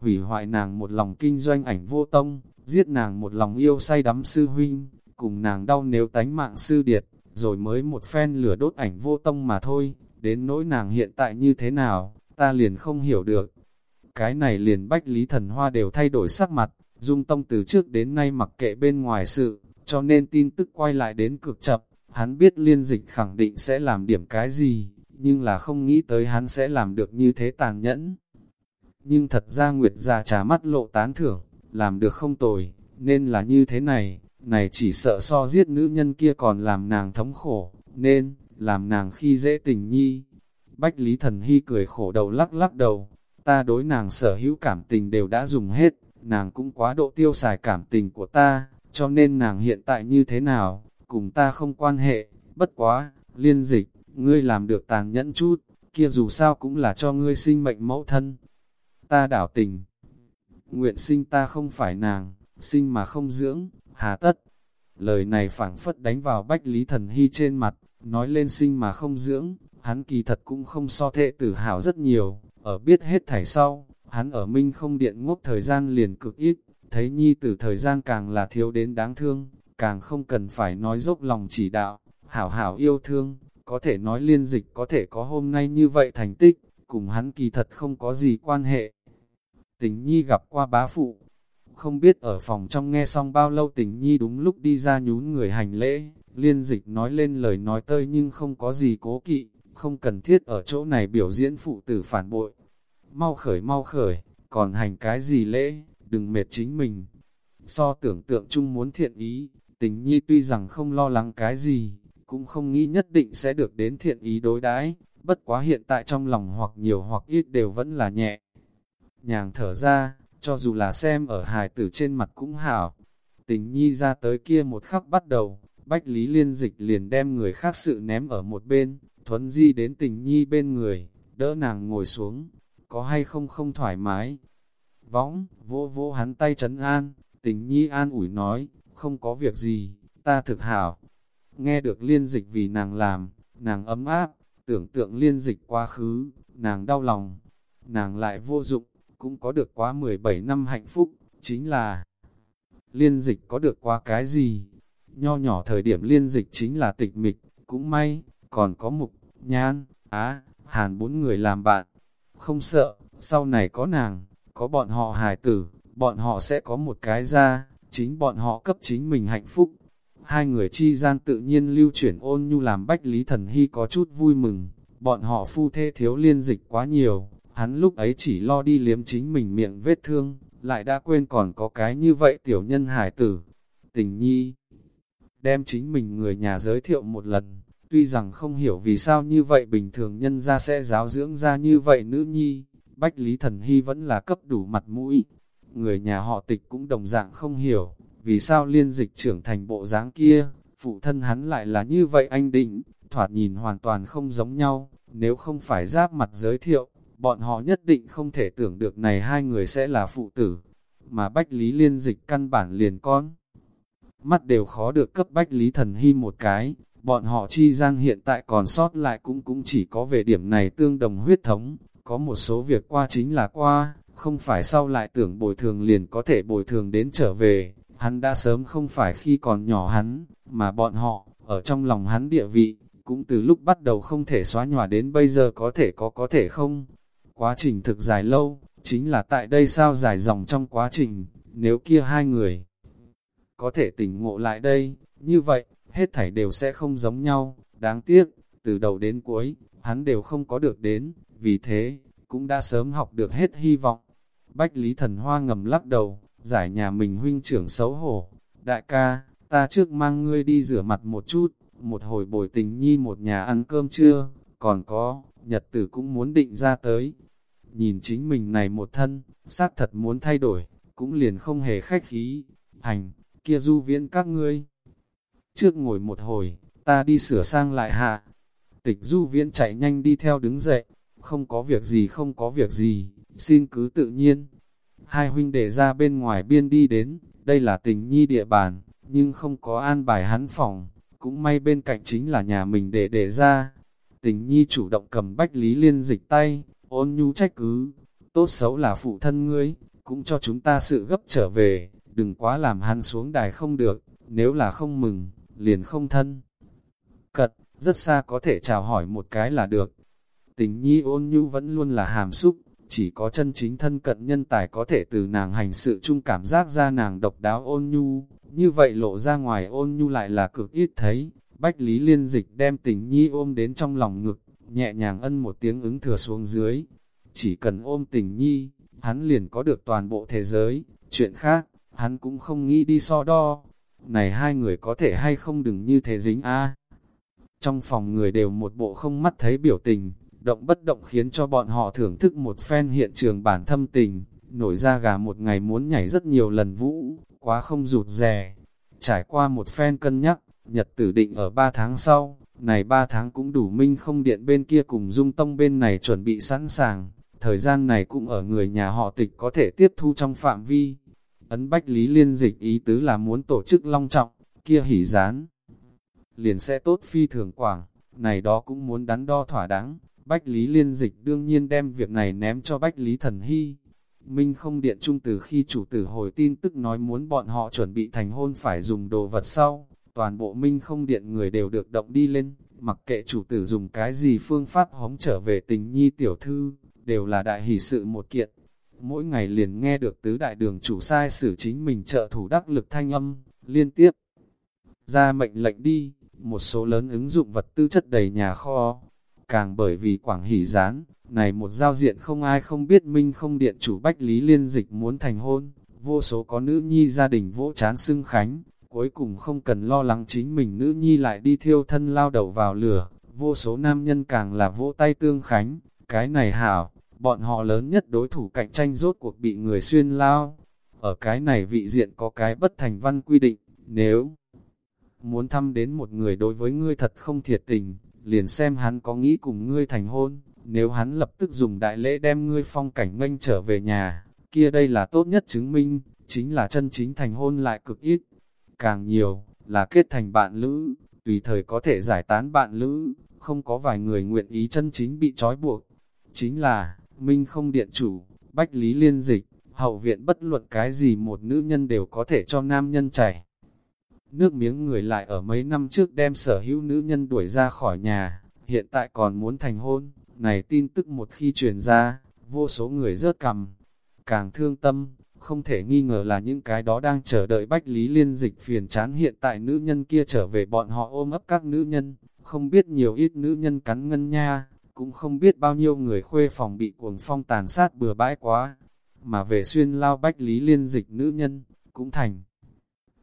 hủy hoại nàng một lòng kinh doanh ảnh vô tông, giết nàng một lòng yêu say đắm sư huynh, cùng nàng đau nếu tánh mạng sư điệt, rồi mới một phen lửa đốt ảnh vô tông mà thôi, đến nỗi nàng hiện tại như thế nào, ta liền không hiểu được. Cái này liền bách lý thần hoa đều thay đổi sắc mặt, dung tông từ trước đến nay mặc kệ bên ngoài sự, cho nên tin tức quay lại đến cực chậm, hắn biết liên dịch khẳng định sẽ làm điểm cái gì, nhưng là không nghĩ tới hắn sẽ làm được như thế tàn nhẫn. Nhưng thật ra Nguyệt già trà mắt lộ tán thưởng, làm được không tồi, nên là như thế này, này chỉ sợ so giết nữ nhân kia còn làm nàng thống khổ, nên, làm nàng khi dễ tình nhi. Bách Lý Thần Hy cười khổ đầu lắc lắc đầu, ta đối nàng sở hữu cảm tình đều đã dùng hết, nàng cũng quá độ tiêu xài cảm tình của ta, cho nên nàng hiện tại như thế nào, cùng ta không quan hệ, bất quá, liên dịch, ngươi làm được tàn nhẫn chút, kia dù sao cũng là cho ngươi sinh mệnh mẫu thân. Ta đảo tình, nguyện sinh ta không phải nàng, sinh mà không dưỡng, hà tất. Lời này phảng phất đánh vào Bách Lý Thần Hy trên mặt, nói lên sinh mà không dưỡng, hắn kỳ thật cũng không so thệ tử hào rất nhiều, ở biết hết thảy sau, hắn ở minh không điện ngốc thời gian liền cực ít, thấy nhi tử thời gian càng là thiếu đến đáng thương, càng không cần phải nói dốc lòng chỉ đạo, hảo hảo yêu thương, có thể nói liên dịch có thể có hôm nay như vậy thành tích, cùng hắn kỳ thật không có gì quan hệ. Tình nhi gặp qua bá phụ, không biết ở phòng trong nghe xong bao lâu tình nhi đúng lúc đi ra nhún người hành lễ, liên dịch nói lên lời nói tơi nhưng không có gì cố kỵ, không cần thiết ở chỗ này biểu diễn phụ tử phản bội. Mau khởi mau khởi, còn hành cái gì lễ, đừng mệt chính mình. So tưởng tượng chung muốn thiện ý, tình nhi tuy rằng không lo lắng cái gì, cũng không nghĩ nhất định sẽ được đến thiện ý đối đãi bất quá hiện tại trong lòng hoặc nhiều hoặc ít đều vẫn là nhẹ. Nhàng thở ra, cho dù là xem ở hài tử trên mặt cũng hảo. Tình nhi ra tới kia một khắc bắt đầu, Bách Lý Liên Dịch liền đem người khác sự ném ở một bên, thuấn di đến tình nhi bên người, đỡ nàng ngồi xuống, có hay không không thoải mái. Võng, vô vô hắn tay chấn an, tình nhi an ủi nói, không có việc gì, ta thực hảo. Nghe được liên dịch vì nàng làm, nàng ấm áp, tưởng tượng liên dịch quá khứ, nàng đau lòng, nàng lại vô dụng, cũng có được quá 17 năm hạnh phúc, chính là liên dịch có được qua cái gì. Nho nhỏ thời điểm liên dịch chính là tịch mịch, cũng may, còn có mục, nhan, á, hàn bốn người làm bạn. Không sợ, sau này có nàng, có bọn họ hài tử, bọn họ sẽ có một cái ra, chính bọn họ cấp chính mình hạnh phúc. Hai người chi gian tự nhiên lưu chuyển ôn nhu làm Bách Lý Thần Hy có chút vui mừng, bọn họ phu thê thiếu liên dịch quá nhiều, Hắn lúc ấy chỉ lo đi liếm chính mình miệng vết thương, lại đã quên còn có cái như vậy tiểu nhân hải tử. Tình nhi đem chính mình người nhà giới thiệu một lần, tuy rằng không hiểu vì sao như vậy bình thường nhân ra sẽ giáo dưỡng ra như vậy nữ nhi, Bách Lý Thần Hy vẫn là cấp đủ mặt mũi. Người nhà họ tịch cũng đồng dạng không hiểu, vì sao liên dịch trưởng thành bộ dáng kia, phụ thân hắn lại là như vậy anh định, thoạt nhìn hoàn toàn không giống nhau, nếu không phải giáp mặt giới thiệu, bọn họ nhất định không thể tưởng được này hai người sẽ là phụ tử, mà Bách Lý liên dịch căn bản liền con. Mắt đều khó được cấp Bách Lý thần hy một cái, bọn họ chi gian hiện tại còn sót lại cũng cũng chỉ có về điểm này tương đồng huyết thống, có một số việc qua chính là qua, không phải sau lại tưởng bồi thường liền có thể bồi thường đến trở về, hắn đã sớm không phải khi còn nhỏ hắn, mà bọn họ, ở trong lòng hắn địa vị, cũng từ lúc bắt đầu không thể xóa nhòa đến bây giờ có thể có có thể không. Quá trình thực dài lâu, chính là tại đây sao dài dòng trong quá trình, nếu kia hai người có thể tỉnh ngộ lại đây, như vậy, hết thảy đều sẽ không giống nhau, đáng tiếc, từ đầu đến cuối, hắn đều không có được đến, vì thế, cũng đã sớm học được hết hy vọng. Bách Lý Thần Hoa ngầm lắc đầu, giải nhà mình huynh trưởng xấu hổ. Đại ca, ta trước mang ngươi đi rửa mặt một chút, một hồi bồi tình nhi một nhà ăn cơm trưa, còn có, nhật tử cũng muốn định ra tới. Nhìn chính mình này một thân, xác thật muốn thay đổi, cũng liền không hề khách khí. Hành, kia du viễn các ngươi. Trước ngồi một hồi, ta đi sửa sang lại hạ. Tịch du viễn chạy nhanh đi theo đứng dậy, không có việc gì không có việc gì, xin cứ tự nhiên. Hai huynh đệ ra bên ngoài biên đi đến, đây là tình nhi địa bàn, nhưng không có an bài hắn phòng, cũng may bên cạnh chính là nhà mình để để ra. Tình nhi chủ động cầm bách lý liên dịch tay, ôn nhu trách cứ, tốt xấu là phụ thân ngươi, cũng cho chúng ta sự gấp trở về, đừng quá làm hắn xuống đài không được, nếu là không mừng, liền không thân. Cật, rất xa có thể chào hỏi một cái là được. Tình nhi ôn nhu vẫn luôn là hàm xúc, chỉ có chân chính thân cận nhân tài có thể từ nàng hành sự chung cảm giác ra nàng độc đáo ôn nhu, như vậy lộ ra ngoài ôn nhu lại là cực ít thấy. Bách Lý Liên Dịch đem tình nhi ôm đến trong lòng ngực, nhẹ nhàng ân một tiếng ứng thừa xuống dưới. Chỉ cần ôm tình nhi, hắn liền có được toàn bộ thế giới, chuyện khác, hắn cũng không nghĩ đi so đo. Này hai người có thể hay không đừng như thế dính a Trong phòng người đều một bộ không mắt thấy biểu tình, động bất động khiến cho bọn họ thưởng thức một phen hiện trường bản thâm tình, nổi ra gà một ngày muốn nhảy rất nhiều lần vũ, quá không rụt rè. Trải qua một phen cân nhắc, nhật tử định ở ba tháng sau, này ba tháng cũng đủ minh không điện bên kia cùng dung tông bên này chuẩn bị sẵn sàng, thời gian này cũng ở người nhà họ tịch có thể tiếp thu trong phạm vi. Ấn Bách Lý Liên dịch ý tứ là muốn tổ chức long trọng, kia hỉ gián. Liền sẽ tốt phi thường quảng, này đó cũng muốn đắn đo thỏa đáng, Bách Lý Liên Dịch đương nhiên đem việc này ném cho Bách Lý Thần Hy. Minh không điện trung từ khi chủ tử hồi tin tức nói muốn bọn họ chuẩn bị thành hôn phải dùng đồ vật sau, toàn bộ Minh không điện người đều được động đi lên, mặc kệ chủ tử dùng cái gì phương pháp hóng trở về tình nhi tiểu thư, đều là đại hỷ sự một kiện. Mỗi ngày liền nghe được tứ đại đường chủ sai xử chính mình trợ thủ đắc lực thanh âm, liên tiếp ra mệnh lệnh đi, một số lớn ứng dụng vật tư chất đầy nhà kho, Càng bởi vì Quảng Hỷ Gián, này một giao diện không ai không biết minh không điện chủ Bách Lý Liên Dịch muốn thành hôn, vô số có nữ nhi gia đình vỗ chán xưng khánh, cuối cùng không cần lo lắng chính mình nữ nhi lại đi thiêu thân lao đầu vào lửa, vô số nam nhân càng là vỗ tay tương khánh, cái này hảo, bọn họ lớn nhất đối thủ cạnh tranh rốt cuộc bị người xuyên lao. Ở cái này vị diện có cái bất thành văn quy định, nếu muốn thăm đến một người đối với ngươi thật không thiệt tình, liền xem hắn có nghĩ cùng ngươi thành hôn, nếu hắn lập tức dùng đại lễ đem ngươi phong cảnh nghênh trở về nhà, kia đây là tốt nhất chứng minh, chính là chân chính thành hôn lại cực ít. Càng nhiều, là kết thành bạn lữ, tùy thời có thể giải tán bạn lữ, không có vài người nguyện ý chân chính bị trói buộc. Chính là, Minh không điện chủ, Bách Lý Liên Dịch, hậu viện bất luận cái gì một nữ nhân đều có thể cho nam nhân chảy. Nước miếng người lại ở mấy năm trước đem sở hữu nữ nhân đuổi ra khỏi nhà, hiện tại còn muốn thành hôn, này tin tức một khi truyền ra, vô số người rớt cầm, càng thương tâm, không thể nghi ngờ là những cái đó đang chờ đợi Bách Lý Liên dịch phiền chán hiện tại nữ nhân kia trở về bọn họ ôm ấp các nữ nhân, không biết nhiều ít nữ nhân cắn ngân nha, cũng không biết bao nhiêu người khuê phòng bị cuồng phong tàn sát bừa bãi quá, mà về xuyên lao Bách Lý Liên dịch nữ nhân, cũng thành.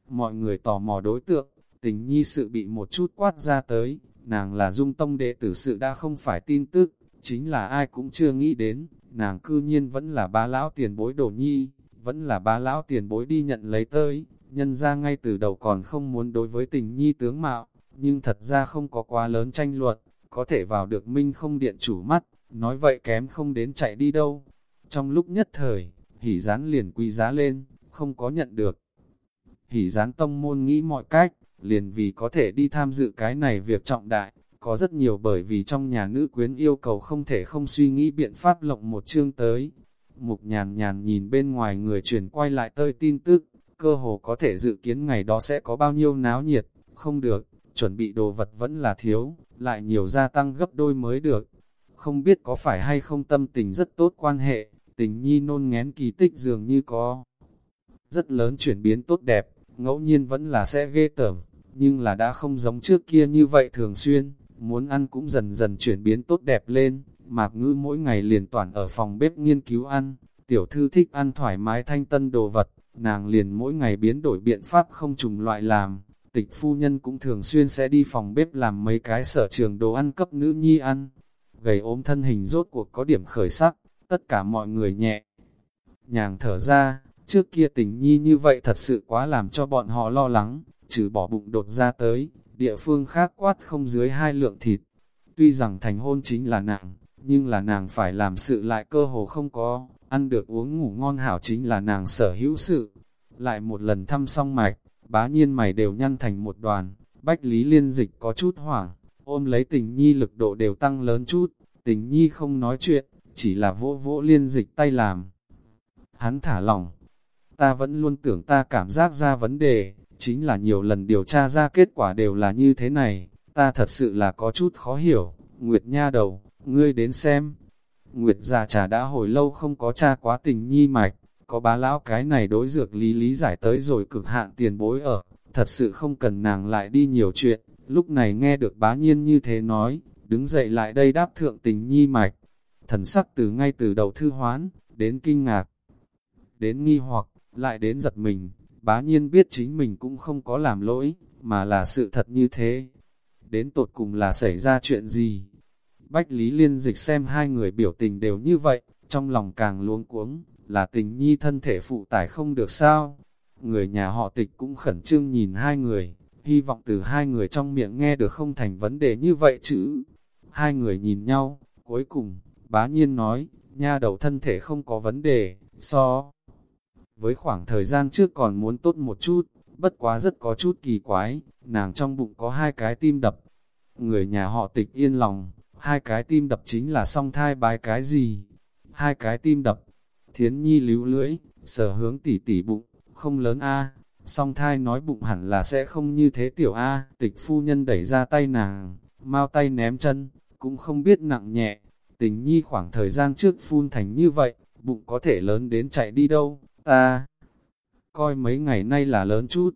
Mọi người tò mò đối tượng, tình nhi sự bị một chút quát ra tới, nàng là dung tông đệ tử sự đã không phải tin tức, chính là ai cũng chưa nghĩ đến, nàng cư nhiên vẫn là ba lão tiền bối đồ nhi, vẫn là ba lão tiền bối đi nhận lấy tới, nhân ra ngay từ đầu còn không muốn đối với tình nhi tướng mạo, nhưng thật ra không có quá lớn tranh luận, có thể vào được minh không điện chủ mắt, nói vậy kém không đến chạy đi đâu. Trong lúc nhất thời, hỉ gián liền quy giá lên, không có nhận được. Hỉ gián tông môn nghĩ mọi cách, liền vì có thể đi tham dự cái này việc trọng đại, có rất nhiều bởi vì trong nhà nữ quyến yêu cầu không thể không suy nghĩ biện pháp lộng một chương tới. Mục nhàn nhàn nhìn bên ngoài người truyền quay lại tơi tin tức, cơ hồ có thể dự kiến ngày đó sẽ có bao nhiêu náo nhiệt, không được, chuẩn bị đồ vật vẫn là thiếu, lại nhiều gia tăng gấp đôi mới được. Không biết có phải hay không tâm tình rất tốt quan hệ, tình nhi nôn ngén kỳ tích dường như có rất lớn chuyển biến tốt đẹp, ngẫu nhiên vẫn là sẽ ghê tởm, nhưng là đã không giống trước kia như vậy thường xuyên, muốn ăn cũng dần dần chuyển biến tốt đẹp lên, mạc ngữ mỗi ngày liền toàn ở phòng bếp nghiên cứu ăn, tiểu thư thích ăn thoải mái thanh tân đồ vật, nàng liền mỗi ngày biến đổi biện pháp không trùng loại làm, tịch phu nhân cũng thường xuyên sẽ đi phòng bếp làm mấy cái sở trường đồ ăn cấp nữ nhi ăn, gầy ốm thân hình rốt cuộc có điểm khởi sắc, tất cả mọi người nhẹ. Nhàng thở ra, trước kia tình nhi như vậy thật sự quá làm cho bọn họ lo lắng, trừ bỏ bụng đột ra tới, địa phương khác quát không dưới hai lượng thịt. Tuy rằng thành hôn chính là nàng, nhưng là nàng phải làm sự lại cơ hồ không có, ăn được uống ngủ ngon hảo chính là nàng sở hữu sự. Lại một lần thăm xong mạch, bá nhiên mày đều nhăn thành một đoàn, bách lý liên dịch có chút hoảng, ôm lấy tình nhi lực độ đều tăng lớn chút, tình nhi không nói chuyện, chỉ là vỗ vỗ liên dịch tay làm. Hắn thả lỏng, ta vẫn luôn tưởng ta cảm giác ra vấn đề, chính là nhiều lần điều tra ra kết quả đều là như thế này, ta thật sự là có chút khó hiểu, Nguyệt nha đầu, ngươi đến xem. Nguyệt già trà đã hồi lâu không có cha quá tình nhi mạch, có bá lão cái này đối dược lý lý giải tới rồi cực hạn tiền bối ở, thật sự không cần nàng lại đi nhiều chuyện, lúc này nghe được bá nhiên như thế nói, đứng dậy lại đây đáp thượng tình nhi mạch, thần sắc từ ngay từ đầu thư hoán, đến kinh ngạc, đến nghi hoặc, lại đến giật mình, bá nhiên biết chính mình cũng không có làm lỗi, mà là sự thật như thế. Đến tột cùng là xảy ra chuyện gì? Bách Lý Liên dịch xem hai người biểu tình đều như vậy, trong lòng càng luống cuống, là tình nhi thân thể phụ tải không được sao? Người nhà họ tịch cũng khẩn trương nhìn hai người, hy vọng từ hai người trong miệng nghe được không thành vấn đề như vậy chứ. Hai người nhìn nhau, cuối cùng, bá nhiên nói, nha đầu thân thể không có vấn đề, so với khoảng thời gian trước còn muốn tốt một chút, bất quá rất có chút kỳ quái, nàng trong bụng có hai cái tim đập. Người nhà họ tịch yên lòng, hai cái tim đập chính là song thai bái cái gì? Hai cái tim đập, thiến nhi líu lưỡi, sở hướng tỉ tỉ bụng, không lớn a. Song thai nói bụng hẳn là sẽ không như thế tiểu a. Tịch phu nhân đẩy ra tay nàng, mau tay ném chân, cũng không biết nặng nhẹ, tình nhi khoảng thời gian trước phun thành như vậy, bụng có thể lớn đến chạy đi đâu, ta coi mấy ngày nay là lớn chút.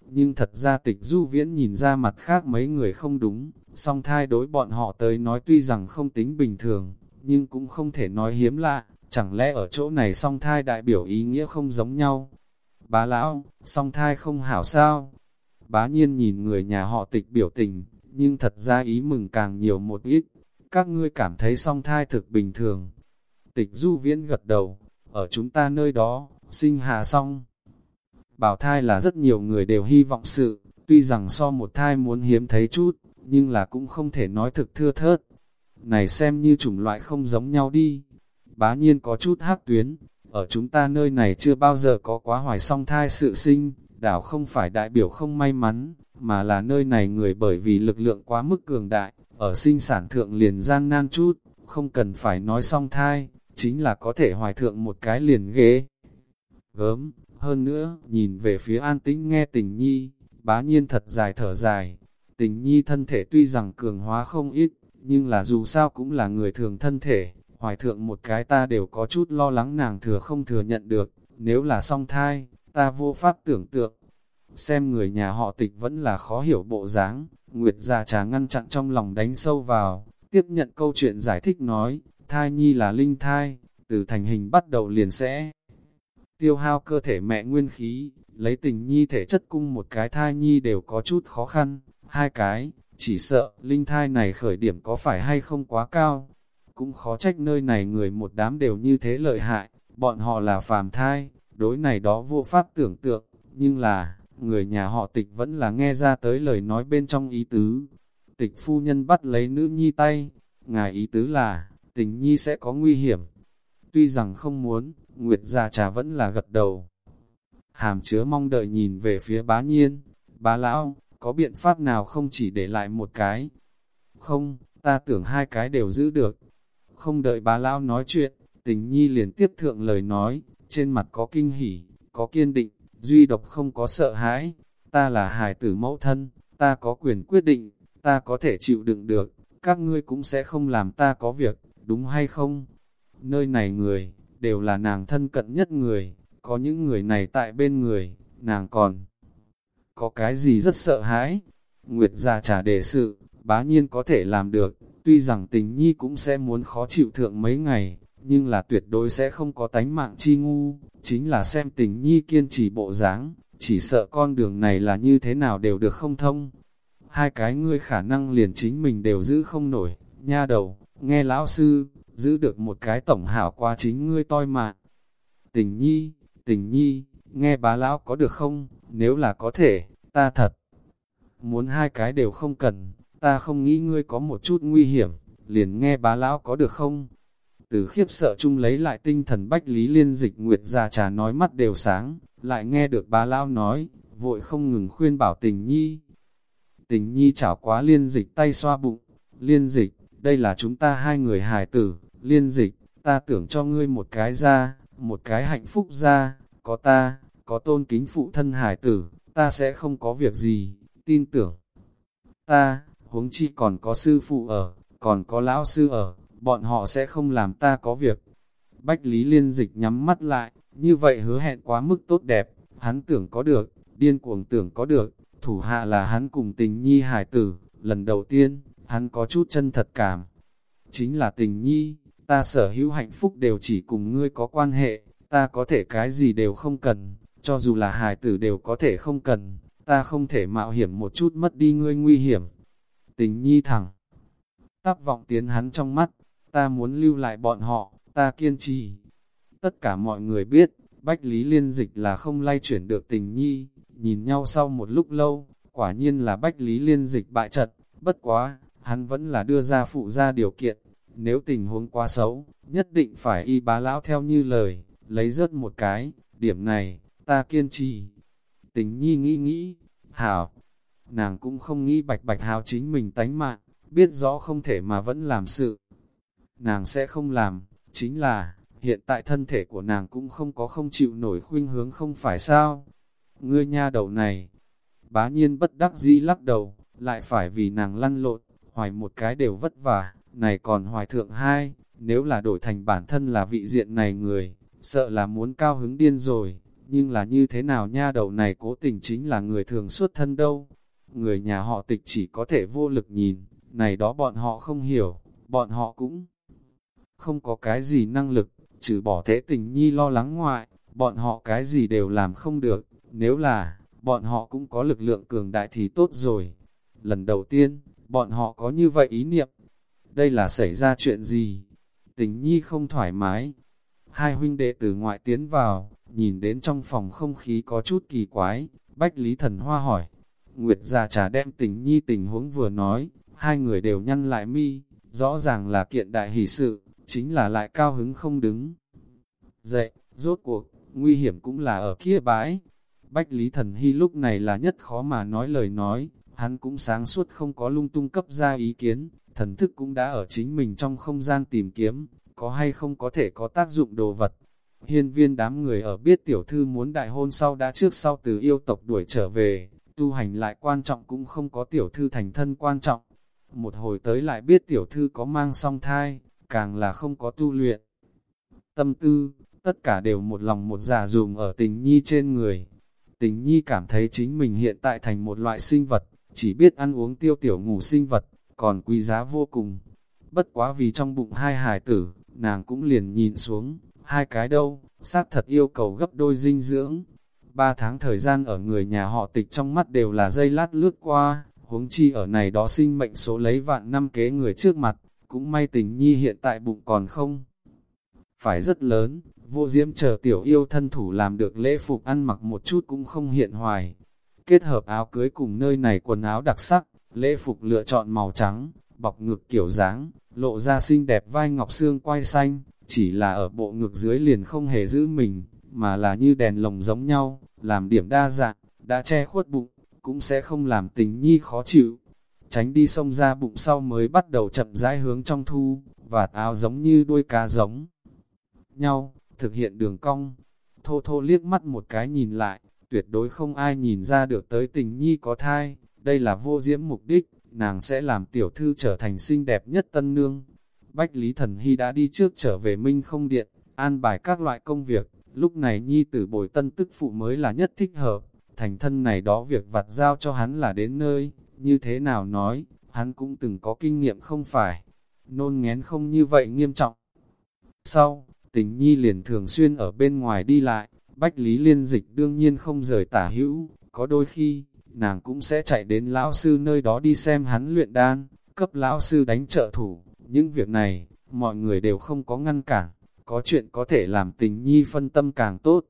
Nhưng thật ra tịch du viễn nhìn ra mặt khác mấy người không đúng, song thai đối bọn họ tới nói tuy rằng không tính bình thường, nhưng cũng không thể nói hiếm lạ, chẳng lẽ ở chỗ này song thai đại biểu ý nghĩa không giống nhau. Bá lão, song thai không hảo sao? Bá nhiên nhìn người nhà họ tịch biểu tình, nhưng thật ra ý mừng càng nhiều một ít. Các ngươi cảm thấy song thai thực bình thường. Tịch du viễn gật đầu, ở chúng ta nơi đó, sinh hạ song. Bảo thai là rất nhiều người đều hy vọng sự, tuy rằng so một thai muốn hiếm thấy chút, nhưng là cũng không thể nói thực thưa thớt. Này xem như chủng loại không giống nhau đi. Bá nhiên có chút hắc tuyến, ở chúng ta nơi này chưa bao giờ có quá hoài song thai sự sinh, đảo không phải đại biểu không may mắn, mà là nơi này người bởi vì lực lượng quá mức cường đại, ở sinh sản thượng liền gian nan chút, không cần phải nói song thai, chính là có thể hoài thượng một cái liền ghế gớm, hơn nữa, nhìn về phía an tĩnh nghe tình nhi, bá nhiên thật dài thở dài, tình nhi thân thể tuy rằng cường hóa không ít, nhưng là dù sao cũng là người thường thân thể, hoài thượng một cái ta đều có chút lo lắng nàng thừa không thừa nhận được, nếu là song thai, ta vô pháp tưởng tượng. Xem người nhà họ tịch vẫn là khó hiểu bộ dáng, Nguyệt già trà ngăn chặn trong lòng đánh sâu vào, tiếp nhận câu chuyện giải thích nói, thai nhi là linh thai, từ thành hình bắt đầu liền sẽ tiêu hao cơ thể mẹ nguyên khí, lấy tình nhi thể chất cung một cái thai nhi đều có chút khó khăn, hai cái, chỉ sợ linh thai này khởi điểm có phải hay không quá cao, cũng khó trách nơi này người một đám đều như thế lợi hại, bọn họ là phàm thai, đối này đó vô pháp tưởng tượng, nhưng là, người nhà họ tịch vẫn là nghe ra tới lời nói bên trong ý tứ. Tịch phu nhân bắt lấy nữ nhi tay, ngài ý tứ là, tình nhi sẽ có nguy hiểm. Tuy rằng không muốn, Nguyệt già trà vẫn là gật đầu. Hàm chứa mong đợi nhìn về phía bá nhiên, bá lão, có biện pháp nào không chỉ để lại một cái? Không, ta tưởng hai cái đều giữ được. Không đợi bà lão nói chuyện, tình nhi liền tiếp thượng lời nói, trên mặt có kinh hỉ, có kiên định, duy độc không có sợ hãi. Ta là hài tử mẫu thân, ta có quyền quyết định, ta có thể chịu đựng được, các ngươi cũng sẽ không làm ta có việc, đúng hay không? Nơi này người, đều là nàng thân cận nhất người, có những người này tại bên người, nàng còn có cái gì rất sợ hãi. Nguyệt già trả đề sự, bá nhiên có thể làm được, tuy rằng tình nhi cũng sẽ muốn khó chịu thượng mấy ngày, nhưng là tuyệt đối sẽ không có tánh mạng chi ngu, chính là xem tình nhi kiên trì bộ dáng, chỉ sợ con đường này là như thế nào đều được không thông. Hai cái ngươi khả năng liền chính mình đều giữ không nổi, nha đầu, nghe lão sư, giữ được một cái tổng hảo qua chính ngươi toi mạng. Tình nhi, tình nhi, nghe bá lão có được không, nếu là có thể, ta thật. Muốn hai cái đều không cần, ta không nghĩ ngươi có một chút nguy hiểm, liền nghe bá lão có được không? Từ khiếp sợ chung lấy lại tinh thần bách lý liên dịch nguyệt già trà nói mắt đều sáng, lại nghe được bá lão nói, vội không ngừng khuyên bảo tình nhi. Tình nhi chảo quá liên dịch tay xoa bụng, liên dịch, đây là chúng ta hai người hài tử, liên dịch, ta tưởng cho ngươi một cái ra, một cái hạnh phúc ra, có ta, có tôn kính phụ thân hải tử, ta sẽ không có việc gì, tin tưởng. Ta, huống chi còn có sư phụ ở, còn có lão sư ở, bọn họ sẽ không làm ta có việc. Bách Lý Liên Dịch nhắm mắt lại, như vậy hứa hẹn quá mức tốt đẹp, hắn tưởng có được, điên cuồng tưởng có được, thủ hạ là hắn cùng tình nhi hải tử, lần đầu tiên, hắn có chút chân thật cảm. Chính là tình nhi, ta sở hữu hạnh phúc đều chỉ cùng ngươi có quan hệ, ta có thể cái gì đều không cần, cho dù là hài tử đều có thể không cần, ta không thể mạo hiểm một chút mất đi ngươi nguy hiểm. Tình nhi thẳng, tắp vọng tiến hắn trong mắt, ta muốn lưu lại bọn họ, ta kiên trì. Tất cả mọi người biết, Bách Lý Liên Dịch là không lay chuyển được tình nhi, nhìn nhau sau một lúc lâu, quả nhiên là Bách Lý Liên Dịch bại trận, bất quá, hắn vẫn là đưa ra phụ ra điều kiện, nếu tình huống quá xấu, nhất định phải y bá lão theo như lời, lấy rớt một cái, điểm này, ta kiên trì. Tình nhi nghĩ nghĩ, hảo, nàng cũng không nghĩ bạch bạch hào chính mình tánh mạng, biết rõ không thể mà vẫn làm sự. Nàng sẽ không làm, chính là, hiện tại thân thể của nàng cũng không có không chịu nổi khuynh hướng không phải sao. Ngươi nha đầu này, bá nhiên bất đắc dĩ lắc đầu, lại phải vì nàng lăn lộn, hoài một cái đều vất vả, này còn hoài thượng hai, nếu là đổi thành bản thân là vị diện này người, sợ là muốn cao hứng điên rồi, nhưng là như thế nào nha đầu này cố tình chính là người thường xuất thân đâu. Người nhà họ tịch chỉ có thể vô lực nhìn, này đó bọn họ không hiểu, bọn họ cũng không có cái gì năng lực, trừ bỏ thế tình nhi lo lắng ngoại, bọn họ cái gì đều làm không được, nếu là, bọn họ cũng có lực lượng cường đại thì tốt rồi. Lần đầu tiên, bọn họ có như vậy ý niệm, đây là xảy ra chuyện gì? Tình nhi không thoải mái. Hai huynh đệ từ ngoại tiến vào, nhìn đến trong phòng không khí có chút kỳ quái, Bách Lý Thần Hoa hỏi. Nguyệt già trà đem tình nhi tình huống vừa nói, hai người đều nhăn lại mi, rõ ràng là kiện đại hỷ sự, chính là lại cao hứng không đứng. Dậy, rốt cuộc, nguy hiểm cũng là ở kia bãi. Bách Lý Thần Hy lúc này là nhất khó mà nói lời nói, hắn cũng sáng suốt không có lung tung cấp ra ý kiến, thần thức cũng đã ở chính mình trong không gian tìm kiếm, có hay không có thể có tác dụng đồ vật. Hiên viên đám người ở biết tiểu thư muốn đại hôn sau đã trước sau từ yêu tộc đuổi trở về, tu hành lại quan trọng cũng không có tiểu thư thành thân quan trọng. Một hồi tới lại biết tiểu thư có mang song thai, càng là không có tu luyện. Tâm tư, tất cả đều một lòng một giả dạ dùm ở tình nhi trên người. Tình nhi cảm thấy chính mình hiện tại thành một loại sinh vật, chỉ biết ăn uống tiêu tiểu ngủ sinh vật, còn quý giá vô cùng. Bất quá vì trong bụng hai hài tử, nàng cũng liền nhìn xuống, hai cái đâu, xác thật yêu cầu gấp đôi dinh dưỡng. Ba tháng thời gian ở người nhà họ tịch trong mắt đều là dây lát lướt qua, huống chi ở này đó sinh mệnh số lấy vạn năm kế người trước mặt, cũng may tình nhi hiện tại bụng còn không. Phải rất lớn, Vô diễm chờ tiểu yêu thân thủ làm được lễ phục ăn mặc một chút cũng không hiện hoài. Kết hợp áo cưới cùng nơi này quần áo đặc sắc, lễ phục lựa chọn màu trắng, bọc ngực kiểu dáng, lộ ra xinh đẹp vai ngọc xương quay xanh, chỉ là ở bộ ngực dưới liền không hề giữ mình, mà là như đèn lồng giống nhau, làm điểm đa dạng, đã che khuất bụng, cũng sẽ không làm tình nhi khó chịu. Tránh đi sông ra bụng sau mới bắt đầu chậm rãi hướng trong thu, và áo giống như đuôi cá giống nhau, thực hiện đường cong. Thô thô liếc mắt một cái nhìn lại, tuyệt đối không ai nhìn ra được tới tình nhi có thai, đây là vô diễm mục đích, nàng sẽ làm tiểu thư trở thành xinh đẹp nhất tân nương. Bách Lý Thần Hy đã đi trước trở về Minh không điện, an bài các loại công việc, lúc này nhi tử bồi tân tức phụ mới là nhất thích hợp, thành thân này đó việc vặt giao cho hắn là đến nơi, như thế nào nói, hắn cũng từng có kinh nghiệm không phải, nôn ngén không như vậy nghiêm trọng. Sau, tình nhi liền thường xuyên ở bên ngoài đi lại, Bách Lý Liên Dịch đương nhiên không rời tả hữu, có đôi khi, nàng cũng sẽ chạy đến lão sư nơi đó đi xem hắn luyện đan, cấp lão sư đánh trợ thủ. Những việc này, mọi người đều không có ngăn cản, có chuyện có thể làm tình nhi phân tâm càng tốt.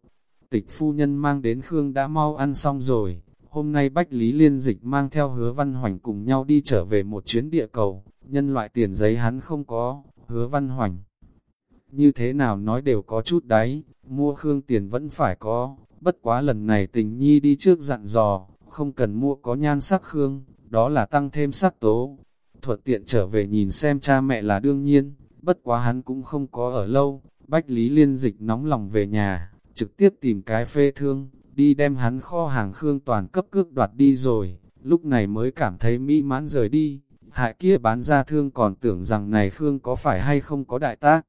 Tịch phu nhân mang đến Khương đã mau ăn xong rồi, hôm nay Bách Lý Liên Dịch mang theo hứa văn hoành cùng nhau đi trở về một chuyến địa cầu, nhân loại tiền giấy hắn không có, hứa văn hoành. Như thế nào nói đều có chút đáy, mua Khương tiền vẫn phải có, bất quá lần này tình nhi đi trước dặn dò, không cần mua có nhan sắc Khương, đó là tăng thêm sắc tố. Thuận tiện trở về nhìn xem cha mẹ là đương nhiên, bất quá hắn cũng không có ở lâu, Bách Lý Liên Dịch nóng lòng về nhà, trực tiếp tìm cái phê thương, đi đem hắn kho hàng Khương toàn cấp cước đoạt đi rồi, lúc này mới cảm thấy mỹ mãn rời đi, hại kia bán ra thương còn tưởng rằng này Khương có phải hay không có đại tác.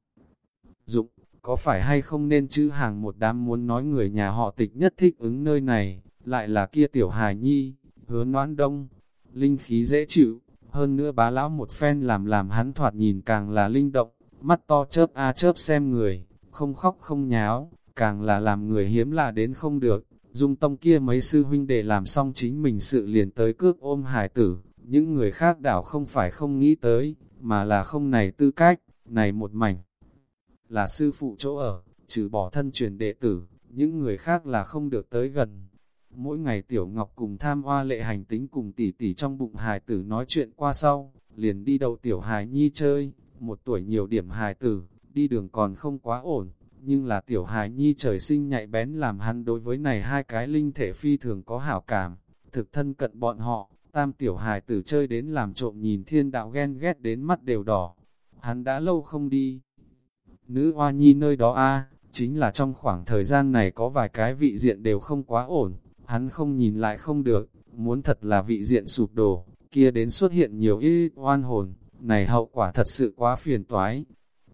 Dụng, có phải hay không nên chữ hàng một đám muốn nói người nhà họ tịch nhất thích ứng nơi này, lại là kia tiểu hài nhi, hứa noãn đông, linh khí dễ chịu, hơn nữa bá lão một phen làm làm hắn thoạt nhìn càng là linh động, mắt to chớp a chớp xem người, không khóc không nháo, càng là làm người hiếm là đến không được, dung tông kia mấy sư huynh để làm xong chính mình sự liền tới cướp ôm hải tử, những người khác đảo không phải không nghĩ tới, mà là không này tư cách, này một mảnh. Là sư phụ chỗ ở, trừ bỏ thân truyền đệ tử, những người khác là không được tới gần. Mỗi ngày Tiểu Ngọc cùng tham hoa lệ hành tính cùng tỷ tỷ trong bụng hài tử nói chuyện qua sau, liền đi đầu Tiểu Hài Nhi chơi, một tuổi nhiều điểm hài tử, đi đường còn không quá ổn, nhưng là Tiểu Hài Nhi trời sinh nhạy bén làm hắn đối với này hai cái linh thể phi thường có hảo cảm, thực thân cận bọn họ, tam Tiểu Hài tử chơi đến làm trộm nhìn thiên đạo ghen ghét đến mắt đều đỏ, hắn đã lâu không đi. Nữ hoa nhi nơi đó a chính là trong khoảng thời gian này có vài cái vị diện đều không quá ổn, hắn không nhìn lại không được, muốn thật là vị diện sụp đổ, kia đến xuất hiện nhiều y oan hồn, này hậu quả thật sự quá phiền toái.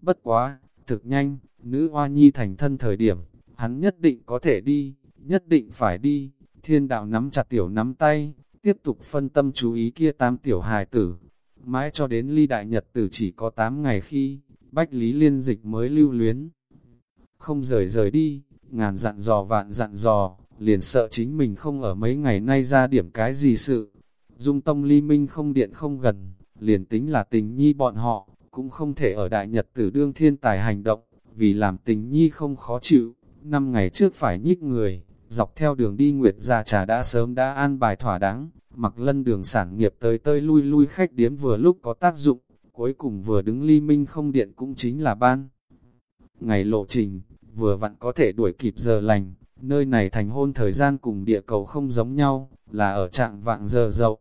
Bất quá, thực nhanh, nữ hoa nhi thành thân thời điểm, hắn nhất định có thể đi, nhất định phải đi, thiên đạo nắm chặt tiểu nắm tay, tiếp tục phân tâm chú ý kia tam tiểu hài tử. Mãi cho đến ly đại nhật tử chỉ có 8 ngày khi, Bách Lý Liên Dịch mới lưu luyến. Không rời rời đi, ngàn dặn dò vạn dặn dò, liền sợ chính mình không ở mấy ngày nay ra điểm cái gì sự. Dung tông ly minh không điện không gần, liền tính là tình nhi bọn họ, cũng không thể ở đại nhật tử đương thiên tài hành động, vì làm tình nhi không khó chịu. Năm ngày trước phải nhích người, dọc theo đường đi Nguyệt Gia Trà đã sớm đã an bài thỏa đáng, mặc lân đường sản nghiệp tới tơi lui lui khách điếm vừa lúc có tác dụng, cuối cùng vừa đứng ly minh không điện cũng chính là ban. Ngày lộ trình, vừa vặn có thể đuổi kịp giờ lành, Nơi này thành hôn thời gian cùng địa cầu không giống nhau, là ở trạng vạng giờ dậu.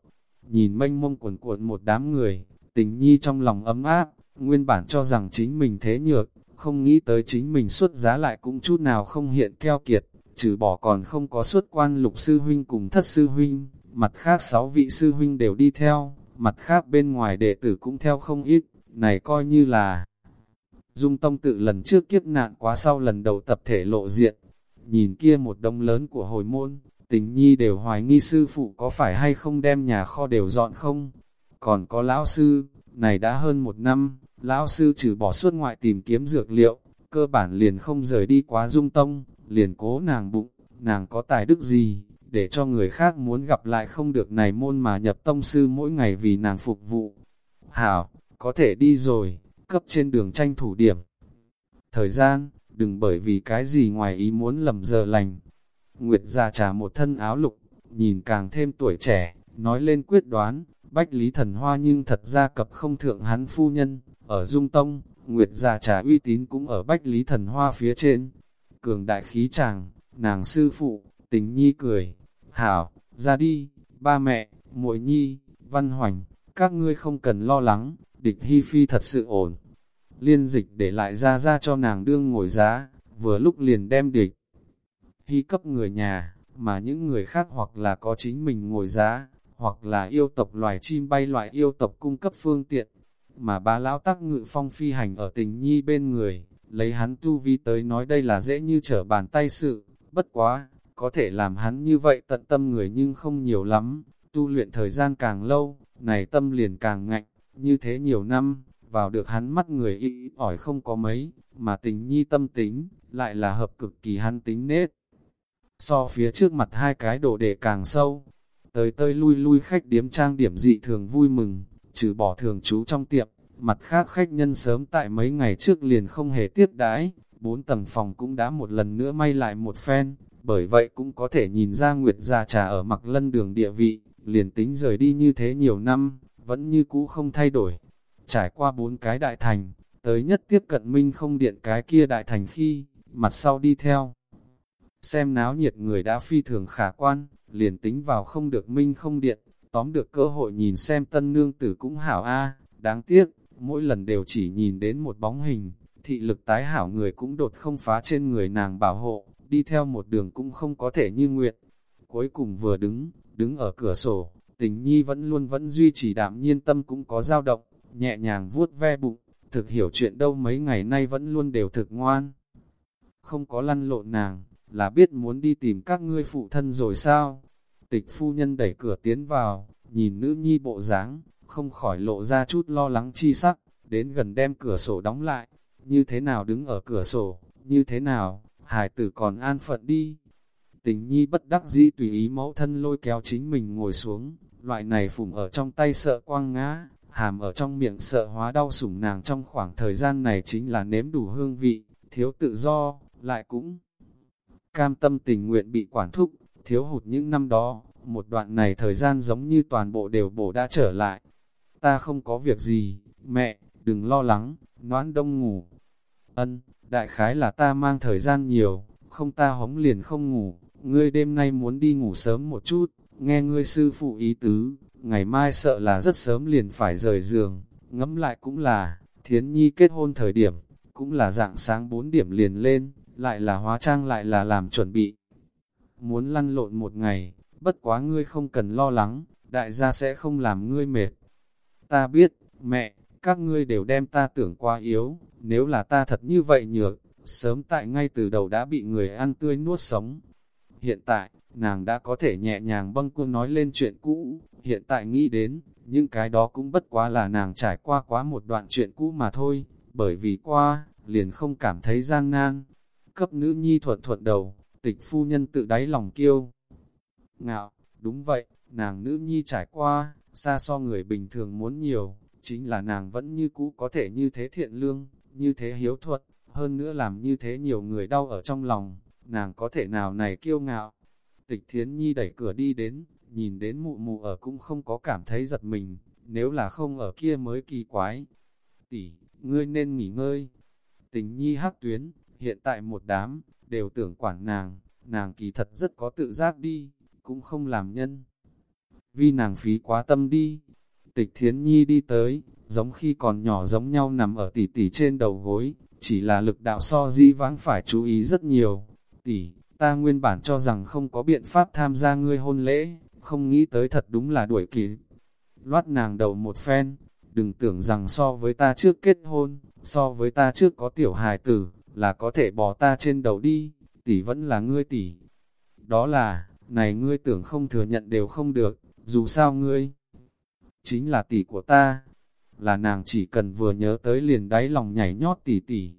Nhìn mênh mông cuồn cuộn một đám người, tình nhi trong lòng ấm áp, nguyên bản cho rằng chính mình thế nhược, không nghĩ tới chính mình xuất giá lại cũng chút nào không hiện keo kiệt, trừ bỏ còn không có xuất quan lục sư huynh cùng thất sư huynh, mặt khác sáu vị sư huynh đều đi theo, mặt khác bên ngoài đệ tử cũng theo không ít, này coi như là Dung Tông tự lần trước kiếp nạn quá sau lần đầu tập thể lộ diện, Nhìn kia một đông lớn của hồi môn, tình nhi đều hoài nghi sư phụ có phải hay không đem nhà kho đều dọn không. Còn có lão sư, này đã hơn một năm, lão sư trừ bỏ suốt ngoại tìm kiếm dược liệu, cơ bản liền không rời đi quá dung tông, liền cố nàng bụng, nàng có tài đức gì, để cho người khác muốn gặp lại không được này môn mà nhập tông sư mỗi ngày vì nàng phục vụ. Hảo, có thể đi rồi, cấp trên đường tranh thủ điểm. Thời gian, đừng bởi vì cái gì ngoài ý muốn lầm giờ lành. Nguyệt già trà một thân áo lục, nhìn càng thêm tuổi trẻ, nói lên quyết đoán, Bách Lý Thần Hoa nhưng thật ra cập không thượng hắn phu nhân, ở Dung Tông, Nguyệt già trà uy tín cũng ở Bách Lý Thần Hoa phía trên. Cường đại khí chàng, nàng sư phụ, tình nhi cười, hảo, ra đi, ba mẹ, muội nhi, văn hoành, các ngươi không cần lo lắng, địch hy phi thật sự ổn. Liên dịch để lại ra ra cho nàng đương ngồi giá, vừa lúc liền đem địch. Hy cấp người nhà, mà những người khác hoặc là có chính mình ngồi giá, hoặc là yêu tộc loài chim bay loại yêu tộc cung cấp phương tiện, mà ba lão tác ngự phong phi hành ở tình nhi bên người, lấy hắn tu vi tới nói đây là dễ như trở bàn tay sự, bất quá, có thể làm hắn như vậy tận tâm người nhưng không nhiều lắm, tu luyện thời gian càng lâu, này tâm liền càng ngạnh, như thế nhiều năm, vào được hắn mắt người ít ỏi không có mấy, mà tình nhi tâm tính, lại là hợp cực kỳ hắn tính nết. So phía trước mặt hai cái đồ đệ càng sâu, tới tơi lui lui khách điếm trang điểm dị thường vui mừng, trừ bỏ thường trú trong tiệm, mặt khác khách nhân sớm tại mấy ngày trước liền không hề tiếp đãi, bốn tầng phòng cũng đã một lần nữa may lại một phen, bởi vậy cũng có thể nhìn ra Nguyệt già trà ở mặc lân đường địa vị, liền tính rời đi như thế nhiều năm, vẫn như cũ không thay đổi. Trải qua bốn cái đại thành, tới nhất tiếp cận minh không điện cái kia đại thành khi, mặt sau đi theo. Xem náo nhiệt người đã phi thường khả quan, liền tính vào không được minh không điện, tóm được cơ hội nhìn xem tân nương tử cũng hảo a đáng tiếc, mỗi lần đều chỉ nhìn đến một bóng hình, thị lực tái hảo người cũng đột không phá trên người nàng bảo hộ, đi theo một đường cũng không có thể như nguyện. Cuối cùng vừa đứng, đứng ở cửa sổ, tình nhi vẫn luôn vẫn duy trì đạm nhiên tâm cũng có dao động, nhẹ nhàng vuốt ve bụng, thực hiểu chuyện đâu mấy ngày nay vẫn luôn đều thực ngoan. Không có lăn lộn nàng, là biết muốn đi tìm các ngươi phụ thân rồi sao? Tịch phu nhân đẩy cửa tiến vào, nhìn nữ nhi bộ dáng, không khỏi lộ ra chút lo lắng chi sắc, đến gần đem cửa sổ đóng lại, như thế nào đứng ở cửa sổ, như thế nào, hải tử còn an phận đi. Tình nhi bất đắc dĩ tùy ý mẫu thân lôi kéo chính mình ngồi xuống, loại này phủng ở trong tay sợ quang ngã, hàm ở trong miệng sợ hóa đau sủng nàng trong khoảng thời gian này chính là nếm đủ hương vị, thiếu tự do, lại cũng cam tâm tình nguyện bị quản thúc, thiếu hụt những năm đó, một đoạn này thời gian giống như toàn bộ đều bổ đã trở lại. Ta không có việc gì, mẹ, đừng lo lắng, noãn đông ngủ. Ân, đại khái là ta mang thời gian nhiều, không ta hống liền không ngủ, ngươi đêm nay muốn đi ngủ sớm một chút, nghe ngươi sư phụ ý tứ, ngày mai sợ là rất sớm liền phải rời giường, ngẫm lại cũng là, thiến nhi kết hôn thời điểm, cũng là dạng sáng 4 điểm liền lên, lại là hóa trang lại là làm chuẩn bị. Muốn lăn lộn một ngày, bất quá ngươi không cần lo lắng, đại gia sẽ không làm ngươi mệt. Ta biết, mẹ, các ngươi đều đem ta tưởng quá yếu, nếu là ta thật như vậy nhược, sớm tại ngay từ đầu đã bị người ăn tươi nuốt sống. Hiện tại, nàng đã có thể nhẹ nhàng bâng quân nói lên chuyện cũ, hiện tại nghĩ đến, những cái đó cũng bất quá là nàng trải qua quá một đoạn chuyện cũ mà thôi, bởi vì qua, liền không cảm thấy gian nan. Cấp nữ nhi thuận thuận đầu, tịch phu nhân tự đáy lòng kiêu. Ngạo, đúng vậy, nàng nữ nhi trải qua, xa so người bình thường muốn nhiều, chính là nàng vẫn như cũ có thể như thế thiện lương, như thế hiếu thuật, hơn nữa làm như thế nhiều người đau ở trong lòng, nàng có thể nào này kiêu ngạo. Tịch thiến nhi đẩy cửa đi đến, nhìn đến mụ mụ ở cũng không có cảm thấy giật mình, nếu là không ở kia mới kỳ quái. Tỷ, ngươi nên nghỉ ngơi. Tình nhi hắc tuyến, hiện tại một đám, đều tưởng quản nàng, nàng kỳ thật rất có tự giác đi, cũng không làm nhân. Vì nàng phí quá tâm đi, tịch thiến nhi đi tới, giống khi còn nhỏ giống nhau nằm ở tỷ tỷ trên đầu gối, chỉ là lực đạo so di vãng phải chú ý rất nhiều. Tỷ, ta nguyên bản cho rằng không có biện pháp tham gia ngươi hôn lễ, không nghĩ tới thật đúng là đuổi kịp. Loát nàng đầu một phen, đừng tưởng rằng so với ta trước kết hôn, so với ta trước có tiểu hài tử, là có thể bỏ ta trên đầu đi, tỷ vẫn là ngươi tỷ. Đó là, này ngươi tưởng không thừa nhận đều không được, dù sao ngươi chính là tỷ của ta. Là nàng chỉ cần vừa nhớ tới liền đáy lòng nhảy nhót tỷ tỷ.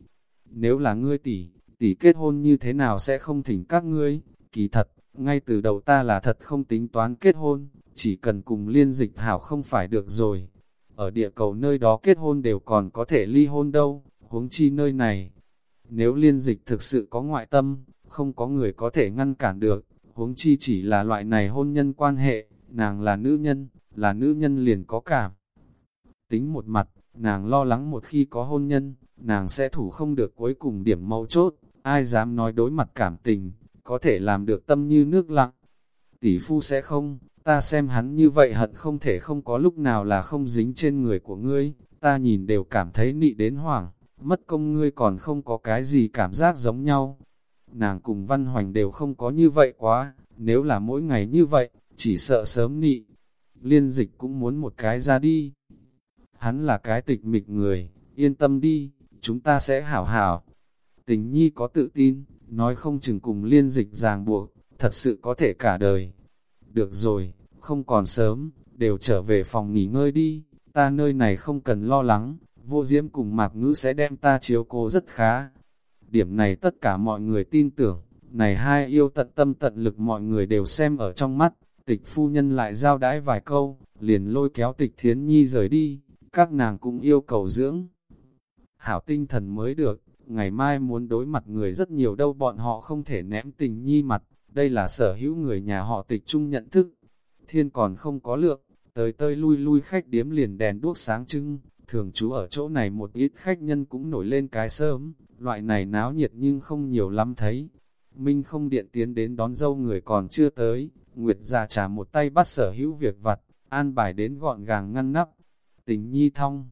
Nếu là ngươi tỷ, tỷ kết hôn như thế nào sẽ không thỉnh các ngươi? Kỳ thật, ngay từ đầu ta là thật không tính toán kết hôn, chỉ cần cùng liên dịch hảo không phải được rồi. Ở địa cầu nơi đó kết hôn đều còn có thể ly hôn đâu, huống chi nơi này. nếu liên dịch thực sự có ngoại tâm, không có người có thể ngăn cản được, huống chi chỉ là loại này hôn nhân quan hệ, nàng là nữ nhân, là nữ nhân liền có cảm. Tính một mặt, nàng lo lắng một khi có hôn nhân, nàng sẽ thủ không được cuối cùng điểm mấu chốt, ai dám nói đối mặt cảm tình, có thể làm được tâm như nước lặng. Tỷ phu sẽ không, ta xem hắn như vậy hận không thể không có lúc nào là không dính trên người của ngươi, ta nhìn đều cảm thấy nị đến hoảng, mất công ngươi còn không có cái gì cảm giác giống nhau. Nàng cùng Văn Hoành đều không có như vậy quá, nếu là mỗi ngày như vậy, chỉ sợ sớm nị. Liên dịch cũng muốn một cái ra đi. Hắn là cái tịch mịch người, yên tâm đi, chúng ta sẽ hảo hảo. Tình nhi có tự tin, nói không chừng cùng liên dịch ràng buộc, thật sự có thể cả đời. Được rồi, không còn sớm, đều trở về phòng nghỉ ngơi đi, ta nơi này không cần lo lắng, vô diễm cùng mạc ngữ sẽ đem ta chiếu cố rất khá. Điểm này tất cả mọi người tin tưởng, này hai yêu tận tâm tận lực mọi người đều xem ở trong mắt, tịch phu nhân lại giao đãi vài câu, liền lôi kéo tịch thiến nhi rời đi, các nàng cũng yêu cầu dưỡng. Hảo tinh thần mới được, ngày mai muốn đối mặt người rất nhiều đâu bọn họ không thể ném tình nhi mặt, đây là sở hữu người nhà họ tịch chung nhận thức. Thiên còn không có lượng, tới tơi lui lui khách điếm liền đèn đuốc sáng trưng, thường trú ở chỗ này một ít khách nhân cũng nổi lên cái sớm, loại này náo nhiệt nhưng không nhiều lắm thấy. Minh không điện tiến đến đón dâu người còn chưa tới, Nguyệt già trả một tay bắt sở hữu việc vặt, an bài đến gọn gàng ngăn nắp. Tình nhi thong,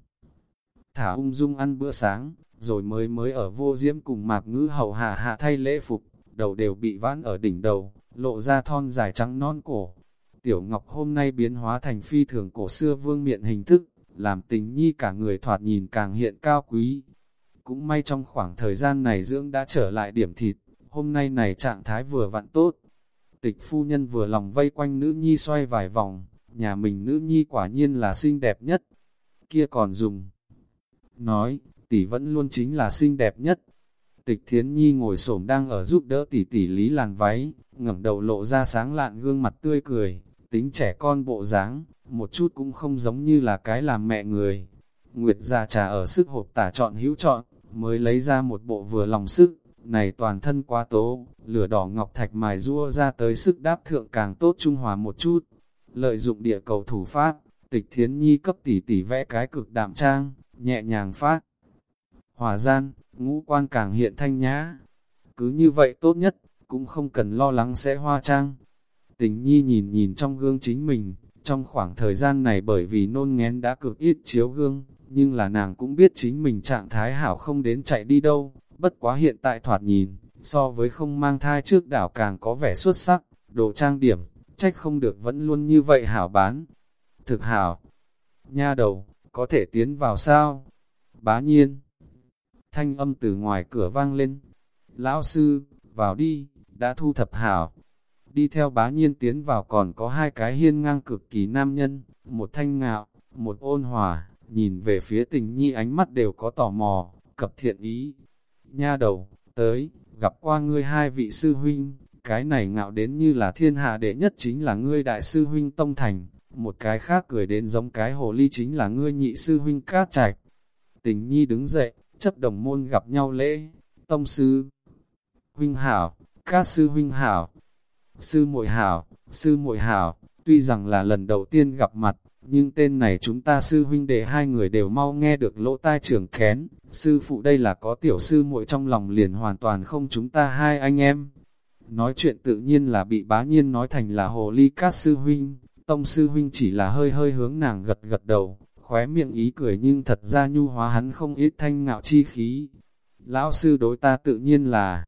thả ung dung ăn bữa sáng, rồi mới mới ở vô diễm cùng mạc ngữ hậu hạ hạ thay lễ phục, đầu đều bị vãn ở đỉnh đầu, lộ ra thon dài trắng non cổ. Tiểu Ngọc hôm nay biến hóa thành phi thường cổ xưa vương miện hình thức, làm tình nhi cả người thoạt nhìn càng hiện cao quý. Cũng may trong khoảng thời gian này dưỡng đã trở lại điểm thịt, hôm nay này trạng thái vừa vặn tốt. Tịch phu nhân vừa lòng vây quanh nữ nhi xoay vài vòng, nhà mình nữ nhi quả nhiên là xinh đẹp nhất. Kia còn dùng. Nói, tỷ vẫn luôn chính là xinh đẹp nhất. Tịch Thiến Nhi ngồi xổm đang ở giúp đỡ tỷ tỷ lý làn váy, ngẩng đầu lộ ra sáng lạn gương mặt tươi cười, tính trẻ con bộ dáng, một chút cũng không giống như là cái làm mẹ người. Nguyệt già trà ở sức hộp tả chọn hữu chọn, mới lấy ra một bộ vừa lòng sức, này toàn thân quá tố, lửa đỏ ngọc thạch mài rua ra tới sức đáp thượng càng tốt trung hòa một chút. Lợi dụng địa cầu thủ phát, tịch thiến nhi cấp tỷ tỷ vẽ cái cực đạm trang, nhẹ nhàng phát. Hòa gian, ngũ quan càng hiện thanh nhã. Cứ như vậy tốt nhất, cũng không cần lo lắng sẽ hoa trang. Tình nhi nhìn nhìn trong gương chính mình, trong khoảng thời gian này bởi vì nôn ngén đã cực ít chiếu gương, nhưng là nàng cũng biết chính mình trạng thái hảo không đến chạy đi đâu, bất quá hiện tại thoạt nhìn, so với không mang thai trước đảo càng có vẻ xuất sắc, đồ trang điểm, trách không được vẫn luôn như vậy hảo bán. Thực hảo, nha đầu, có thể tiến vào sao? Bá nhiên, thanh âm từ ngoài cửa vang lên, lão sư, vào đi, đã thu thập hảo. Đi theo bá nhiên tiến vào còn có hai cái hiên ngang cực kỳ nam nhân, một thanh ngạo, một ôn hòa, nhìn về phía tình nhi ánh mắt đều có tò mò, cập thiện ý. Nha đầu, tới, gặp qua ngươi hai vị sư huynh, cái này ngạo đến như là thiên hạ đệ nhất chính là ngươi đại sư huynh Tông Thành, một cái khác cười đến giống cái hồ ly chính là ngươi nhị sư huynh Cát Trạch. Tình nhi đứng dậy, chấp đồng môn gặp nhau lễ, tông sư, huynh hảo, ca sư huynh hảo, sư muội hảo, sư muội hảo, tuy rằng là lần đầu tiên gặp mặt, nhưng tên này chúng ta sư huynh đệ hai người đều mau nghe được lỗ tai trưởng kén, sư phụ đây là có tiểu sư muội trong lòng liền hoàn toàn không chúng ta hai anh em. Nói chuyện tự nhiên là bị bá nhiên nói thành là hồ ly cát sư huynh, tông sư huynh chỉ là hơi hơi hướng nàng gật gật đầu, khóe miệng ý cười nhưng thật ra nhu hóa hắn không ít thanh ngạo chi khí. Lão sư đối ta tự nhiên là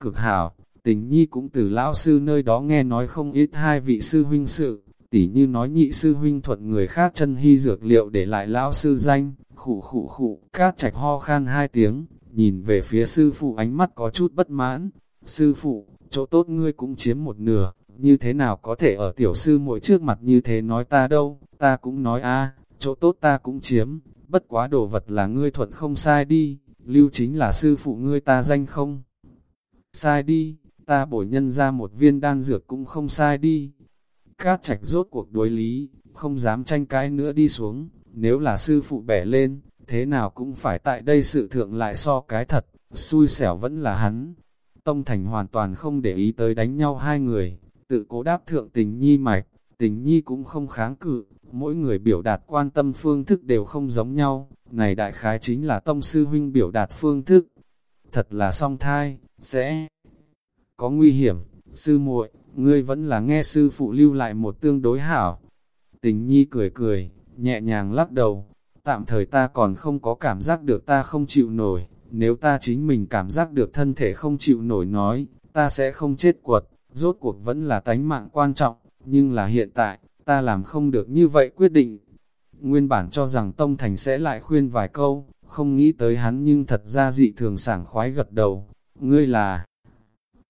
cực hảo, tình nhi cũng từ lão sư nơi đó nghe nói không ít hai vị sư huynh sự, tỉ như nói nhị sư huynh thuận người khác chân hy dược liệu để lại lão sư danh, khụ khụ khụ, cát trạch ho khan hai tiếng, nhìn về phía sư phụ ánh mắt có chút bất mãn, sư phụ, chỗ tốt ngươi cũng chiếm một nửa, như thế nào có thể ở tiểu sư mỗi trước mặt như thế nói ta đâu, ta cũng nói a chỗ tốt ta cũng chiếm, bất quá đồ vật là ngươi thuận không sai đi, lưu chính là sư phụ ngươi ta danh không. Sai đi, ta bổ nhân ra một viên đan dược cũng không sai đi. Cát trạch rốt cuộc đối lý, không dám tranh cãi nữa đi xuống, nếu là sư phụ bẻ lên, thế nào cũng phải tại đây sự thượng lại so cái thật, Xui xẻo vẫn là hắn. Tông Thành hoàn toàn không để ý tới đánh nhau hai người, tự cố đáp thượng tình nhi mạch, tình nhi cũng không kháng cự, mỗi người biểu đạt quan tâm phương thức đều không giống nhau, này đại khái chính là tông sư huynh biểu đạt phương thức. Thật là song thai, sẽ có nguy hiểm, sư muội, ngươi vẫn là nghe sư phụ lưu lại một tương đối hảo. Tình nhi cười cười, nhẹ nhàng lắc đầu, tạm thời ta còn không có cảm giác được ta không chịu nổi, nếu ta chính mình cảm giác được thân thể không chịu nổi nói, ta sẽ không chết quật, rốt cuộc vẫn là tánh mạng quan trọng, nhưng là hiện tại, ta làm không được như vậy quyết định. Nguyên bản cho rằng Tông Thành sẽ lại khuyên vài câu, không nghĩ tới hắn nhưng thật ra dị thường sảng khoái gật đầu, ngươi là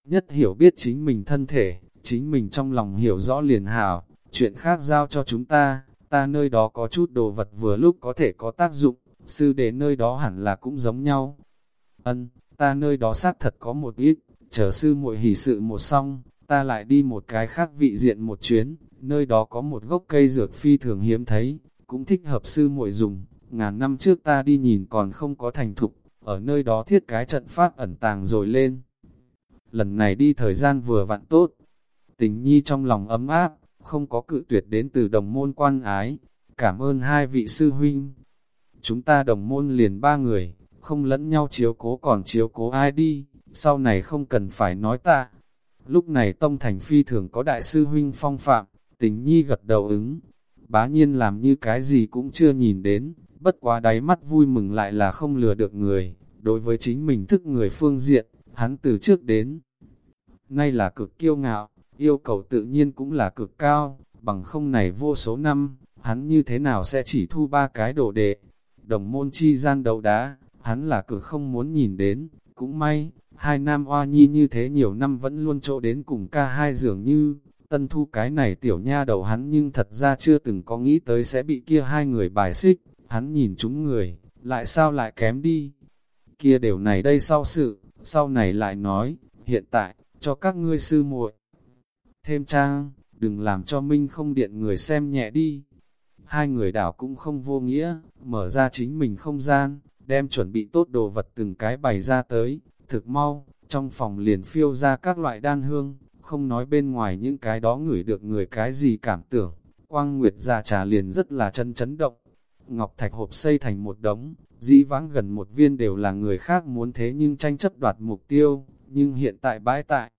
nhất hiểu biết chính mình thân thể, chính mình trong lòng hiểu rõ liền hảo, chuyện khác giao cho chúng ta, ta nơi đó có chút đồ vật vừa lúc có thể có tác dụng, sư đệ nơi đó hẳn là cũng giống nhau. Ân, ta nơi đó xác thật có một ít, chờ sư muội hỷ sự một xong, ta lại đi một cái khác vị diện một chuyến, nơi đó có một gốc cây dược phi thường hiếm thấy, cũng thích hợp sư muội dùng, ngàn năm trước ta đi nhìn còn không có thành thục, ở nơi đó thiết cái trận pháp ẩn tàng rồi lên. Lần này đi thời gian vừa vặn tốt, tình nhi trong lòng ấm áp, không có cự tuyệt đến từ đồng môn quan ái, cảm ơn hai vị sư huynh. Chúng ta đồng môn liền ba người, không lẫn nhau chiếu cố còn chiếu cố ai đi, sau này không cần phải nói ta. Lúc này Tông Thành Phi thường có đại sư huynh phong phạm, tình nhi gật đầu ứng. Bá nhiên làm như cái gì cũng chưa nhìn đến, bất quá đáy mắt vui mừng lại là không lừa được người. Đối với chính mình thức người phương diện, hắn từ trước đến. Nay là cực kiêu ngạo, yêu cầu tự nhiên cũng là cực cao, bằng không này vô số năm, hắn như thế nào sẽ chỉ thu ba cái đồ đệ. Đồng môn chi gian đấu đá, hắn là cực không muốn nhìn đến, cũng may, hai nam hoa nhi như thế nhiều năm vẫn luôn chỗ đến cùng ca hai dường như, tân thu cái này tiểu nha đầu hắn nhưng thật ra chưa từng có nghĩ tới sẽ bị kia hai người bài xích, hắn nhìn chúng người, lại sao lại kém đi. Kia đều này đây sau sự, sau này lại nói, hiện tại, cho các ngươi sư muội Thêm trang, đừng làm cho Minh không điện người xem nhẹ đi. Hai người đảo cũng không vô nghĩa, mở ra chính mình không gian, đem chuẩn bị tốt đồ vật từng cái bày ra tới, thực mau, trong phòng liền phiêu ra các loại đan hương, không nói bên ngoài những cái đó ngửi được người cái gì cảm tưởng, quang nguyệt già trà liền rất là chân chấn động. Ngọc thạch hộp xây thành một đống, dĩ vãng gần một viên đều là người khác muốn thế nhưng tranh chấp đoạt mục tiêu, nhưng hiện tại bãi tại.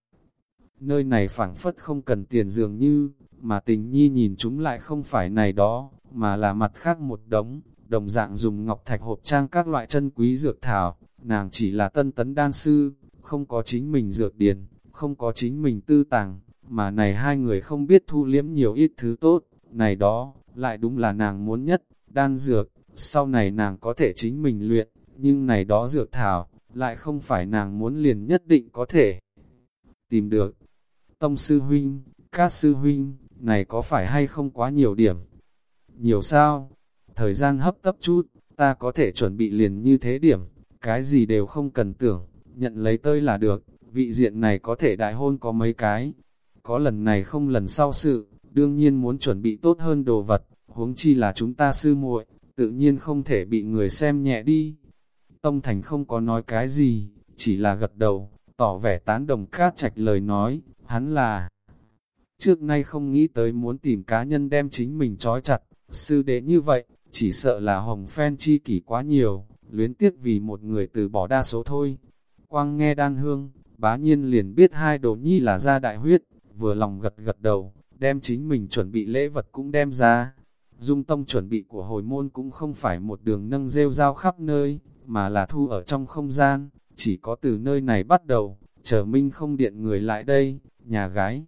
Nơi này phảng phất không cần tiền dường như, mà tình nhi nhìn chúng lại không phải này đó, mà là mặt khác một đống, đồng dạng dùng ngọc thạch hộp trang các loại chân quý dược thảo, nàng chỉ là tân tấn đan sư, không có chính mình dược điền, không có chính mình tư tàng, mà này hai người không biết thu liếm nhiều ít thứ tốt, này đó, lại đúng là nàng muốn nhất, đan dược, sau này nàng có thể chính mình luyện, nhưng này đó dược thảo, lại không phải nàng muốn liền nhất định có thể tìm được. Tông sư huynh, các sư huynh, này có phải hay không quá nhiều điểm? Nhiều sao? Thời gian hấp tấp chút, ta có thể chuẩn bị liền như thế điểm, cái gì đều không cần tưởng, nhận lấy tơi là được, vị diện này có thể đại hôn có mấy cái. Có lần này không lần sau sự, đương nhiên muốn chuẩn bị tốt hơn đồ vật, huống chi là chúng ta sư muội, tự nhiên không thể bị người xem nhẹ đi. Tông Thành không có nói cái gì, chỉ là gật đầu, tỏ vẻ tán đồng cát trạch lời nói, hắn là trước nay không nghĩ tới muốn tìm cá nhân đem chính mình trói chặt, sư đệ như vậy, chỉ sợ là hồng phen chi kỷ quá nhiều, luyến tiếc vì một người từ bỏ đa số thôi. Quang nghe đan hương, bá nhiên liền biết hai đồ nhi là ra đại huyết, vừa lòng gật gật đầu, đem chính mình chuẩn bị lễ vật cũng đem ra. Dung tông chuẩn bị của hồi môn cũng không phải một đường nâng rêu rao khắp nơi, mà là thu ở trong không gian, chỉ có từ nơi này bắt đầu, chờ minh không điện người lại đây, nhà gái.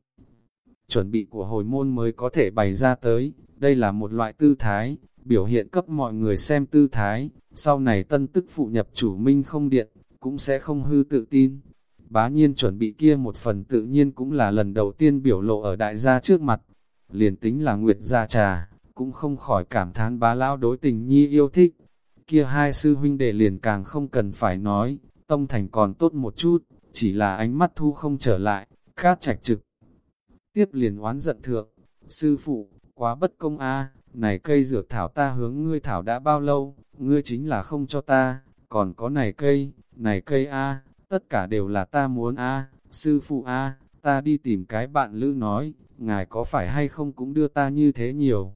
Chuẩn bị của hồi môn mới có thể bày ra tới, đây là một loại tư thái, biểu hiện cấp mọi người xem tư thái, sau này tân tức phụ nhập chủ minh không điện, cũng sẽ không hư tự tin. Bá nhiên chuẩn bị kia một phần tự nhiên cũng là lần đầu tiên biểu lộ ở đại gia trước mặt. Liền tính là Nguyệt gia trà, cũng không khỏi cảm thán bá lão đối tình nhi yêu thích. Kia hai sư huynh đệ liền càng không cần phải nói, tông thành còn tốt một chút, chỉ là ánh mắt thu không trở lại, cát trạch trực. Tiếp liền oán giận thượng, sư phụ, quá bất công a này cây dược thảo ta hướng ngươi thảo đã bao lâu, ngươi chính là không cho ta, còn có này cây, này cây A, tất cả đều là ta muốn A, sư phụ A, ta đi tìm cái bạn lữ nói, ngài có phải hay không cũng đưa ta như thế nhiều.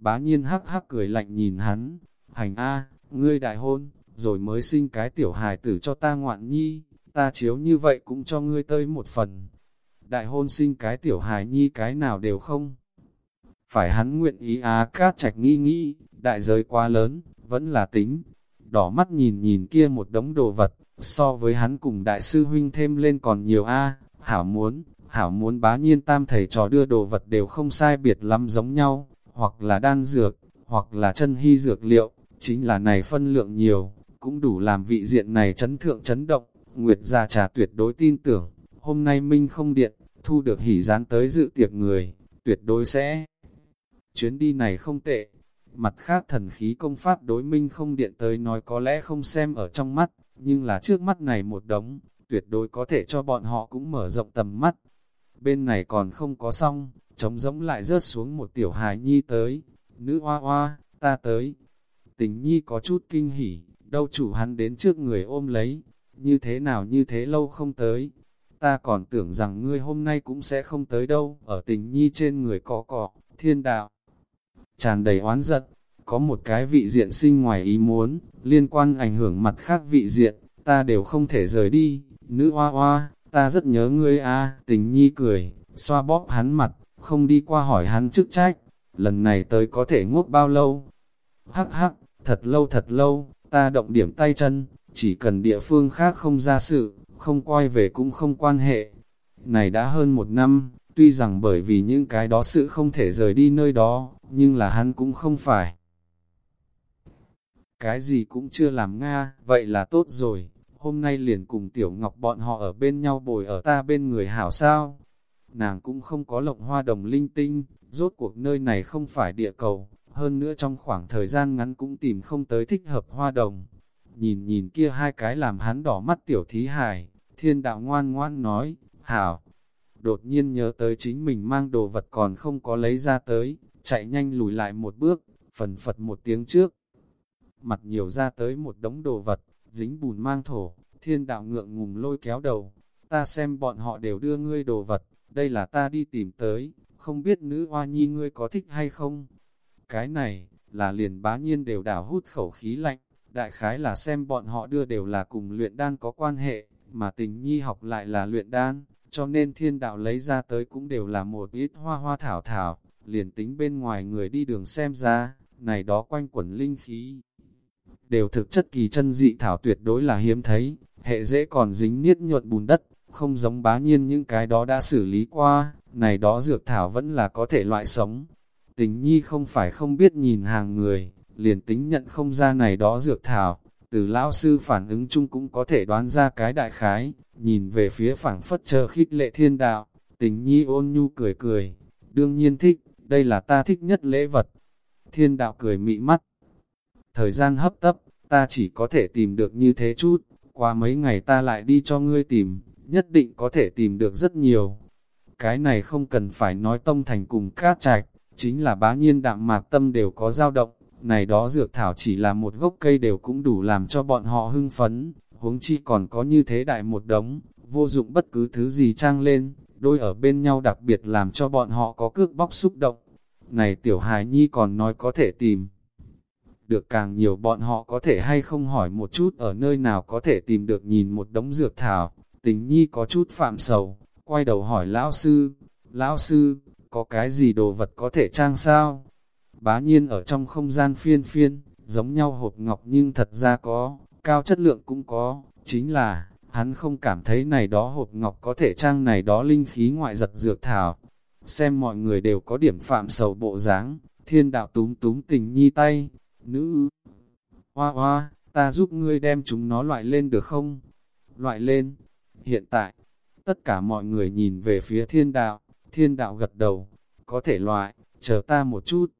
Bá nhiên hắc hắc cười lạnh nhìn hắn, hành A, ngươi đại hôn, rồi mới sinh cái tiểu hài tử cho ta ngoạn nhi, ta chiếu như vậy cũng cho ngươi tơi một phần. Đại hôn sinh cái tiểu hài nhi cái nào đều không. Phải hắn nguyện ý á cát trạch nghi nghĩ, đại giới quá lớn, vẫn là tính. Đỏ mắt nhìn nhìn kia một đống đồ vật, so với hắn cùng đại sư huynh thêm lên còn nhiều a hảo muốn, hảo muốn bá nhiên tam thầy trò đưa đồ vật đều không sai biệt lắm giống nhau, hoặc là đan dược, hoặc là chân hy dược liệu, chính là này phân lượng nhiều, cũng đủ làm vị diện này chấn thượng chấn động. Nguyệt gia trà tuyệt đối tin tưởng, hôm nay Minh không điện, thu được hỉ gián tới dự tiệc người, tuyệt đối sẽ. Chuyến đi này không tệ, mặt khác thần khí công pháp đối Minh không điện tới nói có lẽ không xem ở trong mắt, nhưng là trước mắt này một đống, tuyệt đối có thể cho bọn họ cũng mở rộng tầm mắt. Bên này còn không có xong, trống giống lại rớt xuống một tiểu hài nhi tới, nữ hoa hoa, ta tới. Tình nhi có chút kinh hỉ, đâu chủ hắn đến trước người ôm lấy, như thế nào như thế lâu không tới. Ta còn tưởng rằng ngươi hôm nay cũng sẽ không tới đâu, ở tình nhi trên người có cọ, thiên đạo. Tràn đầy oán giận, có một cái vị diện sinh ngoài ý muốn, liên quan ảnh hưởng mặt khác vị diện, ta đều không thể rời đi, nữ hoa hoa, ta rất nhớ ngươi a tình nhi cười, xoa bóp hắn mặt, không đi qua hỏi hắn chức trách, lần này tới có thể ngốc bao lâu? Hắc hắc, thật lâu thật lâu, ta động điểm tay chân, chỉ cần địa phương khác không ra sự, không quay về cũng không quan hệ. Này đã hơn một năm, tuy rằng bởi vì những cái đó sự không thể rời đi nơi đó, nhưng là hắn cũng không phải. Cái gì cũng chưa làm Nga, vậy là tốt rồi, hôm nay liền cùng Tiểu Ngọc bọn họ ở bên nhau bồi ở ta bên người hảo sao. Nàng cũng không có lộng hoa đồng linh tinh, rốt cuộc nơi này không phải địa cầu, hơn nữa trong khoảng thời gian ngắn cũng tìm không tới thích hợp hoa đồng. Nhìn nhìn kia hai cái làm hắn đỏ mắt tiểu thí hải thiên đạo ngoan ngoan nói, hảo. Đột nhiên nhớ tới chính mình mang đồ vật còn không có lấy ra tới, chạy nhanh lùi lại một bước, phần phật một tiếng trước. Mặt nhiều ra tới một đống đồ vật, dính bùn mang thổ, thiên đạo ngượng ngùng lôi kéo đầu. Ta xem bọn họ đều đưa ngươi đồ vật, đây là ta đi tìm tới, không biết nữ hoa nhi ngươi có thích hay không? Cái này, là liền bá nhiên đều đảo hút khẩu khí lạnh, đại khái là xem bọn họ đưa đều là cùng luyện đan có quan hệ, mà tình nhi học lại là luyện đan, cho nên thiên đạo lấy ra tới cũng đều là một ít hoa hoa thảo thảo, liền tính bên ngoài người đi đường xem ra, này đó quanh quẩn linh khí. Đều thực chất kỳ chân dị thảo tuyệt đối là hiếm thấy, hệ dễ còn dính niết nhuận bùn đất, không giống bá nhiên những cái đó đã xử lý qua, này đó dược thảo vẫn là có thể loại sống. Tình nhi không phải không biết nhìn hàng người, liền tính nhận không ra này đó dược thảo, từ lão sư phản ứng chung cũng có thể đoán ra cái đại khái, nhìn về phía phảng phất chờ khích lệ thiên đạo, tình nhi ôn nhu cười cười, đương nhiên thích, đây là ta thích nhất lễ vật. Thiên đạo cười mị mắt. Thời gian hấp tấp, ta chỉ có thể tìm được như thế chút, qua mấy ngày ta lại đi cho ngươi tìm, nhất định có thể tìm được rất nhiều. Cái này không cần phải nói tông thành cùng cát trạch, chính là bá nhiên đạm mạc tâm đều có dao động, này đó dược thảo chỉ là một gốc cây đều cũng đủ làm cho bọn họ hưng phấn, huống chi còn có như thế đại một đống, vô dụng bất cứ thứ gì trang lên, đôi ở bên nhau đặc biệt làm cho bọn họ có cước bóc xúc động. Này tiểu hài nhi còn nói có thể tìm. Được càng nhiều bọn họ có thể hay không hỏi một chút ở nơi nào có thể tìm được nhìn một đống dược thảo. Tình nhi có chút phạm sầu, quay đầu hỏi lão sư, lão sư, có cái gì đồ vật có thể trang sao? Bá nhiên ở trong không gian phiên phiên, giống nhau hộp ngọc nhưng thật ra có, cao chất lượng cũng có, chính là, hắn không cảm thấy này đó hộp ngọc có thể trang này đó linh khí ngoại giật dược thảo. Xem mọi người đều có điểm phạm sầu bộ dáng, thiên đạo túm túm tình nhi tay, nữ. Hoa hoa, ta giúp ngươi đem chúng nó loại lên được không? Loại lên. Hiện tại, tất cả mọi người nhìn về phía thiên đạo, thiên đạo gật đầu, có thể loại, chờ ta một chút.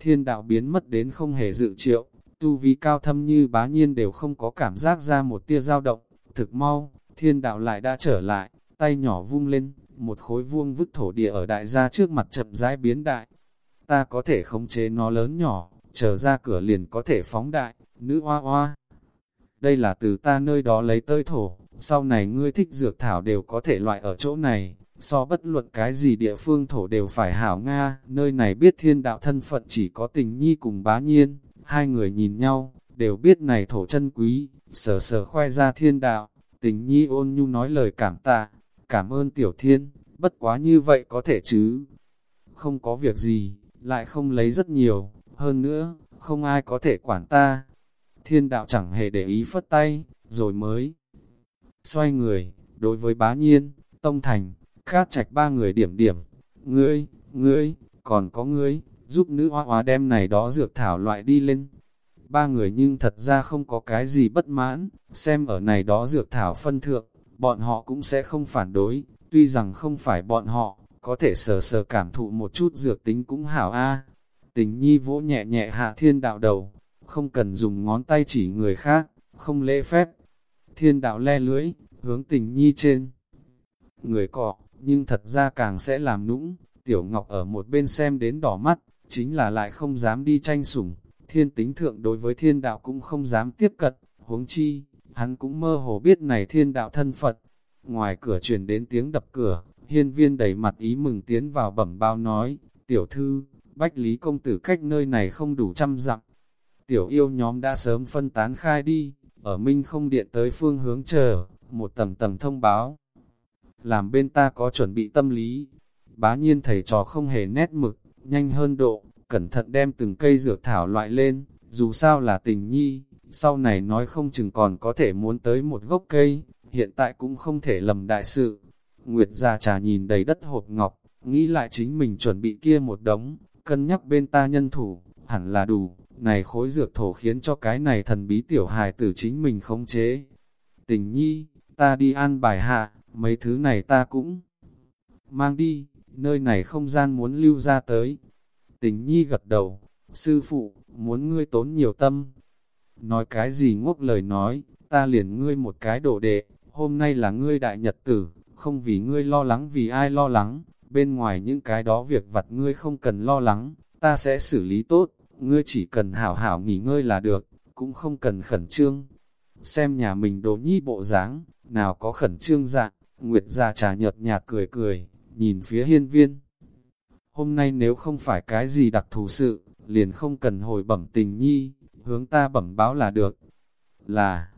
Thiên đạo biến mất đến không hề dự triệu, tu vi cao thâm như bá nhiên đều không có cảm giác ra một tia dao động, thực mau, thiên đạo lại đã trở lại, tay nhỏ vung lên, một khối vuông vứt thổ địa ở đại gia trước mặt chậm rãi biến đại. Ta có thể khống chế nó lớn nhỏ, chờ ra cửa liền có thể phóng đại, nữ hoa hoa. đây là từ ta nơi đó lấy tới thổ, sau này ngươi thích dược thảo đều có thể loại ở chỗ này, so bất luận cái gì địa phương thổ đều phải hảo Nga, nơi này biết thiên đạo thân phận chỉ có tình nhi cùng bá nhiên, hai người nhìn nhau, đều biết này thổ chân quý, sờ sờ khoe ra thiên đạo, tình nhi ôn nhu nói lời cảm tạ, cảm ơn tiểu thiên, bất quá như vậy có thể chứ, không có việc gì, lại không lấy rất nhiều, hơn nữa, không ai có thể quản ta. Thiên đạo chẳng hề để ý phất tay, rồi mới xoay người, đối với bá nhiên, tông thành, cát trạch ba người điểm điểm, ngươi, ngươi, còn có ngươi, giúp nữ hoa hoa đem này đó dược thảo loại đi lên. Ba người nhưng thật ra không có cái gì bất mãn, xem ở này đó dược thảo phân thượng, bọn họ cũng sẽ không phản đối, tuy rằng không phải bọn họ, có thể sờ sờ cảm thụ một chút dược tính cũng hảo a. Tình nhi vỗ nhẹ nhẹ hạ thiên đạo đầu, không cần dùng ngón tay chỉ người khác, không lễ phép. Thiên đạo le lưỡi, hướng tình nhi trên. Người cọ, nhưng thật ra càng sẽ làm nũng, tiểu ngọc ở một bên xem đến đỏ mắt, chính là lại không dám đi tranh sủng. Thiên tính thượng đối với thiên đạo cũng không dám tiếp cận, huống chi, hắn cũng mơ hồ biết này thiên đạo thân Phật. Ngoài cửa truyền đến tiếng đập cửa, hiên viên đầy mặt ý mừng tiến vào bẩm bao nói, tiểu thư, bách lý công tử cách nơi này không đủ trăm dặm. Tiểu yêu nhóm đã sớm phân tán khai đi, ở Minh không điện tới phương hướng chờ, một tầng tầng thông báo. Làm bên ta có chuẩn bị tâm lý, bá nhiên thầy trò không hề nét mực, nhanh hơn độ, cẩn thận đem từng cây dược thảo loại lên, dù sao là tình nhi, sau này nói không chừng còn có thể muốn tới một gốc cây, hiện tại cũng không thể lầm đại sự. Nguyệt gia trà nhìn đầy đất hộp ngọc, nghĩ lại chính mình chuẩn bị kia một đống, cân nhắc bên ta nhân thủ, hẳn là đủ, này khối dược thổ khiến cho cái này thần bí tiểu hài tử chính mình khống chế. Tình nhi, ta đi an bài hạ, mấy thứ này ta cũng mang đi, nơi này không gian muốn lưu ra tới. Tình nhi gật đầu, sư phụ, muốn ngươi tốn nhiều tâm. Nói cái gì ngốc lời nói, ta liền ngươi một cái đổ đệ, hôm nay là ngươi đại nhật tử, không vì ngươi lo lắng vì ai lo lắng, bên ngoài những cái đó việc vặt ngươi không cần lo lắng, ta sẽ xử lý tốt, ngươi chỉ cần hảo hảo nghỉ ngơi là được, cũng không cần khẩn trương. Xem nhà mình đồ nhi bộ dáng, nào có khẩn trương dạng, Nguyệt gia trà nhợt nhạt cười cười, nhìn phía hiên viên. Hôm nay nếu không phải cái gì đặc thù sự, liền không cần hồi bẩm tình nhi, hướng ta bẩm báo là được. Là,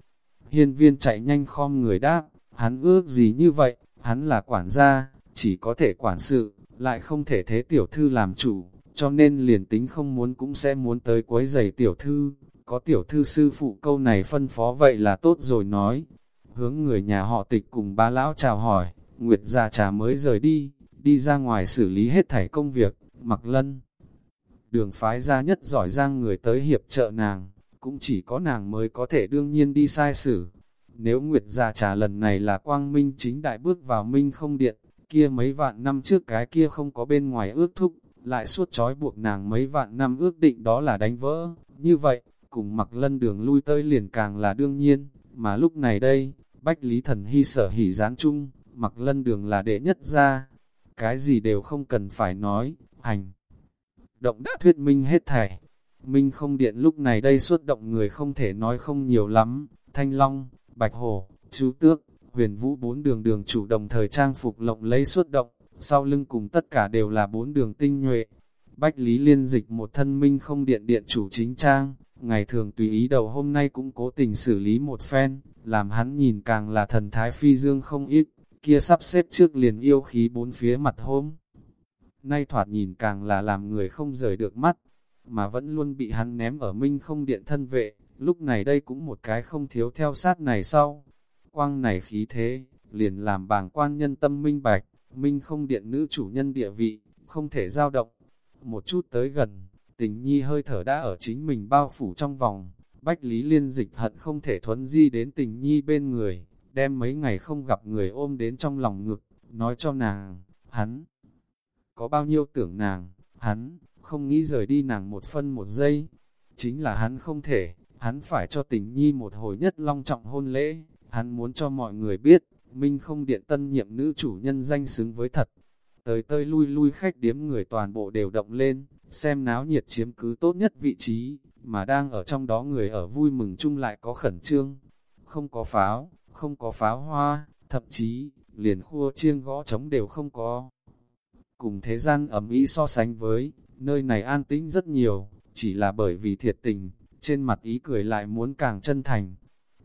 hiên viên chạy nhanh khom người đáp, hắn ước gì như vậy, hắn là quản gia, chỉ có thể quản sự, lại không thể thế tiểu thư làm chủ, cho nên liền tính không muốn cũng sẽ muốn tới quấy giày tiểu thư, có tiểu thư sư phụ câu này phân phó vậy là tốt rồi nói. Hướng người nhà họ tịch cùng ba lão chào hỏi, Nguyệt già trà mới rời đi, đi ra ngoài xử lý hết thảy công việc, mặc lân. Đường phái ra nhất giỏi giang người tới hiệp trợ nàng, cũng chỉ có nàng mới có thể đương nhiên đi sai xử. Nếu Nguyệt già trà lần này là quang minh chính đại bước vào minh không điện, kia mấy vạn năm trước cái kia không có bên ngoài ước thúc, lại suốt trói buộc nàng mấy vạn năm ước định đó là đánh vỡ. Như vậy, cùng mặc lân đường lui tới liền càng là đương nhiên, mà lúc này đây, Bách Lý Thần Hy sở hỉ gián chung, mặc lân đường là đệ nhất ra. Cái gì đều không cần phải nói, hành. Động đã thuyết minh hết thảy. Minh không điện lúc này đây suốt động người không thể nói không nhiều lắm. Thanh Long, Bạch Hồ, Chú Tước, huyền vũ bốn đường đường chủ đồng thời trang phục lộng lấy xuất động, sau lưng cùng tất cả đều là bốn đường tinh nhuệ. Bách Lý liên dịch một thân minh không điện điện chủ chính trang, ngày thường tùy ý đầu hôm nay cũng cố tình xử lý một phen, làm hắn nhìn càng là thần thái phi dương không ít, kia sắp xếp trước liền yêu khí bốn phía mặt hôm. Nay thoạt nhìn càng là làm người không rời được mắt, mà vẫn luôn bị hắn ném ở minh không điện thân vệ, lúc này đây cũng một cái không thiếu theo sát này sau. Quang này khí thế, liền làm bàng quan nhân tâm minh bạch, minh không điện nữ chủ nhân địa vị, không thể giao động. Một chút tới gần, tình nhi hơi thở đã ở chính mình bao phủ trong vòng, Bách Lý Liên dịch hận không thể thuấn di đến tình nhi bên người, đem mấy ngày không gặp người ôm đến trong lòng ngực, nói cho nàng, hắn có bao nhiêu tưởng nàng, hắn không nghĩ rời đi nàng một phân một giây, chính là hắn không thể, hắn phải cho tình nhi một hồi nhất long trọng hôn lễ, hắn muốn cho mọi người biết, Minh không điện tân nhiệm nữ chủ nhân danh xứng với thật. Tới tơi lui lui khách điếm người toàn bộ đều động lên, xem náo nhiệt chiếm cứ tốt nhất vị trí, mà đang ở trong đó người ở vui mừng chung lại có khẩn trương. không có pháo, không có pháo hoa, thậm chí, liền khua chiêng gõ trống đều không có. Cùng thế gian ẩm ý so sánh với, nơi này an tĩnh rất nhiều, chỉ là bởi vì thiệt tình, trên mặt ý cười lại muốn càng chân thành.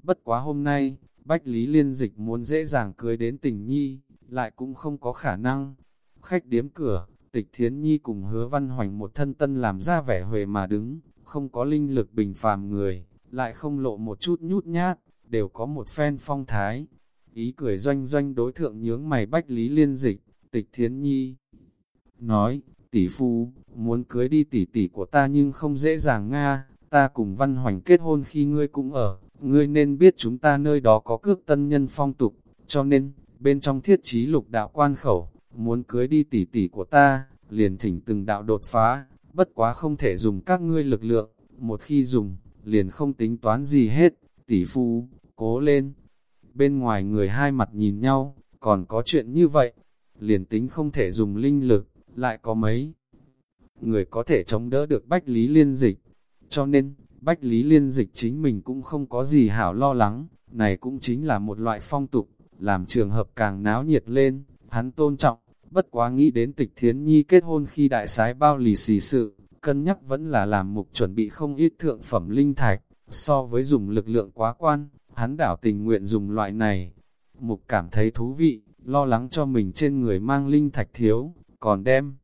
Bất quá hôm nay, Bách Lý Liên Dịch muốn dễ dàng cưới đến tình nhi, lại cũng không có khả năng. Khách điếm cửa, tịch thiến nhi cùng hứa văn hoành một thân tân làm ra vẻ huề mà đứng, không có linh lực bình phàm người, lại không lộ một chút nhút nhát, đều có một phen phong thái. Ý cười doanh doanh đối thượng nhướng mày Bách Lý Liên Dịch, tịch thiến nhi. Nói, tỷ phu, muốn cưới đi tỷ tỷ của ta nhưng không dễ dàng nga, ta cùng văn hoành kết hôn khi ngươi cũng ở, ngươi nên biết chúng ta nơi đó có cước tân nhân phong tục, cho nên, bên trong thiết trí lục đạo quan khẩu, muốn cưới đi tỷ tỷ của ta, liền thỉnh từng đạo đột phá, bất quá không thể dùng các ngươi lực lượng, một khi dùng, liền không tính toán gì hết, tỷ phu, cố lên. Bên ngoài người hai mặt nhìn nhau, còn có chuyện như vậy, liền tính không thể dùng linh lực, lại có mấy người có thể chống đỡ được Bách Lý Liên Dịch. Cho nên, Bách Lý Liên Dịch chính mình cũng không có gì hảo lo lắng, này cũng chính là một loại phong tục, làm trường hợp càng náo nhiệt lên, hắn tôn trọng, bất quá nghĩ đến tịch thiến nhi kết hôn khi đại sái bao lì xì sự, cân nhắc vẫn là làm mục chuẩn bị không ít thượng phẩm linh thạch, so với dùng lực lượng quá quan, hắn đảo tình nguyện dùng loại này. Mục cảm thấy thú vị, lo lắng cho mình trên người mang linh thạch thiếu, còn đem.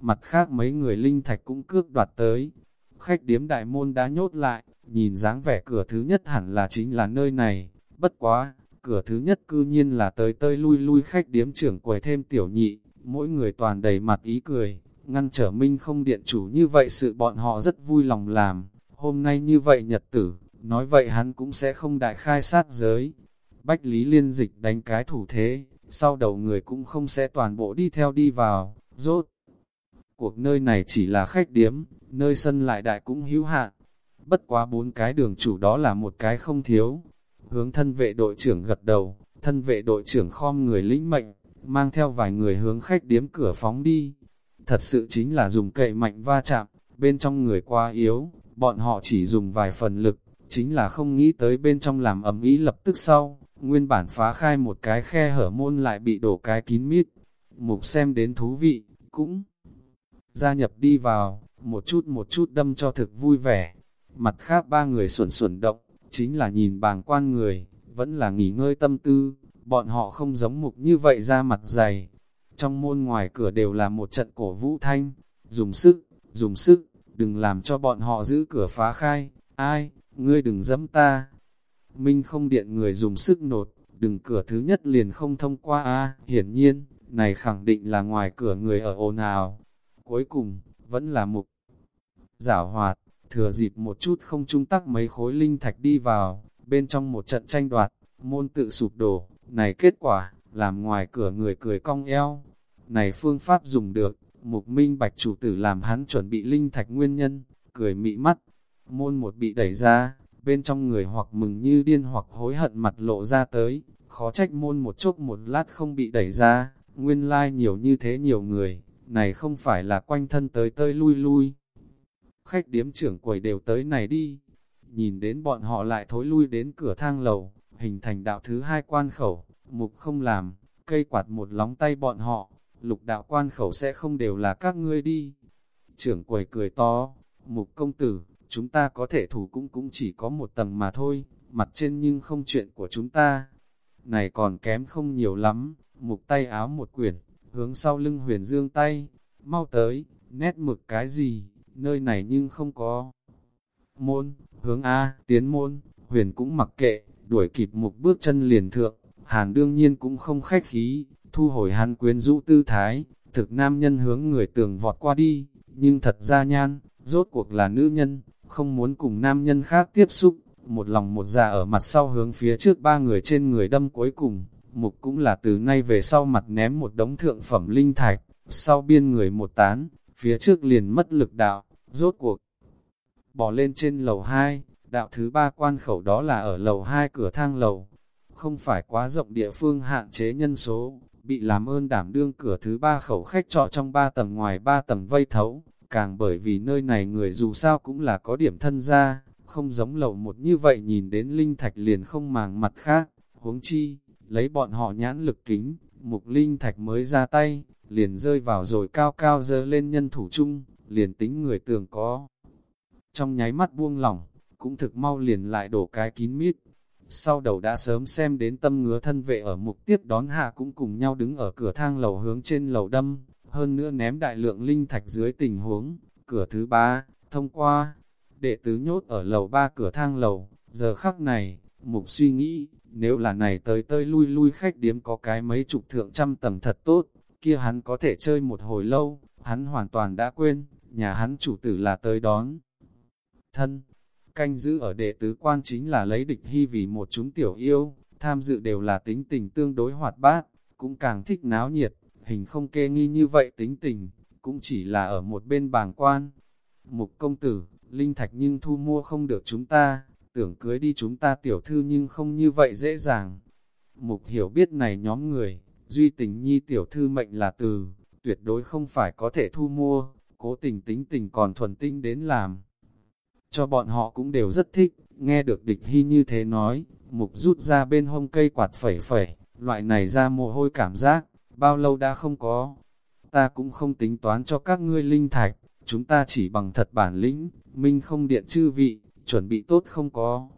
Mặt khác mấy người linh thạch cũng cước đoạt tới. Khách điếm đại môn đã nhốt lại, nhìn dáng vẻ cửa thứ nhất hẳn là chính là nơi này. Bất quá, cửa thứ nhất cư nhiên là tới tơi lui lui khách điếm trưởng quầy thêm tiểu nhị, mỗi người toàn đầy mặt ý cười, ngăn trở minh không điện chủ như vậy sự bọn họ rất vui lòng làm, hôm nay như vậy nhật tử, nói vậy hắn cũng sẽ không đại khai sát giới. Bách Lý Liên Dịch đánh cái thủ thế, sau đầu người cũng không sẽ toàn bộ đi theo đi vào, rốt. Cuộc nơi này chỉ là khách điếm, nơi sân lại đại cũng hữu hạn. Bất quá bốn cái đường chủ đó là một cái không thiếu. Hướng thân vệ đội trưởng gật đầu, thân vệ đội trưởng khom người lĩnh mệnh, mang theo vài người hướng khách điếm cửa phóng đi. Thật sự chính là dùng cậy mạnh va chạm, bên trong người quá yếu, bọn họ chỉ dùng vài phần lực, chính là không nghĩ tới bên trong làm ấm ý lập tức sau, nguyên bản phá khai một cái khe hở môn lại bị đổ cái kín mít. Mục xem đến thú vị, cũng gia nhập đi vào, một chút một chút đâm cho thực vui vẻ. Mặt khác ba người xuẩn xuẩn động, chính là nhìn bàng quan người, vẫn là nghỉ ngơi tâm tư, bọn họ không giống mục như vậy ra mặt dày. Trong môn ngoài cửa đều là một trận cổ vũ thanh, dùng sức, dùng sức, đừng làm cho bọn họ giữ cửa phá khai, ai, ngươi đừng dẫm ta, Minh không điện người dùng sức nột, đừng cửa thứ nhất liền không thông qua a hiển nhiên, này khẳng định là ngoài cửa người ở ồn ào. Cuối cùng, vẫn là mục. Giảo hoạt, thừa dịp một chút không trung tắc mấy khối linh thạch đi vào, bên trong một trận tranh đoạt, môn tự sụp đổ, này kết quả, làm ngoài cửa người cười cong eo. Này phương pháp dùng được, mục minh bạch chủ tử làm hắn chuẩn bị linh thạch nguyên nhân, cười mị mắt, môn một bị đẩy ra, bên trong người hoặc mừng như điên hoặc hối hận mặt lộ ra tới, khó trách môn một chốc một lát không bị đẩy ra, nguyên lai like nhiều như thế nhiều người, này không phải là quanh thân tới tơi lui lui. Khách điếm trưởng quầy đều tới này đi, nhìn đến bọn họ lại thối lui đến cửa thang lầu, hình thành đạo thứ hai quan khẩu, mục không làm, cây quạt một lóng tay bọn họ, lục đạo quan khẩu sẽ không đều là các ngươi đi. Trưởng quầy cười to, mục công tử, chúng ta có thể thủ cũng cũng chỉ có một tầng mà thôi, mặt trên nhưng không chuyện của chúng ta. Này còn kém không nhiều lắm, mục tay áo một quyển, hướng sau lưng huyền dương tay, mau tới, nét mực cái gì, nơi này nhưng không có. Môn, hướng A, tiến môn, huyền cũng mặc kệ, đuổi kịp một bước chân liền thượng, hàn đương nhiên cũng không khách khí, thu hồi hắn quyến rũ tư thái, thực nam nhân hướng người tường vọt qua đi, nhưng thật ra nhan, rốt cuộc là nữ nhân, không muốn cùng nam nhân khác tiếp xúc, một lòng một dạ ở mặt sau hướng phía trước ba người trên người đâm cuối cùng, mục cũng là từ nay về sau mặt ném một đống thượng phẩm linh thạch, sau biên người một tán, phía trước liền mất lực đạo, rốt cuộc. Bỏ lên trên lầu 2, đạo thứ ba quan khẩu đó là ở lầu 2 cửa thang lầu, không phải quá rộng địa phương hạn chế nhân số, bị làm ơn đảm đương cửa thứ ba khẩu khách trọ trong ba tầng ngoài ba tầng vây thấu, càng bởi vì nơi này người dù sao cũng là có điểm thân gia, không giống lầu một như vậy nhìn đến linh thạch liền không màng mặt khác, huống chi, lấy bọn họ nhãn lực kính, mục linh thạch mới ra tay, liền rơi vào rồi cao cao dơ lên nhân thủ chung, liền tính người tường có. Trong nháy mắt buông lỏng, cũng thực mau liền lại đổ cái kín mít. Sau đầu đã sớm xem đến tâm ngứa thân vệ ở mục tiếp đón hạ cũng cùng nhau đứng ở cửa thang lầu hướng trên lầu đâm, hơn nữa ném đại lượng linh thạch dưới tình huống, cửa thứ ba, thông qua, đệ tứ nhốt ở lầu ba cửa thang lầu, giờ khắc này, mục suy nghĩ, nếu là này tới tơi lui lui khách điếm có cái mấy chục thượng trăm tầng thật tốt, kia hắn có thể chơi một hồi lâu, hắn hoàn toàn đã quên, nhà hắn chủ tử là tới đón. Thân, canh giữ ở đệ tứ quan chính là lấy địch hy vì một chúng tiểu yêu, tham dự đều là tính tình tương đối hoạt bát, cũng càng thích náo nhiệt, hình không kê nghi như vậy tính tình, cũng chỉ là ở một bên bàng quan. Mục công tử, linh thạch nhưng thu mua không được chúng ta, tưởng cưới đi chúng ta tiểu thư nhưng không như vậy dễ dàng. Mục hiểu biết này nhóm người, duy tình nhi tiểu thư mệnh là từ, tuyệt đối không phải có thể thu mua, cố tình tính tình còn thuần tinh đến làm. Cho bọn họ cũng đều rất thích, nghe được địch hy như thế nói, mục rút ra bên hông cây quạt phẩy phẩy, loại này ra mồ hôi cảm giác, bao lâu đã không có. Ta cũng không tính toán cho các ngươi linh thạch, chúng ta chỉ bằng thật bản lĩnh, minh không điện chư vị, chuẩn bị tốt không có.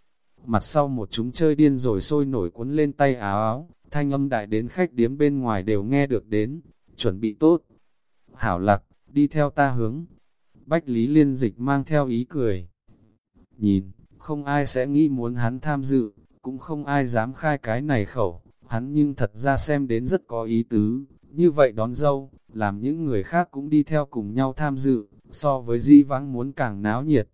Mặt sau một chúng chơi điên rồi sôi nổi cuốn lên tay áo áo, thanh âm đại đến khách điếm bên ngoài đều nghe được đến, chuẩn bị tốt. Hảo lạc, đi theo ta hướng. Bách Lý Liên Dịch mang theo ý cười. Nhìn, không ai sẽ nghĩ muốn hắn tham dự, cũng không ai dám khai cái này khẩu, hắn nhưng thật ra xem đến rất có ý tứ, như vậy đón dâu, làm những người khác cũng đi theo cùng nhau tham dự, so với di vắng muốn càng náo nhiệt.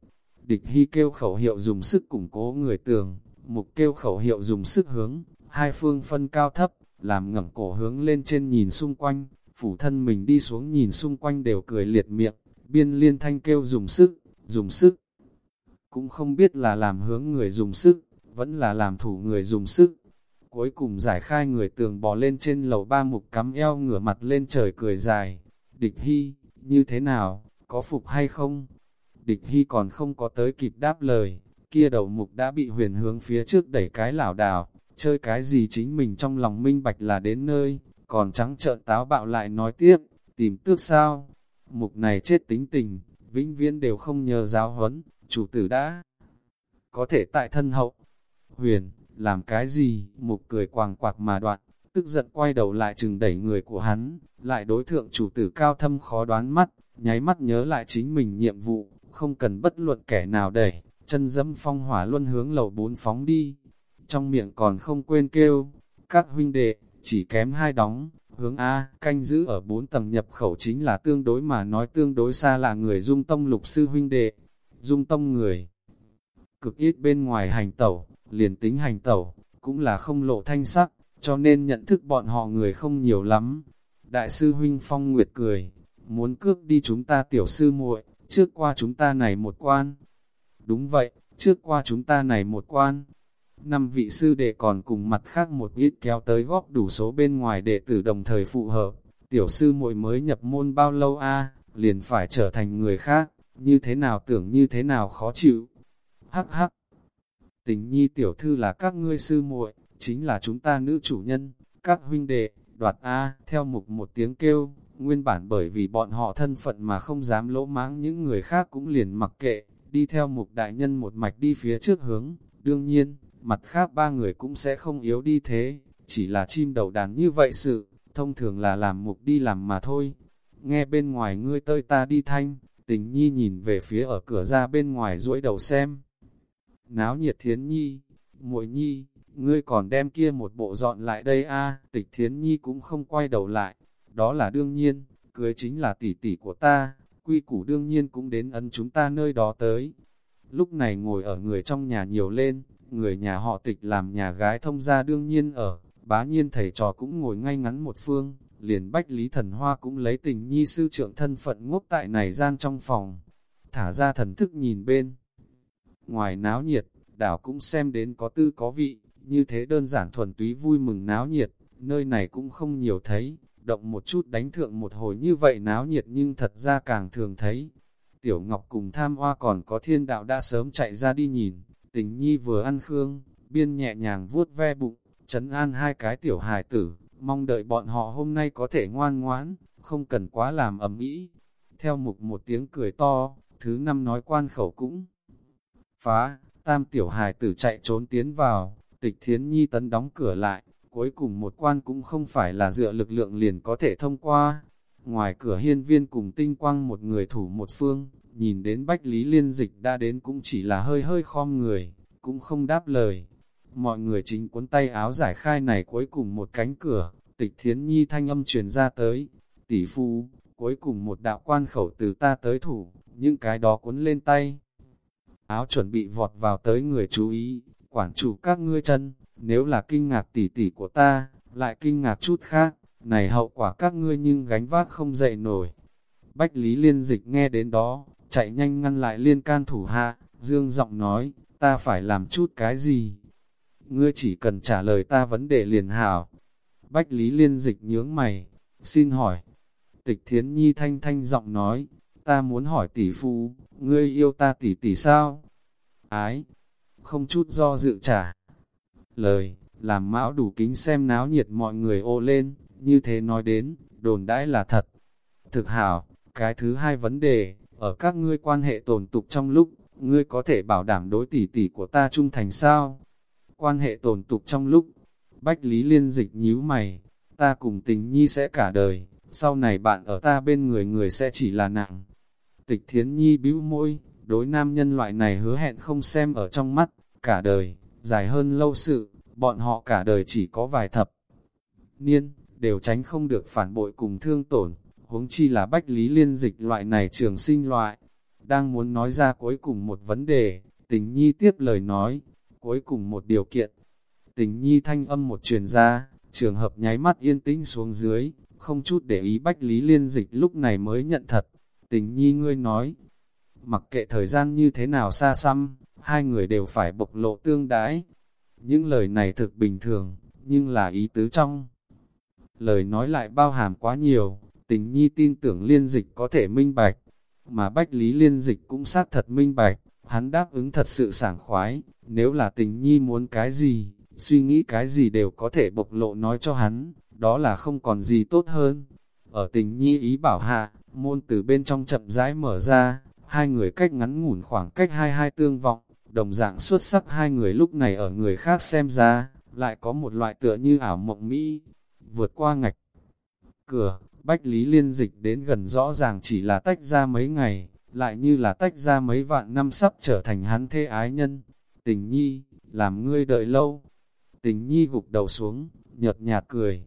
Địch hy kêu khẩu hiệu dùng sức củng cố người tường, mục kêu khẩu hiệu dùng sức hướng, hai phương phân cao thấp, làm ngẩng cổ hướng lên trên nhìn xung quanh, phủ thân mình đi xuống nhìn xung quanh đều cười liệt miệng, biên liên thanh kêu dùng sức, dùng sức. Cũng không biết là làm hướng người dùng sức, vẫn là làm thủ người dùng sức. Cuối cùng giải khai người tường bò lên trên lầu ba mục cắm eo ngửa mặt lên trời cười dài. Địch hy, như thế nào, có phục hay không? Địch hy còn không có tới kịp đáp lời, kia đầu mục đã bị huyền hướng phía trước đẩy cái lảo đảo, chơi cái gì chính mình trong lòng minh bạch là đến nơi, còn trắng trợn táo bạo lại nói tiếp, tìm tước sao? Mục này chết tính tình, vĩnh viễn đều không nhờ giáo huấn, chủ tử đã có thể tại thân hậu. Huyền, làm cái gì? Mục cười quàng quạc mà đoạn, tức giận quay đầu lại chừng đẩy người của hắn, lại đối thượng chủ tử cao thâm khó đoán mắt, nháy mắt nhớ lại chính mình nhiệm vụ, không cần bất luận kẻ nào đẩy, chân dẫm phong hỏa luân hướng lầu bốn phóng đi. Trong miệng còn không quên kêu, các huynh đệ, chỉ kém hai đóng, hướng A, canh giữ ở bốn tầng nhập khẩu chính là tương đối mà nói tương đối xa là người dung tông lục sư huynh đệ, dung tông người. Cực ít bên ngoài hành tẩu, liền tính hành tẩu, cũng là không lộ thanh sắc, cho nên nhận thức bọn họ người không nhiều lắm. Đại sư huynh Phong Nguyệt cười, muốn cướp đi chúng ta tiểu sư muội, trước qua chúng ta này một quan. Đúng vậy, trước qua chúng ta này một quan. Năm vị sư đệ còn cùng mặt khác một ít kéo tới góp đủ số bên ngoài đệ tử đồng thời phụ hợp. Tiểu sư muội mới nhập môn bao lâu a liền phải trở thành người khác, như thế nào tưởng như thế nào khó chịu. Hắc hắc, tình nhi tiểu thư là các ngươi sư muội, chính là chúng ta nữ chủ nhân, các huynh đệ, đoạt A, theo mục một tiếng kêu, nguyên bản bởi vì bọn họ thân phận mà không dám lỗ mãng những người khác cũng liền mặc kệ, đi theo mục đại nhân một mạch đi phía trước hướng, đương nhiên, mặt khác ba người cũng sẽ không yếu đi thế, chỉ là chim đầu đàn như vậy sự, thông thường là làm mục đi làm mà thôi. Nghe bên ngoài ngươi tơi ta đi thanh, tình nhi nhìn về phía ở cửa ra bên ngoài duỗi đầu xem. Náo nhiệt thiến nhi, muội nhi, ngươi còn đem kia một bộ dọn lại đây a tịch thiến nhi cũng không quay đầu lại, đó là đương nhiên, cưới chính là tỷ tỷ của ta, quy củ đương nhiên cũng đến ấn chúng ta nơi đó tới. Lúc này ngồi ở người trong nhà nhiều lên, người nhà họ tịch làm nhà gái thông gia đương nhiên ở, bá nhiên thầy trò cũng ngồi ngay ngắn một phương, liền bách lý thần hoa cũng lấy tình nhi sư trưởng thân phận ngốc tại này gian trong phòng, thả ra thần thức nhìn bên. Ngoài náo nhiệt, đảo cũng xem đến có tư có vị, như thế đơn giản thuần túy vui mừng náo nhiệt, nơi này cũng không nhiều thấy, động một chút đánh thượng một hồi như vậy náo nhiệt nhưng thật ra càng thường thấy. Tiểu Ngọc cùng tham hoa còn có thiên đạo đã sớm chạy ra đi nhìn, tình nhi vừa ăn khương, biên nhẹ nhàng vuốt ve bụng, chấn an hai cái tiểu hài tử, mong đợi bọn họ hôm nay có thể ngoan ngoãn, không cần quá làm ầm ĩ. Theo mục một tiếng cười to, thứ năm nói quan khẩu cũng phá, tam tiểu hài tử chạy trốn tiến vào, tịch thiến nhi tấn đóng cửa lại, cuối cùng một quan cũng không phải là dựa lực lượng liền có thể thông qua. Ngoài cửa hiên viên cùng tinh quang một người thủ một phương, nhìn đến bách lý liên dịch đã đến cũng chỉ là hơi hơi khom người, cũng không đáp lời. Mọi người chính cuốn tay áo giải khai này cuối cùng một cánh cửa, tịch thiến nhi thanh âm truyền ra tới. Tỷ phu, cuối cùng một đạo quan khẩu từ ta tới thủ, những cái đó cuốn lên tay. Áo chuẩn bị vọt vào tới người chú ý, quản chủ các ngươi chân, nếu là kinh ngạc tỷ tỷ của ta, lại kinh ngạc chút khác, này hậu quả các ngươi nhưng gánh vác không dậy nổi. Bách Lý Liên Dịch nghe đến đó, chạy nhanh ngăn lại liên can thủ hạ, dương giọng nói, ta phải làm chút cái gì? Ngươi chỉ cần trả lời ta vấn đề liền hảo. Bách Lý Liên Dịch nhướng mày, xin hỏi. Tịch Thiến Nhi thanh thanh giọng nói, ta muốn hỏi tỷ phu, ngươi yêu ta tỷ tỷ sao? Ái, không chút do dự trả. Lời, làm mão đủ kính xem náo nhiệt mọi người ô lên, như thế nói đến, đồn đãi là thật. Thực hảo, cái thứ hai vấn đề, ở các ngươi quan hệ tồn tục trong lúc, ngươi có thể bảo đảm đối tỷ tỷ của ta trung thành sao? Quan hệ tồn tục trong lúc, Bách Lý Liên dịch nhíu mày, ta cùng tình nhi sẽ cả đời, sau này bạn ở ta bên người người sẽ chỉ là nặng. Tịch Thiến Nhi bĩu môi, đối nam nhân loại này hứa hẹn không xem ở trong mắt, cả đời, dài hơn lâu sự, bọn họ cả đời chỉ có vài thập. Niên, đều tránh không được phản bội cùng thương tổn, huống chi là bách lý liên dịch loại này trường sinh loại. Đang muốn nói ra cuối cùng một vấn đề, tình nhi tiếp lời nói, cuối cùng một điều kiện. Tình nhi thanh âm một truyền ra, trường hợp nháy mắt yên tĩnh xuống dưới, không chút để ý bách lý liên dịch lúc này mới nhận thật. Tình nhi ngươi nói, mặc kệ thời gian như thế nào xa xăm, hai người đều phải bộc lộ tương đái. Những lời này thực bình thường, nhưng là ý tứ trong. Lời nói lại bao hàm quá nhiều, tình nhi tin tưởng liên dịch có thể minh bạch, mà bách lý liên dịch cũng xác thật minh bạch, hắn đáp ứng thật sự sảng khoái, nếu là tình nhi muốn cái gì, suy nghĩ cái gì đều có thể bộc lộ nói cho hắn, đó là không còn gì tốt hơn. Ở tình nhi ý bảo hạ, môn từ bên trong chậm rãi mở ra, hai người cách ngắn ngủn khoảng cách hai hai tương vọng, đồng dạng xuất sắc hai người lúc này ở người khác xem ra, lại có một loại tựa như ảo mộng mỹ, vượt qua ngạch cửa, Bách Lý Liên dịch đến gần rõ ràng chỉ là tách ra mấy ngày, lại như là tách ra mấy vạn năm sắp trở thành hắn thê ái nhân. Tình nhi, làm ngươi đợi lâu. Tình nhi gục đầu xuống, nhợt nhạt cười.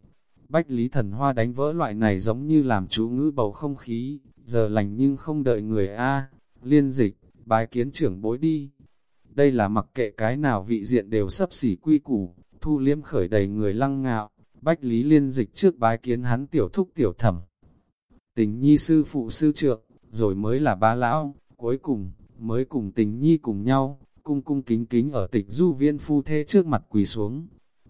Bách Lý Thần Hoa đánh vỡ loại này giống như làm chú ngữ bầu không khí, giờ lành nhưng không đợi người A. Liên dịch, bái kiến trưởng bối đi. Đây là mặc kệ cái nào vị diện đều sấp xỉ quy củ, thu liếm khởi đầy người lăng ngạo. Bách Lý Liên dịch trước bái kiến hắn tiểu thúc tiểu thẩm. Tình nhi sư phụ sư trượng, rồi mới là ba lão, cuối cùng, mới cùng tình nhi cùng nhau, cung cung kính kính ở tịch du viên phu thê trước mặt quỳ xuống.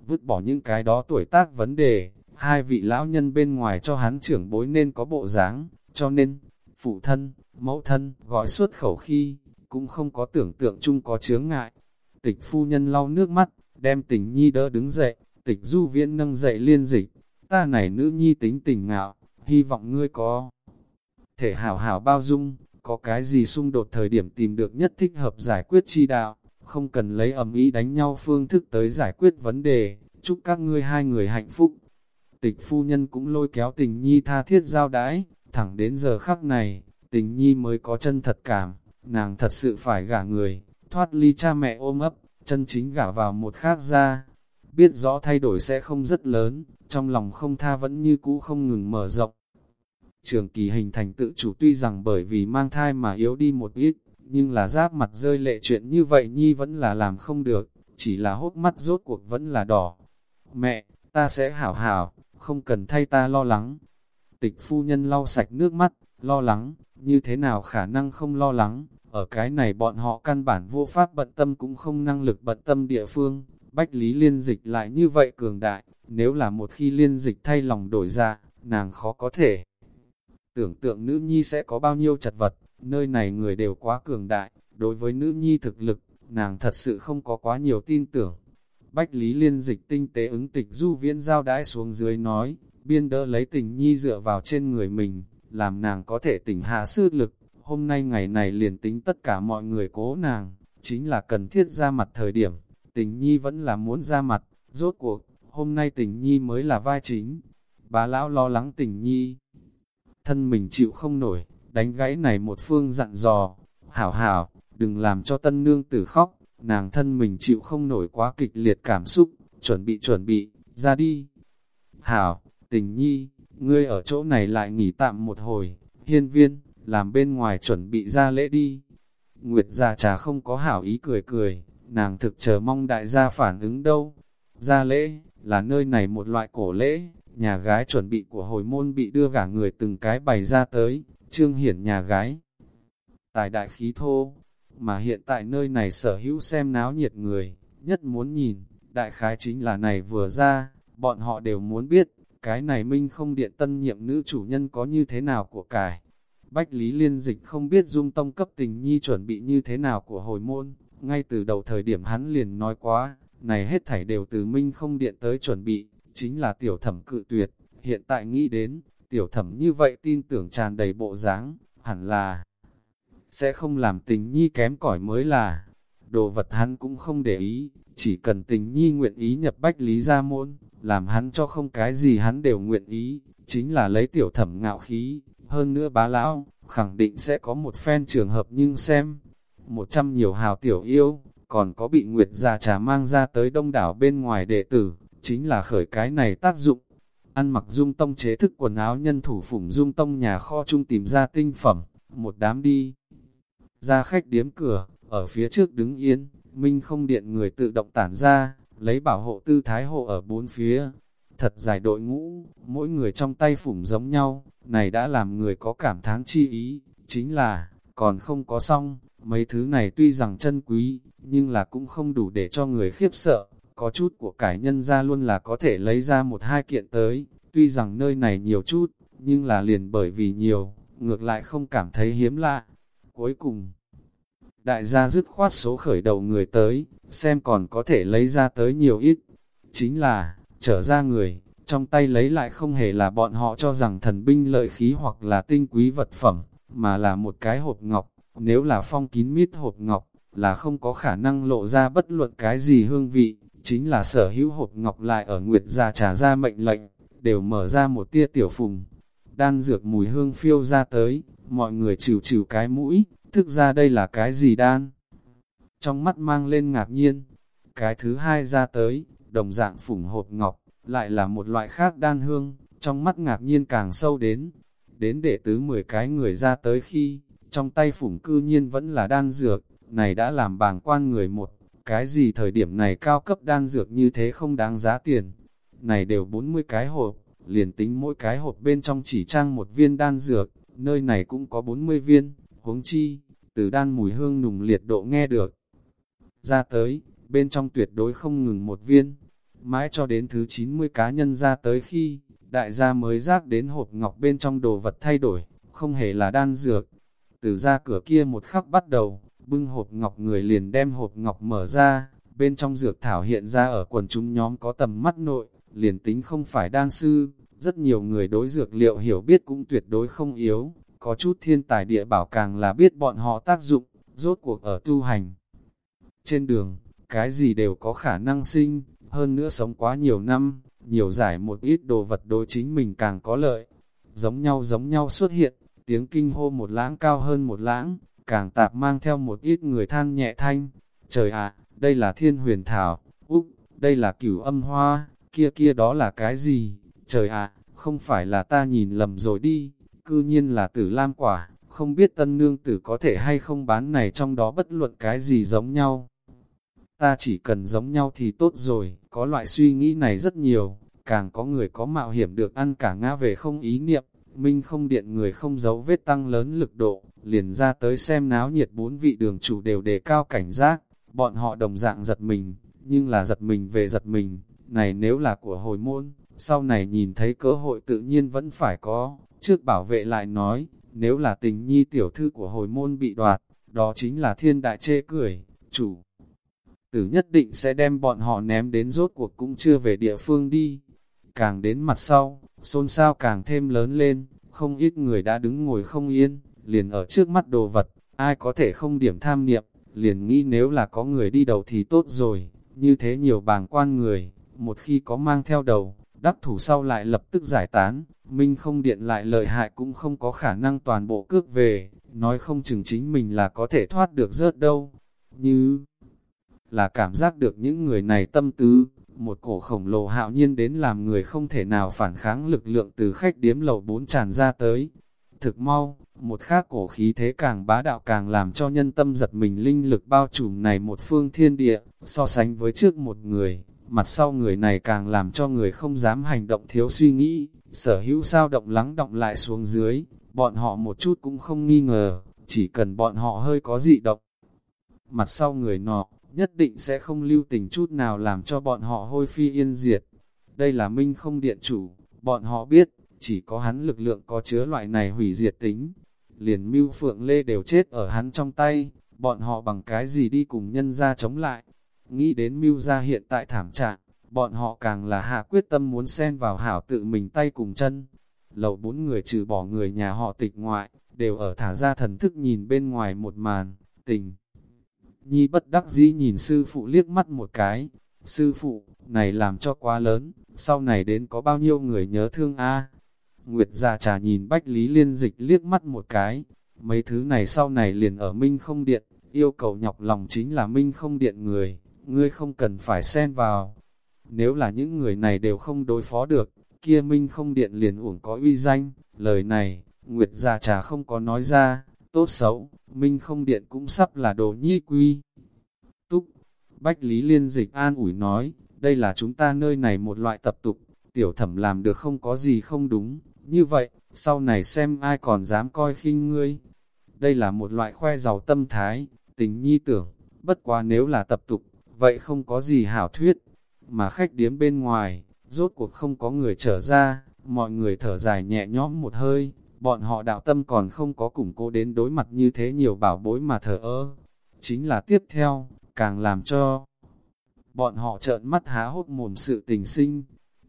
Vứt bỏ những cái đó tuổi tác vấn đề, hai vị lão nhân bên ngoài cho hắn trưởng bối nên có bộ dáng, cho nên, phụ thân, mẫu thân, gọi suốt khẩu khi, cũng không có tưởng tượng chung có chướng ngại. Tịch phu nhân lau nước mắt, đem tình nhi đỡ đứng dậy, tịch du viễn nâng dậy liên dịch, ta này nữ nhi tính tình ngạo, hy vọng ngươi có thể hảo hảo bao dung, có cái gì xung đột thời điểm tìm được nhất thích hợp giải quyết chi đạo, không cần lấy ầm ý đánh nhau phương thức tới giải quyết vấn đề, chúc các ngươi hai người hạnh phúc. Tịch phu nhân cũng lôi kéo tình nhi tha thiết giao đãi, thẳng đến giờ khắc này, tình nhi mới có chân thật cảm, nàng thật sự phải gả người, thoát ly cha mẹ ôm ấp, chân chính gả vào một khác ra, biết rõ thay đổi sẽ không rất lớn, trong lòng không tha vẫn như cũ không ngừng mở rộng. Trường kỳ hình thành tự chủ tuy rằng bởi vì mang thai mà yếu đi một ít, nhưng là giáp mặt rơi lệ chuyện như vậy Nhi vẫn là làm không được, chỉ là hốt mắt rốt cuộc vẫn là đỏ. Mẹ, ta sẽ hảo hảo, không cần thay ta lo lắng. Tịch phu nhân lau sạch nước mắt, lo lắng, như thế nào khả năng không lo lắng, ở cái này bọn họ căn bản vô pháp bận tâm cũng không năng lực bận tâm địa phương, Bách Lý liên dịch lại như vậy cường đại, nếu là một khi liên dịch thay lòng đổi ra, nàng khó có thể. Tưởng tượng nữ nhi sẽ có bao nhiêu chật vật, nơi này người đều quá cường đại, đối với nữ nhi thực lực, nàng thật sự không có quá nhiều tin tưởng. Bách Lý Liên dịch tinh tế ứng tịch du viễn giao đãi xuống dưới nói, biên đỡ lấy tình nhi dựa vào trên người mình, làm nàng có thể tỉnh hạ sư lực. Hôm nay ngày này liền tính tất cả mọi người cố nàng, chính là cần thiết ra mặt thời điểm. Tình nhi vẫn là muốn ra mặt, rốt cuộc, hôm nay tình nhi mới là vai chính. Bà lão lo lắng tình nhi. Thân mình chịu không nổi, đánh gãy này một phương dặn dò. Hảo hảo, đừng làm cho tân nương tử khóc, nàng thân mình chịu không nổi quá kịch liệt cảm xúc, chuẩn bị chuẩn bị, ra đi. Hảo, tình nhi, ngươi ở chỗ này lại nghỉ tạm một hồi, hiên viên, làm bên ngoài chuẩn bị ra lễ đi. Nguyệt già trà không có hảo ý cười cười, nàng thực chờ mong đại gia phản ứng đâu. Ra lễ, là nơi này một loại cổ lễ, nhà gái chuẩn bị của hồi môn bị đưa gả người từng cái bày ra tới, trương hiển nhà gái. Tài đại khí thô, mà hiện tại nơi này sở hữu xem náo nhiệt người, nhất muốn nhìn, đại khái chính là này vừa ra, bọn họ đều muốn biết, cái này minh không điện tân nhiệm nữ chủ nhân có như thế nào của cải. Bách Lý Liên Dịch không biết dung tông cấp tình nhi chuẩn bị như thế nào của hồi môn, ngay từ đầu thời điểm hắn liền nói quá, này hết thảy đều từ minh không điện tới chuẩn bị, chính là tiểu thẩm cự tuyệt, hiện tại nghĩ đến, tiểu thẩm như vậy tin tưởng tràn đầy bộ dáng, hẳn là sẽ không làm tình nhi kém cỏi mới là, đồ vật hắn cũng không để ý, chỉ cần tình nhi nguyện ý nhập bách lý gia môn, làm hắn cho không cái gì hắn đều nguyện ý, chính là lấy tiểu thẩm ngạo khí, hơn nữa bá lão, khẳng định sẽ có một phen trường hợp nhưng xem, một trăm nhiều hào tiểu yêu, còn có bị Nguyệt già trà mang ra tới đông đảo bên ngoài đệ tử, chính là khởi cái này tác dụng. Ăn mặc dung tông chế thức quần áo nhân thủ phủng dung tông nhà kho chung tìm ra tinh phẩm, một đám đi. Ra khách điếm cửa, ở phía trước đứng yên, Minh không điện người tự động tản ra, lấy bảo hộ tư thái hộ ở bốn phía. Thật dài đội ngũ, mỗi người trong tay phủng giống nhau, này đã làm người có cảm thán chi ý, chính là, còn không có xong, mấy thứ này tuy rằng chân quý, nhưng là cũng không đủ để cho người khiếp sợ, có chút của cải nhân ra luôn là có thể lấy ra một hai kiện tới, tuy rằng nơi này nhiều chút, nhưng là liền bởi vì nhiều, ngược lại không cảm thấy hiếm lạ. Cuối cùng, đại gia dứt khoát số khởi đầu người tới, xem còn có thể lấy ra tới nhiều ít. Chính là, trở ra người, trong tay lấy lại không hề là bọn họ cho rằng thần binh lợi khí hoặc là tinh quý vật phẩm, mà là một cái hộp ngọc. Nếu là phong kín mít hộp ngọc, là không có khả năng lộ ra bất luận cái gì hương vị, chính là sở hữu hộp ngọc lại ở Nguyệt gia trả ra mệnh lệnh, đều mở ra một tia tiểu phùng. Đan dược mùi hương phiêu ra tới, mọi người chịu chịu cái mũi, thức ra đây là cái gì đan? Trong mắt mang lên ngạc nhiên, cái thứ hai ra tới, đồng dạng phủng hộp ngọc, lại là một loại khác đan hương, trong mắt ngạc nhiên càng sâu đến. Đến để tứ 10 cái người ra tới khi, trong tay phủng cư nhiên vẫn là đan dược, này đã làm bàng quan người một, cái gì thời điểm này cao cấp đan dược như thế không đáng giá tiền. Này đều 40 cái hộp, liền tính mỗi cái hộp bên trong chỉ trang một viên đan dược, nơi này cũng có 40 viên, huống chi, từ đan mùi hương nùng liệt độ nghe được. Ra tới, bên trong tuyệt đối không ngừng một viên, mãi cho đến thứ 90 cá nhân ra tới khi, đại gia mới rác đến hộp ngọc bên trong đồ vật thay đổi, không hề là đan dược. Từ ra cửa kia một khắc bắt đầu, bưng hộp ngọc người liền đem hộp ngọc mở ra, bên trong dược thảo hiện ra ở quần chúng nhóm có tầm mắt nội, liền tính không phải đan sư, rất nhiều người đối dược liệu hiểu biết cũng tuyệt đối không yếu, có chút thiên tài địa bảo càng là biết bọn họ tác dụng, rốt cuộc ở tu hành. Trên đường, cái gì đều có khả năng sinh, hơn nữa sống quá nhiều năm, nhiều giải một ít đồ vật đối chính mình càng có lợi. Giống nhau giống nhau xuất hiện, tiếng kinh hô một lãng cao hơn một lãng, càng tạp mang theo một ít người than nhẹ thanh. Trời ạ, đây là thiên huyền thảo, úp, đây là cửu âm hoa, kia kia đó là cái gì? Trời ạ, không phải là ta nhìn lầm rồi đi, cư nhiên là tử lam quả, không biết tân nương tử có thể hay không bán này trong đó bất luận cái gì giống nhau. Ta chỉ cần giống nhau thì tốt rồi, có loại suy nghĩ này rất nhiều, càng có người có mạo hiểm được ăn cả ngã về không ý niệm, minh không điện người không giấu vết tăng lớn lực độ, liền ra tới xem náo nhiệt bốn vị đường chủ đều đề cao cảnh giác, bọn họ đồng dạng giật mình, nhưng là giật mình về giật mình, này nếu là của hồi môn, sau này nhìn thấy cơ hội tự nhiên vẫn phải có, trước bảo vệ lại nói, nếu là tình nhi tiểu thư của hồi môn bị đoạt, đó chính là thiên đại chê cười, chủ. Tử nhất định sẽ đem bọn họ ném đến rốt cuộc cũng chưa về địa phương đi. Càng đến mặt sau, xôn xao càng thêm lớn lên, không ít người đã đứng ngồi không yên, liền ở trước mắt đồ vật, ai có thể không điểm tham niệm, liền nghĩ nếu là có người đi đầu thì tốt rồi, như thế nhiều bàng quan người, một khi có mang theo đầu, đắc thủ sau lại lập tức giải tán, Minh không điện lại lợi hại cũng không có khả năng toàn bộ cước về, nói không chừng chính mình là có thể thoát được rớt đâu, như là cảm giác được những người này tâm tứ, một cổ khổng lồ hạo nhiên đến làm người không thể nào phản kháng lực lượng từ khách điếm lầu bốn tràn ra tới. Thực mau, một khác cổ khí thế càng bá đạo càng làm cho nhân tâm giật mình linh lực bao trùm này một phương thiên địa, so sánh với trước một người, mặt sau người này càng làm cho người không dám hành động thiếu suy nghĩ, sở hữu sao động lắng động lại xuống dưới, bọn họ một chút cũng không nghi ngờ, chỉ cần bọn họ hơi có dị động. Mặt sau người nọ, nhất định sẽ không lưu tình chút nào làm cho bọn họ hôi phi yên diệt. Đây là minh không điện chủ, bọn họ biết, chỉ có hắn lực lượng có chứa loại này hủy diệt tính. Liền mưu phượng lê đều chết ở hắn trong tay, bọn họ bằng cái gì đi cùng nhân ra chống lại. Nghĩ đến mưu ra hiện tại thảm trạng, bọn họ càng là hạ quyết tâm muốn xen vào hảo tự mình tay cùng chân. Lầu bốn người trừ bỏ người nhà họ tịch ngoại, đều ở thả ra thần thức nhìn bên ngoài một màn, tình. Nhi bất đắc dĩ nhìn sư phụ liếc mắt một cái. Sư phụ, này làm cho quá lớn, sau này đến có bao nhiêu người nhớ thương a Nguyệt già trà nhìn Bách Lý Liên Dịch liếc mắt một cái. Mấy thứ này sau này liền ở Minh không điện, yêu cầu nhọc lòng chính là Minh không điện người, ngươi không cần phải xen vào. Nếu là những người này đều không đối phó được, kia Minh không điện liền uổng có uy danh, lời này, Nguyệt già trà không có nói ra, tốt xấu, Minh không điện cũng sắp là đồ nhi quy. Túc, Bách Lý Liên Dịch an ủi nói, đây là chúng ta nơi này một loại tập tục, tiểu thẩm làm được không có gì không đúng, như vậy, sau này xem ai còn dám coi khinh ngươi. Đây là một loại khoe giàu tâm thái, tình nhi tưởng, bất quá nếu là tập tục, vậy không có gì hảo thuyết, mà khách điếm bên ngoài, rốt cuộc không có người trở ra, mọi người thở dài nhẹ nhõm một hơi, bọn họ đạo tâm còn không có củng cố đến đối mặt như thế nhiều bảo bối mà thở ơ. Chính là tiếp theo, càng làm cho bọn họ trợn mắt há hốt mồm sự tình sinh.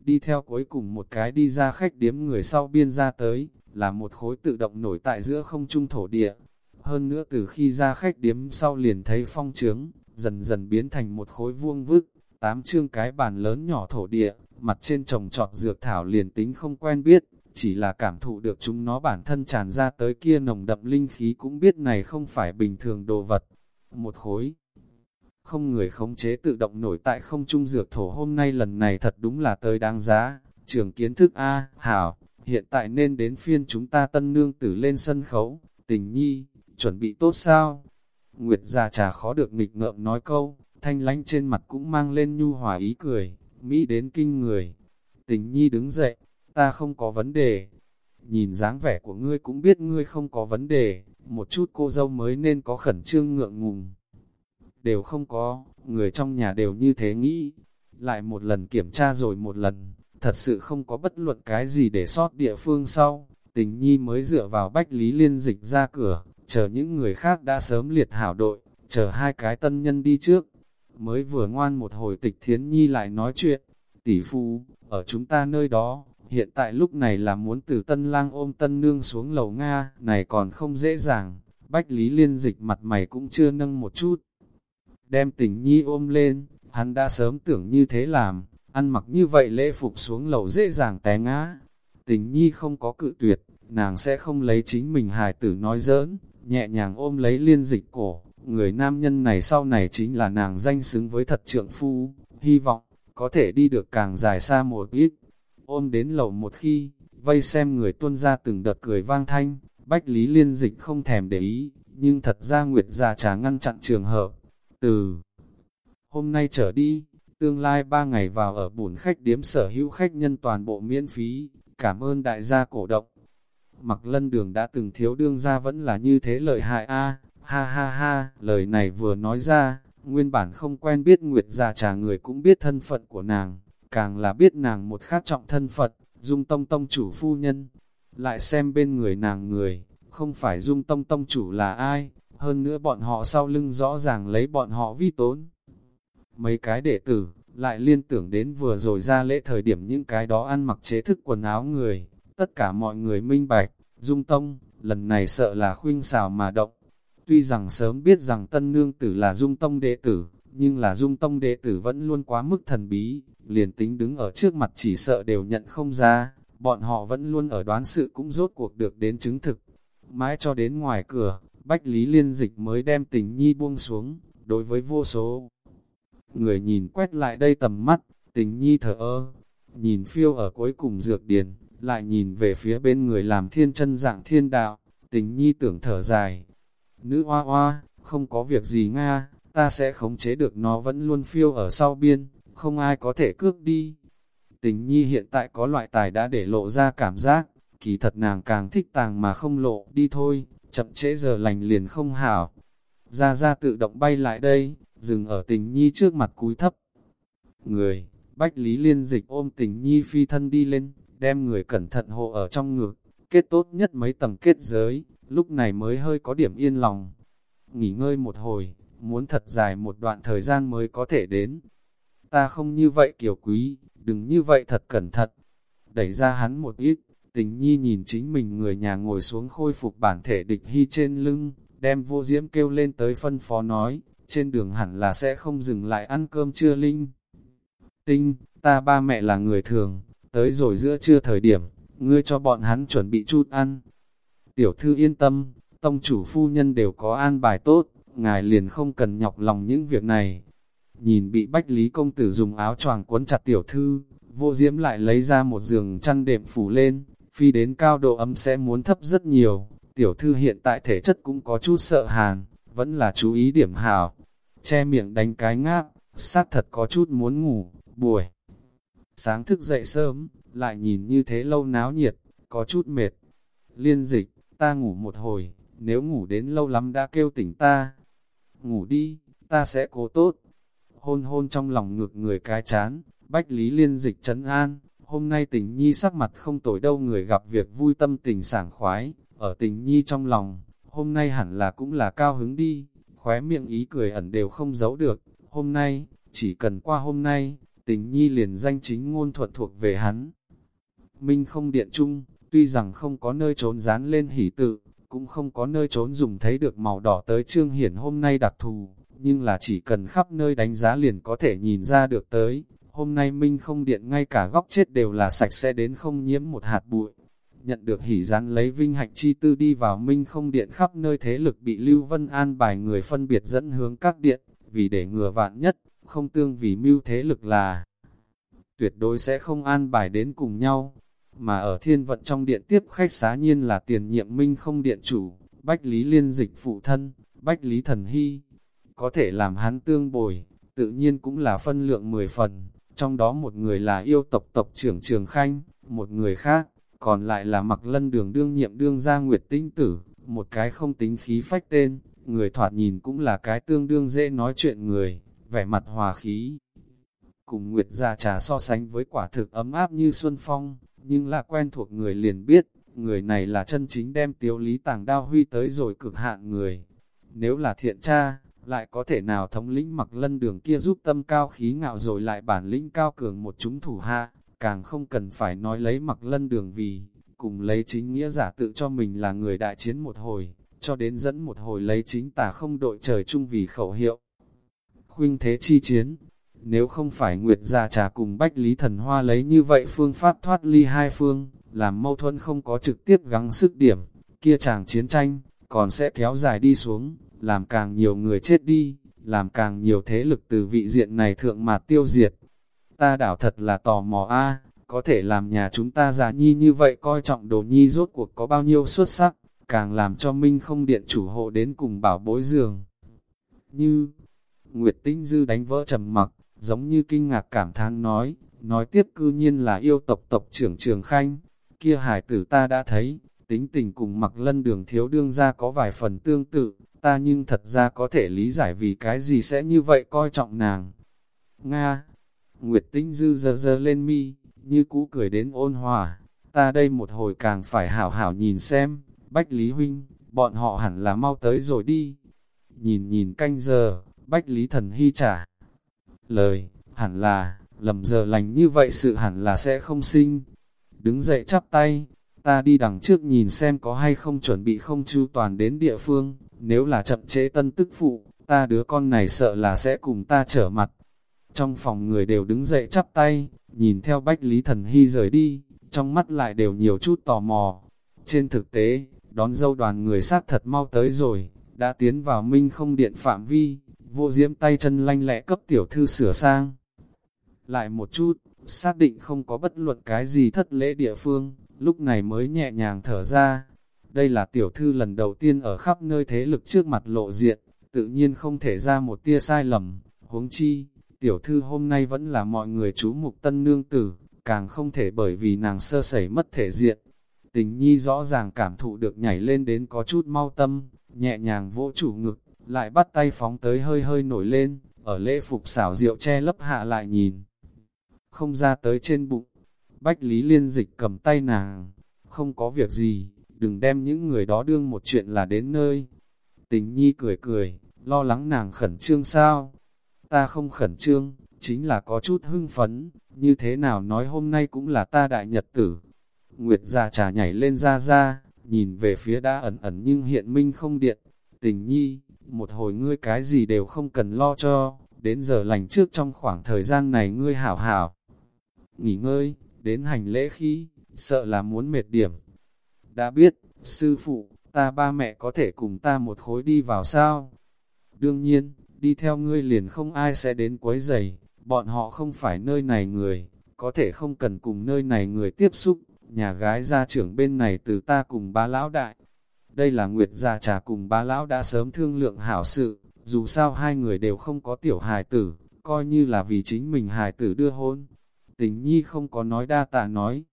Đi theo cuối cùng một cái đi ra khách điếm người sau biên ra tới, là một khối tự động nổi tại giữa không trung thổ địa. Hơn nữa từ khi ra khách điếm sau liền thấy phong trướng, dần dần biến thành một khối vuông vức, tám chương cái bàn lớn nhỏ thổ địa, mặt trên trồng trọt dược thảo liền tính không quen biết, chỉ là cảm thụ được chúng nó bản thân tràn ra tới kia nồng đậm linh khí cũng biết này không phải bình thường đồ vật. Một khối không người khống chế tự động nổi tại không trung dược thổ hôm nay lần này thật đúng là tới đáng giá. Trường kiến thức A, Hảo, hiện tại nên đến phiên chúng ta tân nương tử lên sân khấu, tình nhi, chuẩn bị tốt sao? Nguyệt già trà khó được nghịch ngợm nói câu, thanh lánh trên mặt cũng mang lên nhu hòa ý cười, Mỹ đến kinh người. Tình nhi đứng dậy, ta không có vấn đề. Nhìn dáng vẻ của ngươi cũng biết ngươi không có vấn đề, một chút cô dâu mới nên có khẩn trương ngượng ngùng. Đều không có, người trong nhà đều như thế nghĩ. Lại một lần kiểm tra rồi một lần, thật sự không có bất luận cái gì để sót địa phương sau. Tình nhi mới dựa vào bách lý liên dịch ra cửa, chờ những người khác đã sớm liệt hảo đội, chờ hai cái tân nhân đi trước. Mới vừa ngoan một hồi tịch thiến nhi lại nói chuyện, tỷ phu, ở chúng ta nơi đó, hiện tại lúc này là muốn từ tân lang ôm tân nương xuống lầu Nga, này còn không dễ dàng, bách lý liên dịch mặt mày cũng chưa nâng một chút. Đem tình nhi ôm lên, hắn đã sớm tưởng như thế làm, ăn mặc như vậy lễ phục xuống lầu dễ dàng té ngã. Tình nhi không có cự tuyệt, nàng sẽ không lấy chính mình hài tử nói giỡn, nhẹ nhàng ôm lấy liên dịch cổ, người nam nhân này sau này chính là nàng danh xứng với thật trượng phu, hy vọng, có thể đi được càng dài xa một ít ôm đến lầu một khi, vây xem người tuôn ra từng đợt cười vang thanh, Bách Lý Liên Dịch không thèm để ý, nhưng thật ra Nguyệt già trà ngăn chặn trường hợp. Từ hôm nay trở đi, tương lai ba ngày vào ở bổn khách điếm sở hữu khách nhân toàn bộ miễn phí, cảm ơn đại gia cổ động. Mặc lân đường đã từng thiếu đương ra vẫn là như thế lợi hại a ha ha ha, lời này vừa nói ra, nguyên bản không quen biết Nguyệt già trà người cũng biết thân phận của nàng, càng là biết nàng một khát trọng thân Phật, dung tông tông chủ phu nhân. Lại xem bên người nàng người, không phải dung tông tông chủ là ai, hơn nữa bọn họ sau lưng rõ ràng lấy bọn họ vi tốn. Mấy cái đệ tử, lại liên tưởng đến vừa rồi ra lễ thời điểm những cái đó ăn mặc chế thức quần áo người, tất cả mọi người minh bạch, dung tông, lần này sợ là khuyên xào mà động. Tuy rằng sớm biết rằng tân nương tử là dung tông đệ tử, nhưng là dung tông đệ tử vẫn luôn quá mức thần bí, liền tính đứng ở trước mặt chỉ sợ đều nhận không ra, bọn họ vẫn luôn ở đoán sự cũng rốt cuộc được đến chứng thực. Mãi cho đến ngoài cửa, Bách Lý Liên Dịch mới đem tình nhi buông xuống, đối với vô số. Người nhìn quét lại đây tầm mắt, tình nhi thở ơ, nhìn phiêu ở cuối cùng dược điền, lại nhìn về phía bên người làm thiên chân dạng thiên đạo, tình nhi tưởng thở dài. Nữ hoa hoa, không có việc gì Nga, ta sẽ khống chế được nó vẫn luôn phiêu ở sau biên, không ai có thể cướp đi. Tình nhi hiện tại có loại tài đã để lộ ra cảm giác, kỳ thật nàng càng thích tàng mà không lộ đi thôi, chậm trễ giờ lành liền không hảo. Ra ra tự động bay lại đây, dừng ở tình nhi trước mặt cúi thấp. Người, Bách Lý Liên Dịch ôm tình nhi phi thân đi lên, đem người cẩn thận hộ ở trong ngực, kết tốt nhất mấy tầng kết giới, lúc này mới hơi có điểm yên lòng. Nghỉ ngơi một hồi, muốn thật dài một đoạn thời gian mới có thể đến. Ta không như vậy kiểu quý, đừng như vậy thật cẩn thận. Đẩy ra hắn một ít, tình nhi nhìn chính mình người nhà ngồi xuống khôi phục bản thể địch hy trên lưng, đem vô diễm kêu lên tới phân phó nói, trên đường hẳn là sẽ không dừng lại ăn cơm trưa linh. Tinh, ta ba mẹ là người thường, tới rồi giữa trưa thời điểm, ngươi cho bọn hắn chuẩn bị chút ăn. Tiểu thư yên tâm, tông chủ phu nhân đều có an bài tốt, ngài liền không cần nhọc lòng những việc này. Nhìn bị bách lý công tử dùng áo choàng quấn chặt tiểu thư, vô diễm lại lấy ra một giường chăn đệm phủ lên, phi đến cao độ ấm sẽ muốn thấp rất nhiều. Tiểu thư hiện tại thể chất cũng có chút sợ hàn, vẫn là chú ý điểm hảo. Che miệng đánh cái ngáp, sát thật có chút muốn ngủ, buổi. Sáng thức dậy sớm, lại nhìn như thế lâu náo nhiệt, có chút mệt. Liên dịch, ta ngủ một hồi, nếu ngủ đến lâu lắm đã kêu tỉnh ta. Ngủ đi, ta sẽ cố tốt. Hôn hôn trong lòng ngược người cái chán, bách lý liên dịch trấn an. Hôm nay tình nhi sắc mặt không tồi đâu người gặp việc vui tâm tình sảng khoái, ở tình nhi trong lòng, hôm nay hẳn là cũng là cao hứng đi, khóe miệng ý cười ẩn đều không giấu được. Hôm nay, chỉ cần qua hôm nay, tình nhi liền danh chính ngôn thuận thuộc về hắn. Minh không điện chung, tuy rằng không có nơi trốn dán lên hỷ tự, cũng không có nơi trốn dùng thấy được màu đỏ tới trương hiển hôm nay đặc thù, nhưng là chỉ cần khắp nơi đánh giá liền có thể nhìn ra được tới. Hôm nay Minh không điện ngay cả góc chết đều là sạch sẽ đến không nhiễm một hạt bụi. Nhận được hỉ rán lấy vinh hạnh chi tư đi vào Minh không điện khắp nơi thế lực bị Lưu Vân An bài người phân biệt dẫn hướng các điện, vì để ngừa vạn nhất, không tương vì mưu thế lực là tuyệt đối sẽ không an bài đến cùng nhau. Mà ở thiên vận trong điện tiếp khách xá nhiên là tiền nhiệm minh không điện chủ, Bách Lý Liên Dịch phụ thân, Bách Lý Thần Hy. Có thể làm hắn tương bồi, tự nhiên cũng là phân lượng 10 phần, trong đó một người là yêu tộc tộc trưởng Trường Khanh, một người khác, còn lại là mặc lân đường đương nhiệm đương gia Nguyệt Tinh Tử, một cái không tính khí phách tên, người thoạt nhìn cũng là cái tương đương dễ nói chuyện người, vẻ mặt hòa khí. Cùng Nguyệt gia trà so sánh với quả thực ấm áp như xuân phong, nhưng là quen thuộc người liền biết, người này là chân chính đem tiêu lý tàng đao huy tới rồi cực hạn người. Nếu là thiện cha, lại có thể nào thống lĩnh mặc lân đường kia giúp tâm cao khí ngạo rồi lại bản lĩnh cao cường một chúng thủ hạ, càng không cần phải nói lấy mặc lân đường vì, cùng lấy chính nghĩa giả tự cho mình là người đại chiến một hồi, cho đến dẫn một hồi lấy chính tà không đội trời chung vì khẩu hiệu. Khuynh thế chi chiến, nếu không phải Nguyệt Gia Trà cùng Bách Lý Thần Hoa lấy như vậy phương pháp thoát ly hai phương, làm mâu thuẫn không có trực tiếp gắng sức điểm, kia chàng chiến tranh, còn sẽ kéo dài đi xuống, làm càng nhiều người chết đi, làm càng nhiều thế lực từ vị diện này thượng mà tiêu diệt. Ta đảo thật là tò mò a có thể làm nhà chúng ta già nhi như vậy coi trọng đồ nhi rốt cuộc có bao nhiêu xuất sắc, càng làm cho Minh không điện chủ hộ đến cùng bảo bối giường. Như, Nguyệt Tinh Dư đánh vỡ trầm mặc, giống như kinh ngạc cảm thán nói, nói tiếp cư nhiên là yêu tộc tộc trưởng trường khanh, kia hải tử ta đã thấy, tính tình cùng mặc lân đường thiếu đương ra có vài phần tương tự, ta nhưng thật ra có thể lý giải vì cái gì sẽ như vậy coi trọng nàng. Nga, Nguyệt Tinh Dư dơ dơ lên mi, như cũ cười đến ôn hòa, ta đây một hồi càng phải hảo hảo nhìn xem, Bách Lý Huynh, bọn họ hẳn là mau tới rồi đi. Nhìn nhìn canh giờ, Bách Lý Thần Hy trả. Lời, hẳn là, lầm giờ lành như vậy sự hẳn là sẽ không sinh. Đứng dậy chắp tay, ta đi đằng trước nhìn xem có hay không chuẩn bị không chu toàn đến địa phương, nếu là chậm chế tân tức phụ, ta đứa con này sợ là sẽ cùng ta trở mặt. Trong phòng người đều đứng dậy chắp tay, nhìn theo Bách Lý Thần Hy rời đi, trong mắt lại đều nhiều chút tò mò. Trên thực tế, đón dâu đoàn người sát thật mau tới rồi, đã tiến vào minh không điện phạm vi, vô diễm tay chân lanh lẹ cấp tiểu thư sửa sang. Lại một chút, xác định không có bất luận cái gì thất lễ địa phương, lúc này mới nhẹ nhàng thở ra. Đây là tiểu thư lần đầu tiên ở khắp nơi thế lực trước mặt lộ diện, tự nhiên không thể ra một tia sai lầm, huống chi, tiểu thư hôm nay vẫn là mọi người chú mục tân nương tử, càng không thể bởi vì nàng sơ sẩy mất thể diện. Tình nhi rõ ràng cảm thụ được nhảy lên đến có chút mau tâm, nhẹ nhàng vỗ chủ ngực, lại bắt tay phóng tới hơi hơi nổi lên, ở lễ phục xảo rượu che lấp hạ lại nhìn. Không ra tới trên bụng, Bách Lý Liên Dịch cầm tay nàng, không có việc gì, đừng đem những người đó đương một chuyện là đến nơi. Tình nhi cười cười, lo lắng nàng khẩn trương sao? Ta không khẩn trương, chính là có chút hưng phấn, như thế nào nói hôm nay cũng là ta đại nhật tử. Nguyệt già trà nhảy lên ra ra, nhìn về phía đã ẩn ẩn nhưng hiện minh không điện. Tình nhi, một hồi ngươi cái gì đều không cần lo cho, đến giờ lành trước trong khoảng thời gian này ngươi hảo hảo. Nghỉ ngơi, đến hành lễ khi, sợ là muốn mệt điểm. Đã biết, sư phụ, ta ba mẹ có thể cùng ta một khối đi vào sao? Đương nhiên, đi theo ngươi liền không ai sẽ đến quấy giày, bọn họ không phải nơi này người, có thể không cần cùng nơi này người tiếp xúc, nhà gái gia trưởng bên này từ ta cùng ba lão đại. Đây là Nguyệt gia trà cùng ba lão đã sớm thương lượng hảo sự, dù sao hai người đều không có tiểu hài tử, coi như là vì chính mình hài tử đưa hôn. Tình nhi không có nói đa tạ nói.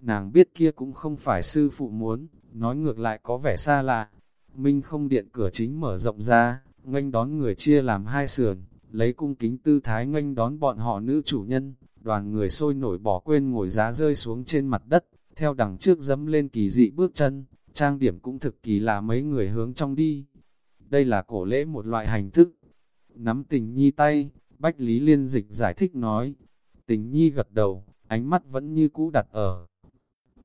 Nàng biết kia cũng không phải sư phụ muốn, nói ngược lại có vẻ xa lạ. Minh không điện cửa chính mở rộng ra, nghênh đón người chia làm hai sườn, lấy cung kính tư thái nghênh đón bọn họ nữ chủ nhân, đoàn người sôi nổi bỏ quên ngồi giá rơi xuống trên mặt đất, theo đằng trước dẫm lên kỳ dị bước chân, trang điểm cũng thực kỳ lạ mấy người hướng trong đi. Đây là cổ lễ một loại hành thức. Nắm tình nhi tay, Bách Lý Liên Dịch giải thích nói, tình nhi gật đầu, ánh mắt vẫn như cũ đặt ở.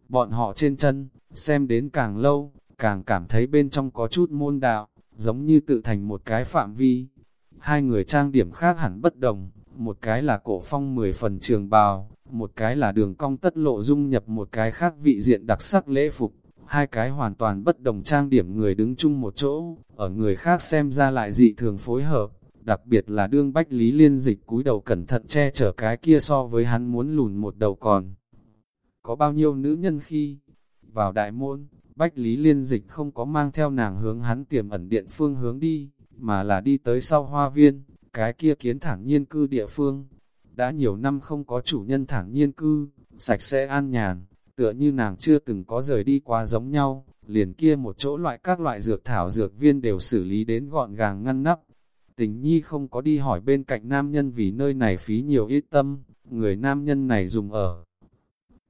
Bọn họ trên chân, xem đến càng lâu, càng cảm thấy bên trong có chút môn đạo, giống như tự thành một cái phạm vi. Hai người trang điểm khác hẳn bất đồng, một cái là cổ phong mười phần trường bào, một cái là đường cong tất lộ dung nhập một cái khác vị diện đặc sắc lễ phục. Hai cái hoàn toàn bất đồng trang điểm người đứng chung một chỗ, ở người khác xem ra lại dị thường phối hợp, đặc biệt là đương bách lý liên dịch cúi đầu cẩn thận che chở cái kia so với hắn muốn lùn một đầu còn. Có bao nhiêu nữ nhân khi vào đại môn, bách lý liên dịch không có mang theo nàng hướng hắn tiềm ẩn điện phương hướng đi, mà là đi tới sau hoa viên, cái kia kiến thẳng nhiên cư địa phương. Đã nhiều năm không có chủ nhân thẳng nhiên cư, sạch sẽ an nhàn, tựa như nàng chưa từng có rời đi qua giống nhau, liền kia một chỗ loại các loại dược thảo dược viên đều xử lý đến gọn gàng ngăn nắp. Tình nhi không có đi hỏi bên cạnh nam nhân vì nơi này phí nhiều ít tâm, người nam nhân này dùng ở.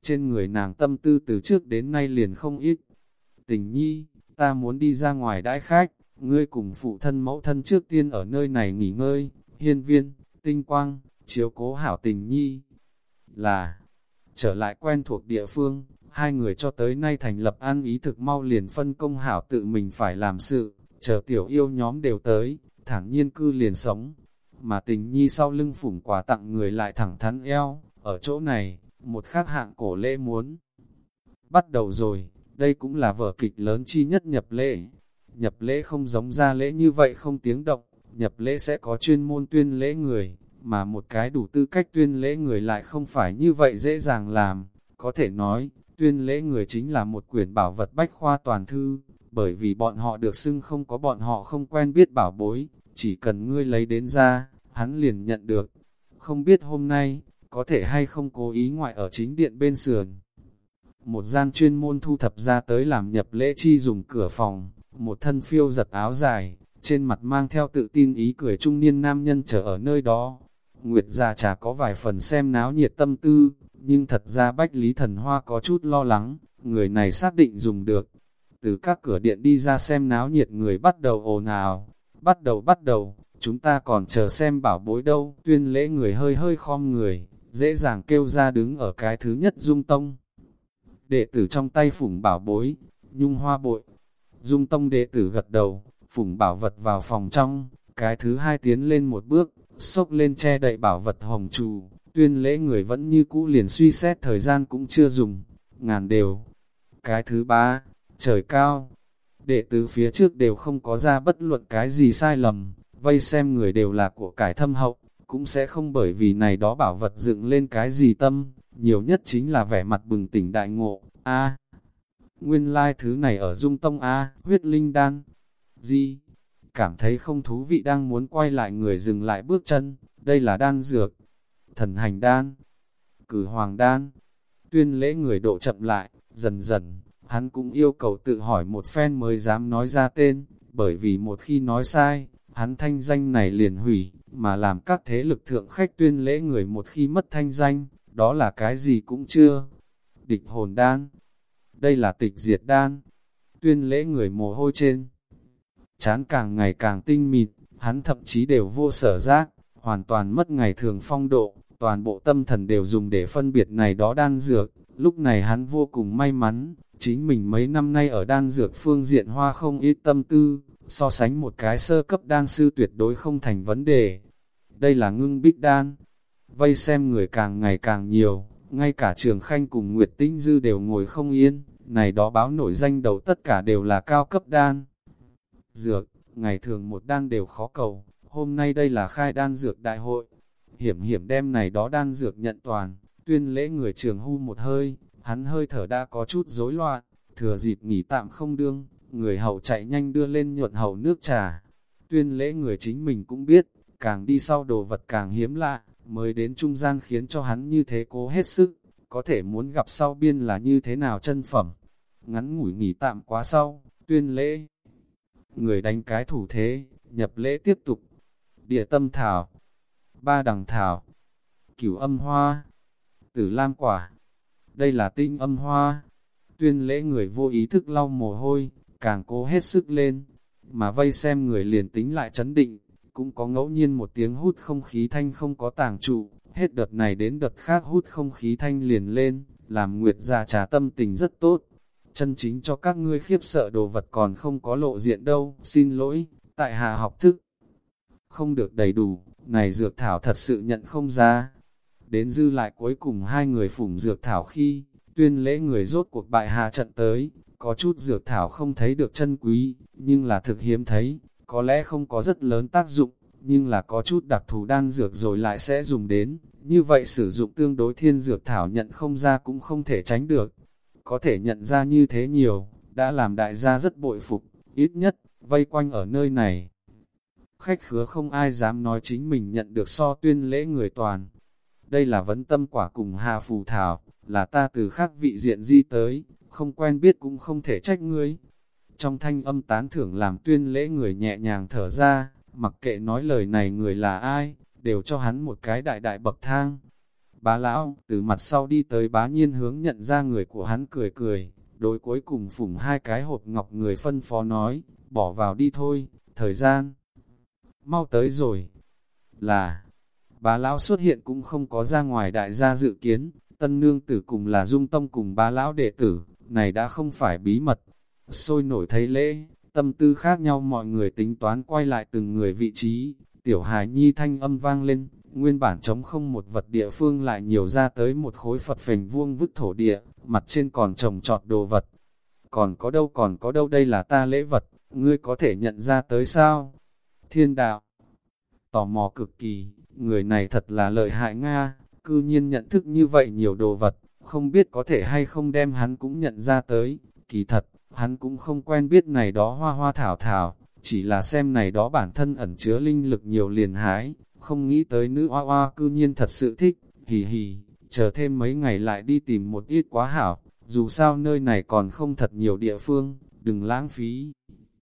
Trên người nàng tâm tư từ trước đến nay liền không ít. Tình nhi, ta muốn đi ra ngoài đãi khách, ngươi cùng phụ thân mẫu thân trước tiên ở nơi này nghỉ ngơi, hiên viên, tinh quang, chiếu cố hảo tình nhi. Là, trở lại quen thuộc địa phương, hai người cho tới nay thành lập an ý thực mau liền phân công hảo tự mình phải làm sự, chờ tiểu yêu nhóm đều tới, thẳng nhiên cư liền sống. Mà tình nhi sau lưng phủng quà tặng người lại thẳng thắn eo, ở chỗ này, một khác hạng cổ lễ muốn. Bắt đầu rồi, đây cũng là vở kịch lớn chi nhất nhập lễ. Nhập lễ không giống ra lễ như vậy không tiếng động, nhập lễ sẽ có chuyên môn tuyên lễ người, mà một cái đủ tư cách tuyên lễ người lại không phải như vậy dễ dàng làm. Có thể nói, tuyên lễ người chính là một quyển bảo vật bách khoa toàn thư, bởi vì bọn họ được xưng không có bọn họ không quen biết bảo bối, chỉ cần ngươi lấy đến ra, hắn liền nhận được. Không biết hôm nay, có thể hay không cố ý ngoại ở chính điện bên sườn. Một gian chuyên môn thu thập ra tới làm nhập lễ chi dùng cửa phòng, một thân phiêu giật áo dài, trên mặt mang theo tự tin ý cười trung niên nam nhân chờ ở nơi đó. Nguyệt già chả có vài phần xem náo nhiệt tâm tư, nhưng thật ra Bách Lý Thần Hoa có chút lo lắng, người này xác định dùng được. từ các cửa điện đi ra xem náo nhiệt người bắt đầu ồn ào, bắt đầu bắt đầu, chúng ta còn chờ xem bảo bối đâu, tuyên lễ người hơi hơi khom người, dễ dàng kêu ra đứng ở cái thứ nhất dung tông. Đệ tử trong tay phủng bảo bối, nhung hoa bội, dung tông đệ tử gật đầu, phủng bảo vật vào phòng trong, cái thứ hai tiến lên một bước, xốc lên che đậy bảo vật hồng trù, tuyên lễ người vẫn như cũ liền suy xét thời gian cũng chưa dùng, ngàn đều. Cái thứ ba, trời cao, đệ tử phía trước đều không có ra bất luận cái gì sai lầm, vây xem người đều là của cải thâm hậu, cũng sẽ không bởi vì này đó bảo vật dựng lên cái gì tâm, nhiều nhất chính là vẻ mặt bừng tỉnh đại ngộ, a Nguyên lai thứ này ở dung tông A, huyết linh đan. Gì? Cảm thấy không thú vị đang muốn quay lại người dừng lại bước chân, đây là đan dược. Thần hành đan, cử hoàng đan. Tuyên lễ người độ chậm lại, dần dần, hắn cũng yêu cầu tự hỏi một phen mới dám nói ra tên, bởi vì một khi nói sai, hắn thanh danh này liền hủy, mà làm các thế lực thượng khách tuyên lễ người một khi mất thanh danh, đó là cái gì cũng chưa. Địch hồn đan, đây là tịch diệt đan, tuyên lễ người mồ hôi trên. Chán càng ngày càng tinh mịt, hắn thậm chí đều vô sở giác, hoàn toàn mất ngày thường phong độ, toàn bộ tâm thần đều dùng để phân biệt này đó đan dược. Lúc này hắn vô cùng may mắn, chính mình mấy năm nay ở đan dược phương diện hoa không ít tâm tư, so sánh một cái sơ cấp đan sư tuyệt đối không thành vấn đề. Đây là ngưng bích đan, vây xem người càng ngày càng nhiều, ngay cả trường khanh cùng Nguyệt Tinh Dư đều ngồi không yên, này đó báo nổi danh đầu tất cả đều là cao cấp đan. Dược, ngày thường một đan đều khó cầu, hôm nay đây là khai đan dược đại hội. Hiểm hiểm đem này đó đan dược nhận toàn, tuyên lễ người trường hu một hơi, hắn hơi thở đã có chút rối loạn, thừa dịp nghỉ tạm không đương, người hậu chạy nhanh đưa lên nhuận hậu nước trà. Tuyên lễ người chính mình cũng biết, càng đi sau đồ vật càng hiếm lạ, mới đến trung gian khiến cho hắn như thế cố hết sức, có thể muốn gặp sau biên là như thế nào chân phẩm. Ngắn ngủi nghỉ tạm quá sau, tuyên lễ. Người đánh cái thủ thế, nhập lễ tiếp tục. Địa tâm thảo, ba đằng thảo, cửu âm hoa, tử lam quả. Đây là tinh âm hoa. Tuyên lễ người vô ý thức lau mồ hôi, càng cố hết sức lên, mà vây xem người liền tính lại chấn định, cũng có ngẫu nhiên một tiếng hút không khí thanh không có tàng trụ, hết đợt này đến đợt khác hút không khí thanh liền lên, làm Nguyệt già trà tâm tình rất tốt. Chân chính cho các ngươi khiếp sợ đồ vật còn không có lộ diện đâu, xin lỗi, tại hạ học thức. Không được đầy đủ, này dược thảo thật sự nhận không ra. Đến dư lại cuối cùng hai người phủng dược thảo khi, tuyên lễ người rốt cuộc bại hạ trận tới, có chút dược thảo không thấy được chân quý, nhưng là thực hiếm thấy, có lẽ không có rất lớn tác dụng, nhưng là có chút đặc thù đan dược rồi lại sẽ dùng đến, như vậy sử dụng tương đối thiên dược thảo nhận không ra cũng không thể tránh được. Có thể nhận ra như thế nhiều, đã làm đại gia rất bội phục, ít nhất, vây quanh ở nơi này. Khách khứa không ai dám nói chính mình nhận được so tuyên lễ người toàn. Đây là vấn tâm quả cùng hà phù thảo, là ta từ khác vị diện di tới, không quen biết cũng không thể trách ngươi. Trong thanh âm tán thưởng làm tuyên lễ người nhẹ nhàng thở ra, mặc kệ nói lời này người là ai, đều cho hắn một cái đại đại bậc thang. Bá lão, từ mặt sau đi tới bá nhiên hướng nhận ra người của hắn cười cười, đối cuối cùng phủng hai cái hộp ngọc người phân phó nói, bỏ vào đi thôi, thời gian. Mau tới rồi. Là, bá lão xuất hiện cũng không có ra ngoài đại gia dự kiến, tân nương tử cùng là dung tông cùng bá lão đệ tử, này đã không phải bí mật. Sôi nổi thấy lễ, tâm tư khác nhau mọi người tính toán quay lại từng người vị trí, tiểu hài nhi thanh âm vang lên, nguyên bản trống không một vật địa phương lại nhiều ra tới một khối Phật phình vuông vứt thổ địa, mặt trên còn trồng trọt đồ vật. Còn có đâu còn có đâu đây là ta lễ vật, ngươi có thể nhận ra tới sao? Thiên đạo, tò mò cực kỳ, người này thật là lợi hại Nga, cư nhiên nhận thức như vậy nhiều đồ vật, không biết có thể hay không đem hắn cũng nhận ra tới, kỳ thật, hắn cũng không quen biết này đó hoa hoa thảo thảo, chỉ là xem này đó bản thân ẩn chứa linh lực nhiều liền hái, không nghĩ tới nữ hoa hoa cư nhiên thật sự thích, hì hì, chờ thêm mấy ngày lại đi tìm một ít quá hảo, dù sao nơi này còn không thật nhiều địa phương, đừng lãng phí.